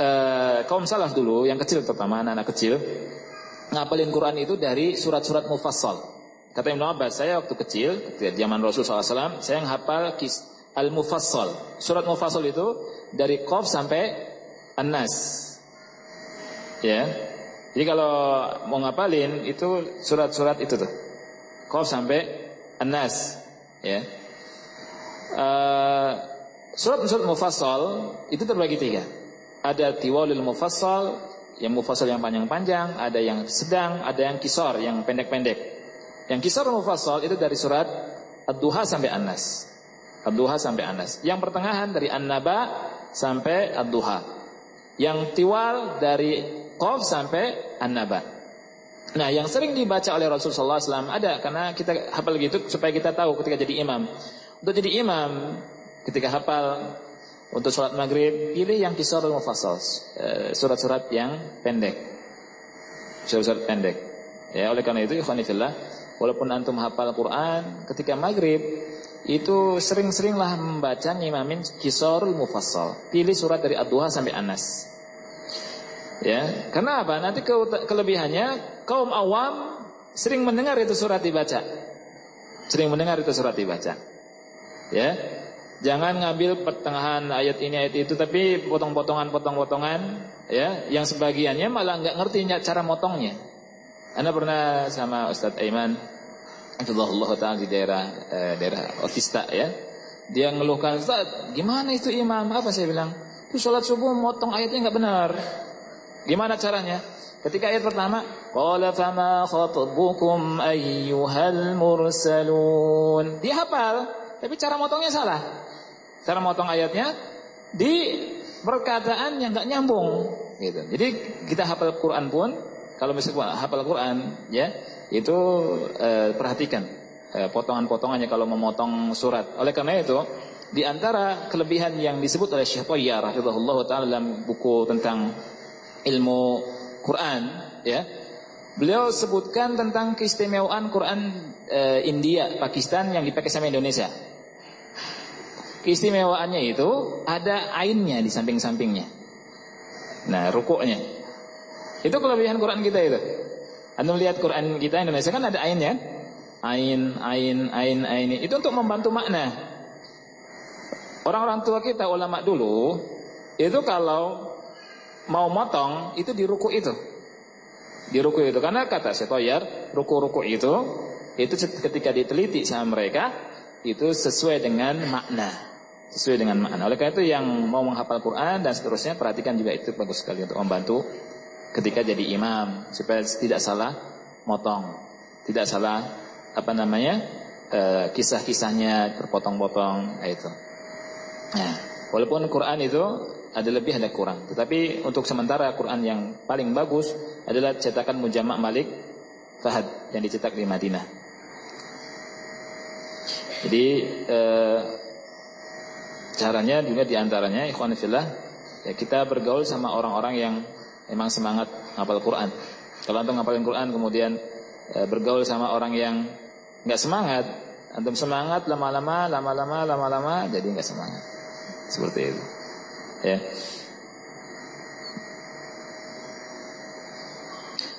uh, kaum salaf dulu yang kecil terutama anak-anak kecil ngapalin Quran itu dari surat-surat mufassal. Kata Ibn Abbas, saya waktu kecil, zaman Rasul SAW, saya menghafal al-mufassal. Surat mufassal itu dari Qaf sampai An-Nas. Ya. Jadi kalau mau ngapalin itu surat-surat itu tuh. Qaf sampai An-Nas. Ya. Uh, surat-surat mufassal itu terbagi tiga. Ada tiwalil mufassal, yang mufassal yang panjang-panjang, ada yang sedang, ada yang kisor, yang pendek-pendek. Yang kisor mufassal itu dari surat Ad-Duha sampai An-Nas. Ad-Duha sampai An-Nas. Yang pertengahan dari An-Naba sampai Ad-Duha. Yang tiwal dari Qaf sampai An-Naba. Nah, yang sering dibaca oleh Rasulullah SAW ada karena kita hafal gitu supaya kita tahu ketika jadi imam. Untuk jadi imam, ketika hafal untuk sholat maghrib, pilih yang kisarul mufassal. Eh, surat-surat yang pendek. Surat-surat pendek. Ya, oleh karena itu ikhwanifillah, walaupun antum hafal Quran, ketika maghrib, itu sering-seringlah membaca ngimamin kisarul mufassal. Pilih surat dari Ad-Duha sampai Anas. Ya, karena apa? Nanti ke kelebihannya kaum awam sering mendengar itu surat dibaca. Sering mendengar itu surat dibaca. Ya, Jangan ngambil pertengahan ayat ini ayat itu tapi potong-potongan potong-potongan ya yang sebagiannya malah nggak ngerti cara motongnya. Anda pernah sama Ustadz Aiman Allah taala di daerah eh, daerah Otista ya. Dia ngeluhkan, "Ustaz, gimana itu imam?" Apa saya bilang? Itu sholat subuh motong ayatnya nggak benar. Gimana caranya? Ketika ayat pertama, qala fama khatabukum ayyuhal mursalun. Dia hafal, tapi cara motongnya salah cara motong ayatnya di perkataan yang nggak nyambung gitu. Jadi kita hafal Quran pun kalau misalnya hafal Quran ya itu eh, perhatikan eh, potongan-potongannya kalau memotong surat. Oleh karena itu di antara kelebihan yang disebut oleh Syekh Thayyar rahimahullah taala dalam buku tentang ilmu Quran ya Beliau sebutkan tentang keistimewaan Quran e, India, Pakistan yang dipakai sama Indonesia. Keistimewaannya itu ada ainnya di samping-sampingnya. Nah, rukuknya. Itu kelebihan Quran kita itu. Anda lihat Quran kita Indonesia kan ada ainnya. Ain, ain, ain, ain. Itu untuk membantu makna. Orang-orang tua kita, ulama dulu, itu kalau mau motong, itu di ruku itu. Di ruku itu. Karena kata Setoyar, ruku-ruku itu, itu ketika diteliti sama mereka, itu sesuai dengan makna sesuai dengan makna. Oleh karena itu yang mau menghafal Quran dan seterusnya perhatikan juga itu bagus sekali untuk membantu ketika jadi imam supaya tidak salah motong, tidak salah apa namanya e, kisah-kisahnya terpotong-potong nah, itu. Nah, walaupun Quran itu ada lebih ada kurang, tetapi untuk sementara Quran yang paling bagus adalah cetakan Mujamak Malik Fahad yang dicetak di Madinah. Jadi eh, Caranya juga di antaranya ikhwan fillah ya kita bergaul sama orang-orang yang memang semangat ngapal Quran. Kalau antum ngapalin Quran kemudian e, bergaul sama orang yang nggak semangat, Antum semangat lama-lama, lama-lama, lama-lama jadi nggak semangat. Seperti itu. Ya.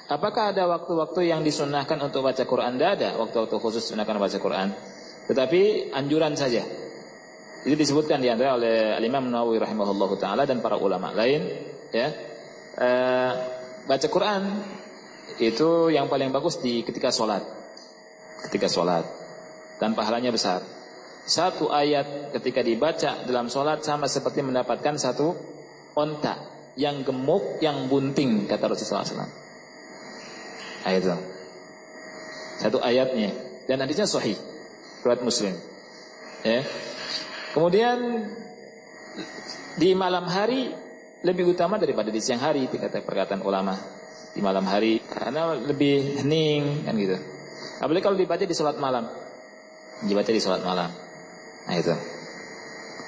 Apakah ada waktu-waktu yang disunahkan untuk baca Quran? Tidak ada waktu-waktu khusus sunahkan baca Quran. Tetapi anjuran saja. Itu disebutkan di antara oleh Imam Nawawi rahimahullahu taala dan para ulama lain, ya. E, baca Quran itu yang paling bagus di ketika sholat. Ketika sholat. Dan pahalanya besar. Satu ayat ketika dibaca dalam sholat sama seperti mendapatkan satu onta yang gemuk, yang bunting, kata Rasulullah SAW. Nah, itu. Satu ayatnya dan hadisnya sahih. Riwayat Muslim. Ya. Kemudian di malam hari lebih utama daripada di siang hari kata perkataan ulama. Di malam hari karena lebih hening kan gitu. Apalagi kalau dibaca di sholat malam. Dibaca di sholat malam. Nah itu.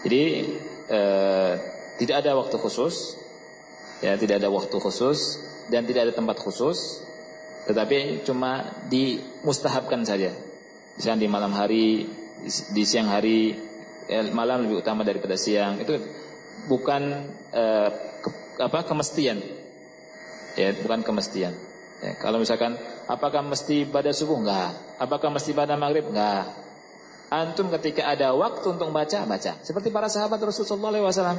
Jadi eh, tidak ada waktu khusus. Ya, tidak ada waktu khusus dan tidak ada tempat khusus tetapi cuma dimustahabkan saja. Misalnya di malam hari, di siang hari, ya, malam lebih utama daripada siang. Itu bukan eh, ke, apa kemestian. Ya, bukan kemestian. Ya, kalau misalkan apakah mesti pada subuh? Enggak. Apakah mesti pada maghrib? Enggak. Antum ketika ada waktu untuk baca, baca. Seperti para sahabat Rasulullah SAW.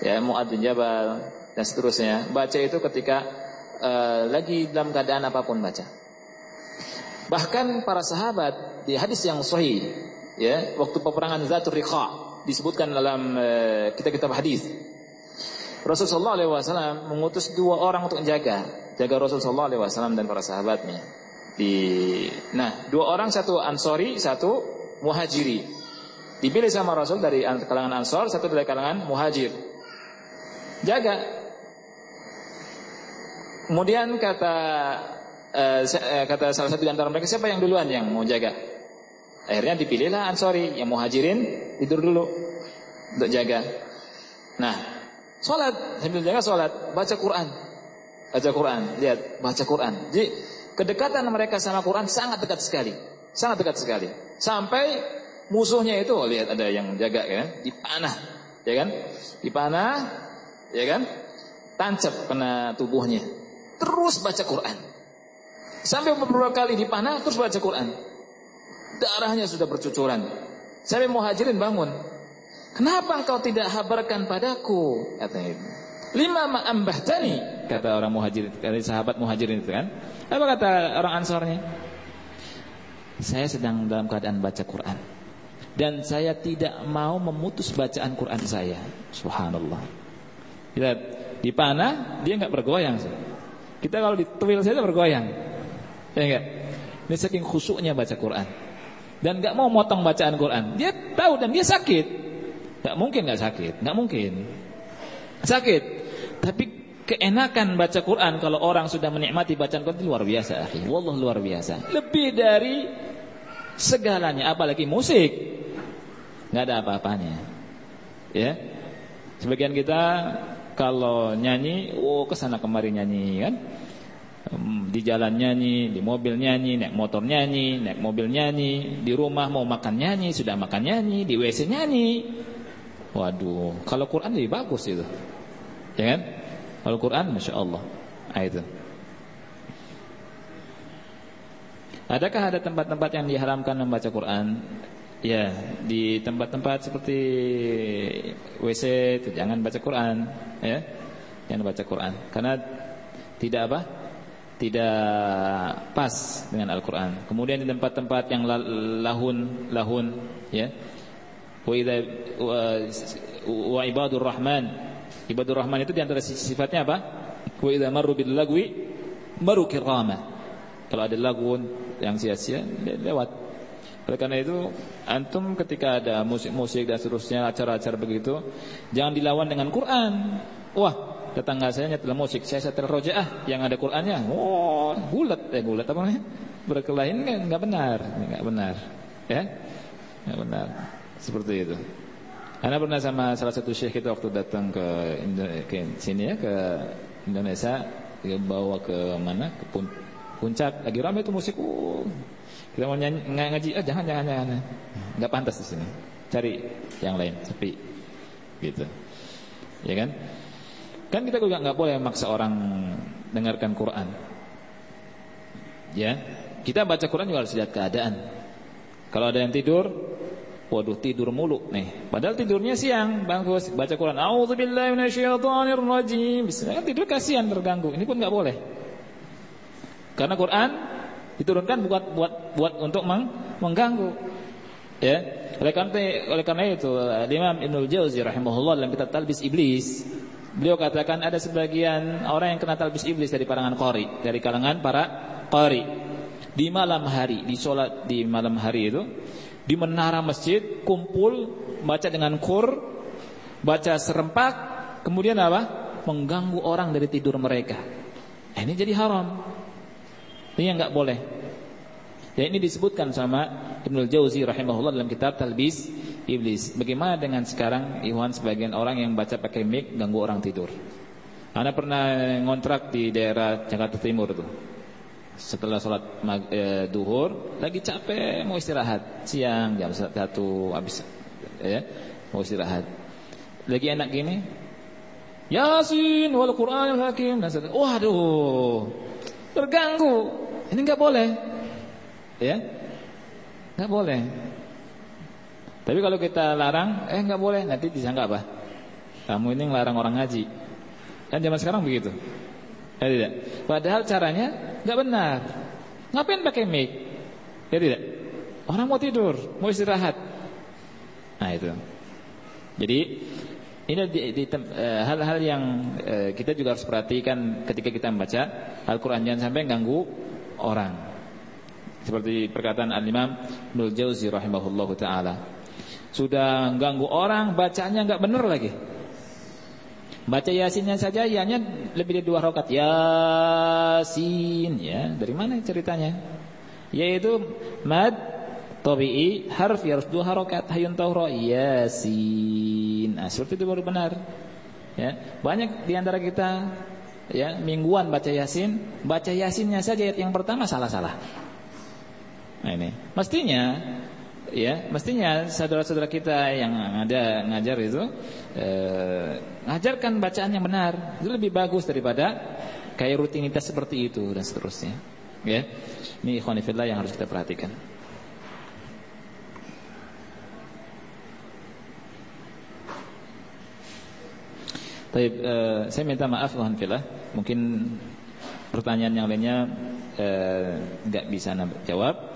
Ya, Mu'ad bin Jabal dan seterusnya. Baca itu ketika uh, lagi dalam keadaan apa pun baca. Bahkan para sahabat di hadis yang sahih ya, waktu peperangan Zatul Riqa disebutkan dalam uh, kitab-kitab hadis. Rasulullah SAW mengutus dua orang untuk menjaga, jaga Rasulullah SAW dan para sahabatnya. Di, nah, dua orang satu Ansori, satu Muhajiri. Dipilih sama Rasul dari kalangan Ansor, satu dari kalangan Muhajir. Jaga Kemudian kata uh, kata salah satu di antara mereka siapa yang duluan yang mau jaga? Akhirnya dipilihlah Ansori yang muhajirin tidur dulu untuk jaga. Nah, sholat sambil jaga sholat, baca Quran, baca Quran, lihat baca Quran. Jadi kedekatan mereka sama Quran sangat dekat sekali, sangat dekat sekali. Sampai musuhnya itu oh, lihat ada yang jaga kan, dipanah, ya kan, dipanah, ya kan, tancap kena tubuhnya terus baca Quran. Sampai beberapa kali dipanah terus baca Quran. Darahnya sudah bercucuran. Sampai muhajirin bangun. Kenapa engkau tidak habarkan padaku? Katanya itu. Lima ma'ambahtani. Kata orang muhajirin, kata sahabat muhajirin itu kan. Apa kata orang ansornya? Saya sedang dalam keadaan baca Quran. Dan saya tidak mau memutus bacaan Quran saya. Subhanallah. Lihat, dipanah, dia nggak bergoyang. Kita kalau dituil saja bergoyang. Ya enggak? Ini saking khusuknya baca Quran. Dan enggak mau motong bacaan Quran. Dia tahu dan dia sakit. Enggak mungkin enggak sakit, enggak mungkin. Sakit. Tapi keenakan baca Quran kalau orang sudah menikmati bacaan Quran itu luar biasa, akhi. Wallah luar biasa. Lebih dari segalanya, apalagi musik. Enggak ada apa-apanya. Ya. Sebagian kita kalau nyanyi, oh ke sana kemari nyanyi kan. Di jalan nyanyi, di mobil nyanyi, naik motor nyanyi, naik mobil nyanyi, di rumah mau makan nyanyi, sudah makan nyanyi, di WC nyanyi. Waduh, kalau Quran lebih bagus itu. Ya kan? Kalau Quran Masya Allah nah, itu. Adakah ada tempat-tempat yang diharamkan membaca Quran? Ya, di tempat-tempat seperti WC itu jangan baca Quran, ya. Jangan baca Quran karena tidak apa? Tidak pas dengan Al-Qur'an. Kemudian di tempat-tempat yang lahun lahun, ya. Wa wa ibadur rahman. Ibadur rahman itu di antara sifatnya apa? Wa idza marru bil lagwi maru kirama. Kalau ada lagun yang sia-sia lewat oleh karena itu, antum ketika ada musik-musik dan seterusnya, acara-acara begitu, jangan dilawan dengan Quran. Wah, tetangga saya nyetel musik, saya setel rojaah yang ada Qurannya. Oh, bulat, eh bulat apa namanya? Berkelahi enggak, enggak benar, enggak benar. Ya? Enggak benar. Seperti itu. Anda pernah sama salah satu syekh itu waktu datang ke, ke sini ya ke Indonesia, dia bawa ke mana? Ke puncak, lagi ramai itu musik. Uh, Kita mau nyanyi, ngaji, oh jangan jangan jangan. Enggak pantas di sini. Cari yang lain, sepi. Gitu. Ya kan? Kan kita juga nggak boleh maksa orang dengarkan Quran. Ya, kita baca Quran juga harus lihat keadaan. Kalau ada yang tidur, waduh tidur mulu nih. Padahal tidurnya siang, bagus baca Quran. Auzubillahi minasyaitonirrajim. Bismillah tidur kasihan terganggu. Ini pun nggak boleh. Karena Quran diturunkan buat buat buat untuk meng, mengganggu. Ya. Oleh karena itu Imam Ibnul Jauzi rahimahullah dalam kitab Talbis Iblis Beliau katakan ada sebagian orang yang kena talbis iblis dari kalangan qari, dari kalangan para qari. Di malam hari, di sholat di malam hari itu, di menara masjid kumpul baca dengan kur, baca serempak, kemudian apa? Mengganggu orang dari tidur mereka. Ini jadi haram. Ini yang nggak boleh. Ya ini disebutkan sama Ibnul Jauzi rahimahullah dalam kitab Talbis Iblis. Bagaimana dengan sekarang Iwan sebagian orang yang baca pakai mic ganggu orang tidur. Anda pernah ngontrak di daerah Jakarta Timur tuh. Setelah sholat eh, duhur lagi capek mau istirahat siang jam satu habis ya mau istirahat. Lagi enak gini. Yasin wal Qur'anil Hakim. Waduh. Terganggu. Ini enggak boleh. Ya? Enggak boleh. Tapi kalau kita larang, eh enggak boleh, nanti disangka apa? Kamu ini ngelarang orang ngaji. Kan zaman sekarang begitu. Ya tidak. Padahal caranya enggak benar. Ngapain pakai mic? Ya tidak. Orang mau tidur, mau istirahat. Nah itu. Jadi ini eh, hal-hal yang uh, kita juga harus perhatikan ketika kita membaca Al-Quran jangan sampai ganggu orang. Seperti perkataan Al-Imam Nul Jauzi rahimahullahu taala. Sudah ganggu orang bacanya enggak benar lagi. Baca Yasinnya saja ianya lebih dari dua rakaat. Yasin ya. Dari mana ceritanya? Yaitu mad tabi'i harf ya harus dua harokat hayun tauhra yasin. Nah, seperti itu baru benar. Ya, banyak di antara kita ya mingguan baca Yasin, baca Yasinnya saja yang pertama salah-salah. Nah ini, mestinya ya, mestinya saudara-saudara kita yang ada ngajar itu eh, ngajarkan bacaan yang benar. Itu lebih bagus daripada kayak rutinitas seperti itu dan seterusnya. Ya. Ini ikhwanifillah yang harus kita perhatikan. Baik, eh, saya minta maaf ikhwanifillah, mungkin pertanyaan yang lainnya eh, bisa jawab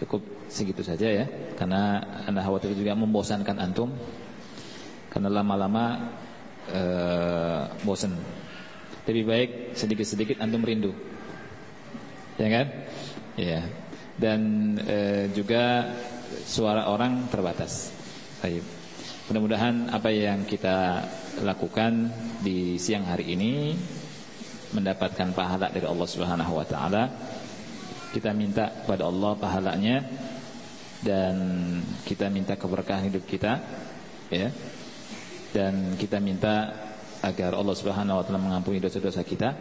cukup segitu saja ya. Karena anda khawatir juga membosankan antum. Karena lama-lama eh, bosan lebih baik sedikit-sedikit antum rindu. Ya kan? Ya. Dan eh, juga suara orang terbatas. Baik. Mudah-mudahan apa yang kita lakukan di siang hari ini mendapatkan pahala dari Allah Subhanahu wa taala. Kita minta kepada Allah pahalanya dan kita minta keberkahan hidup kita ya. Dan kita minta agar Allah Subhanahu wa taala mengampuni dosa-dosa kita.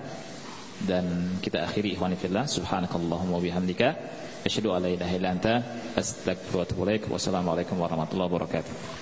Dan kita akhiri ikhwan fillah subhanakallahumma wa bihamdika asyhadu an la ilaha illa anta astaghfiruka wa atubu ilaik. Warahmatullahi wabarakatuh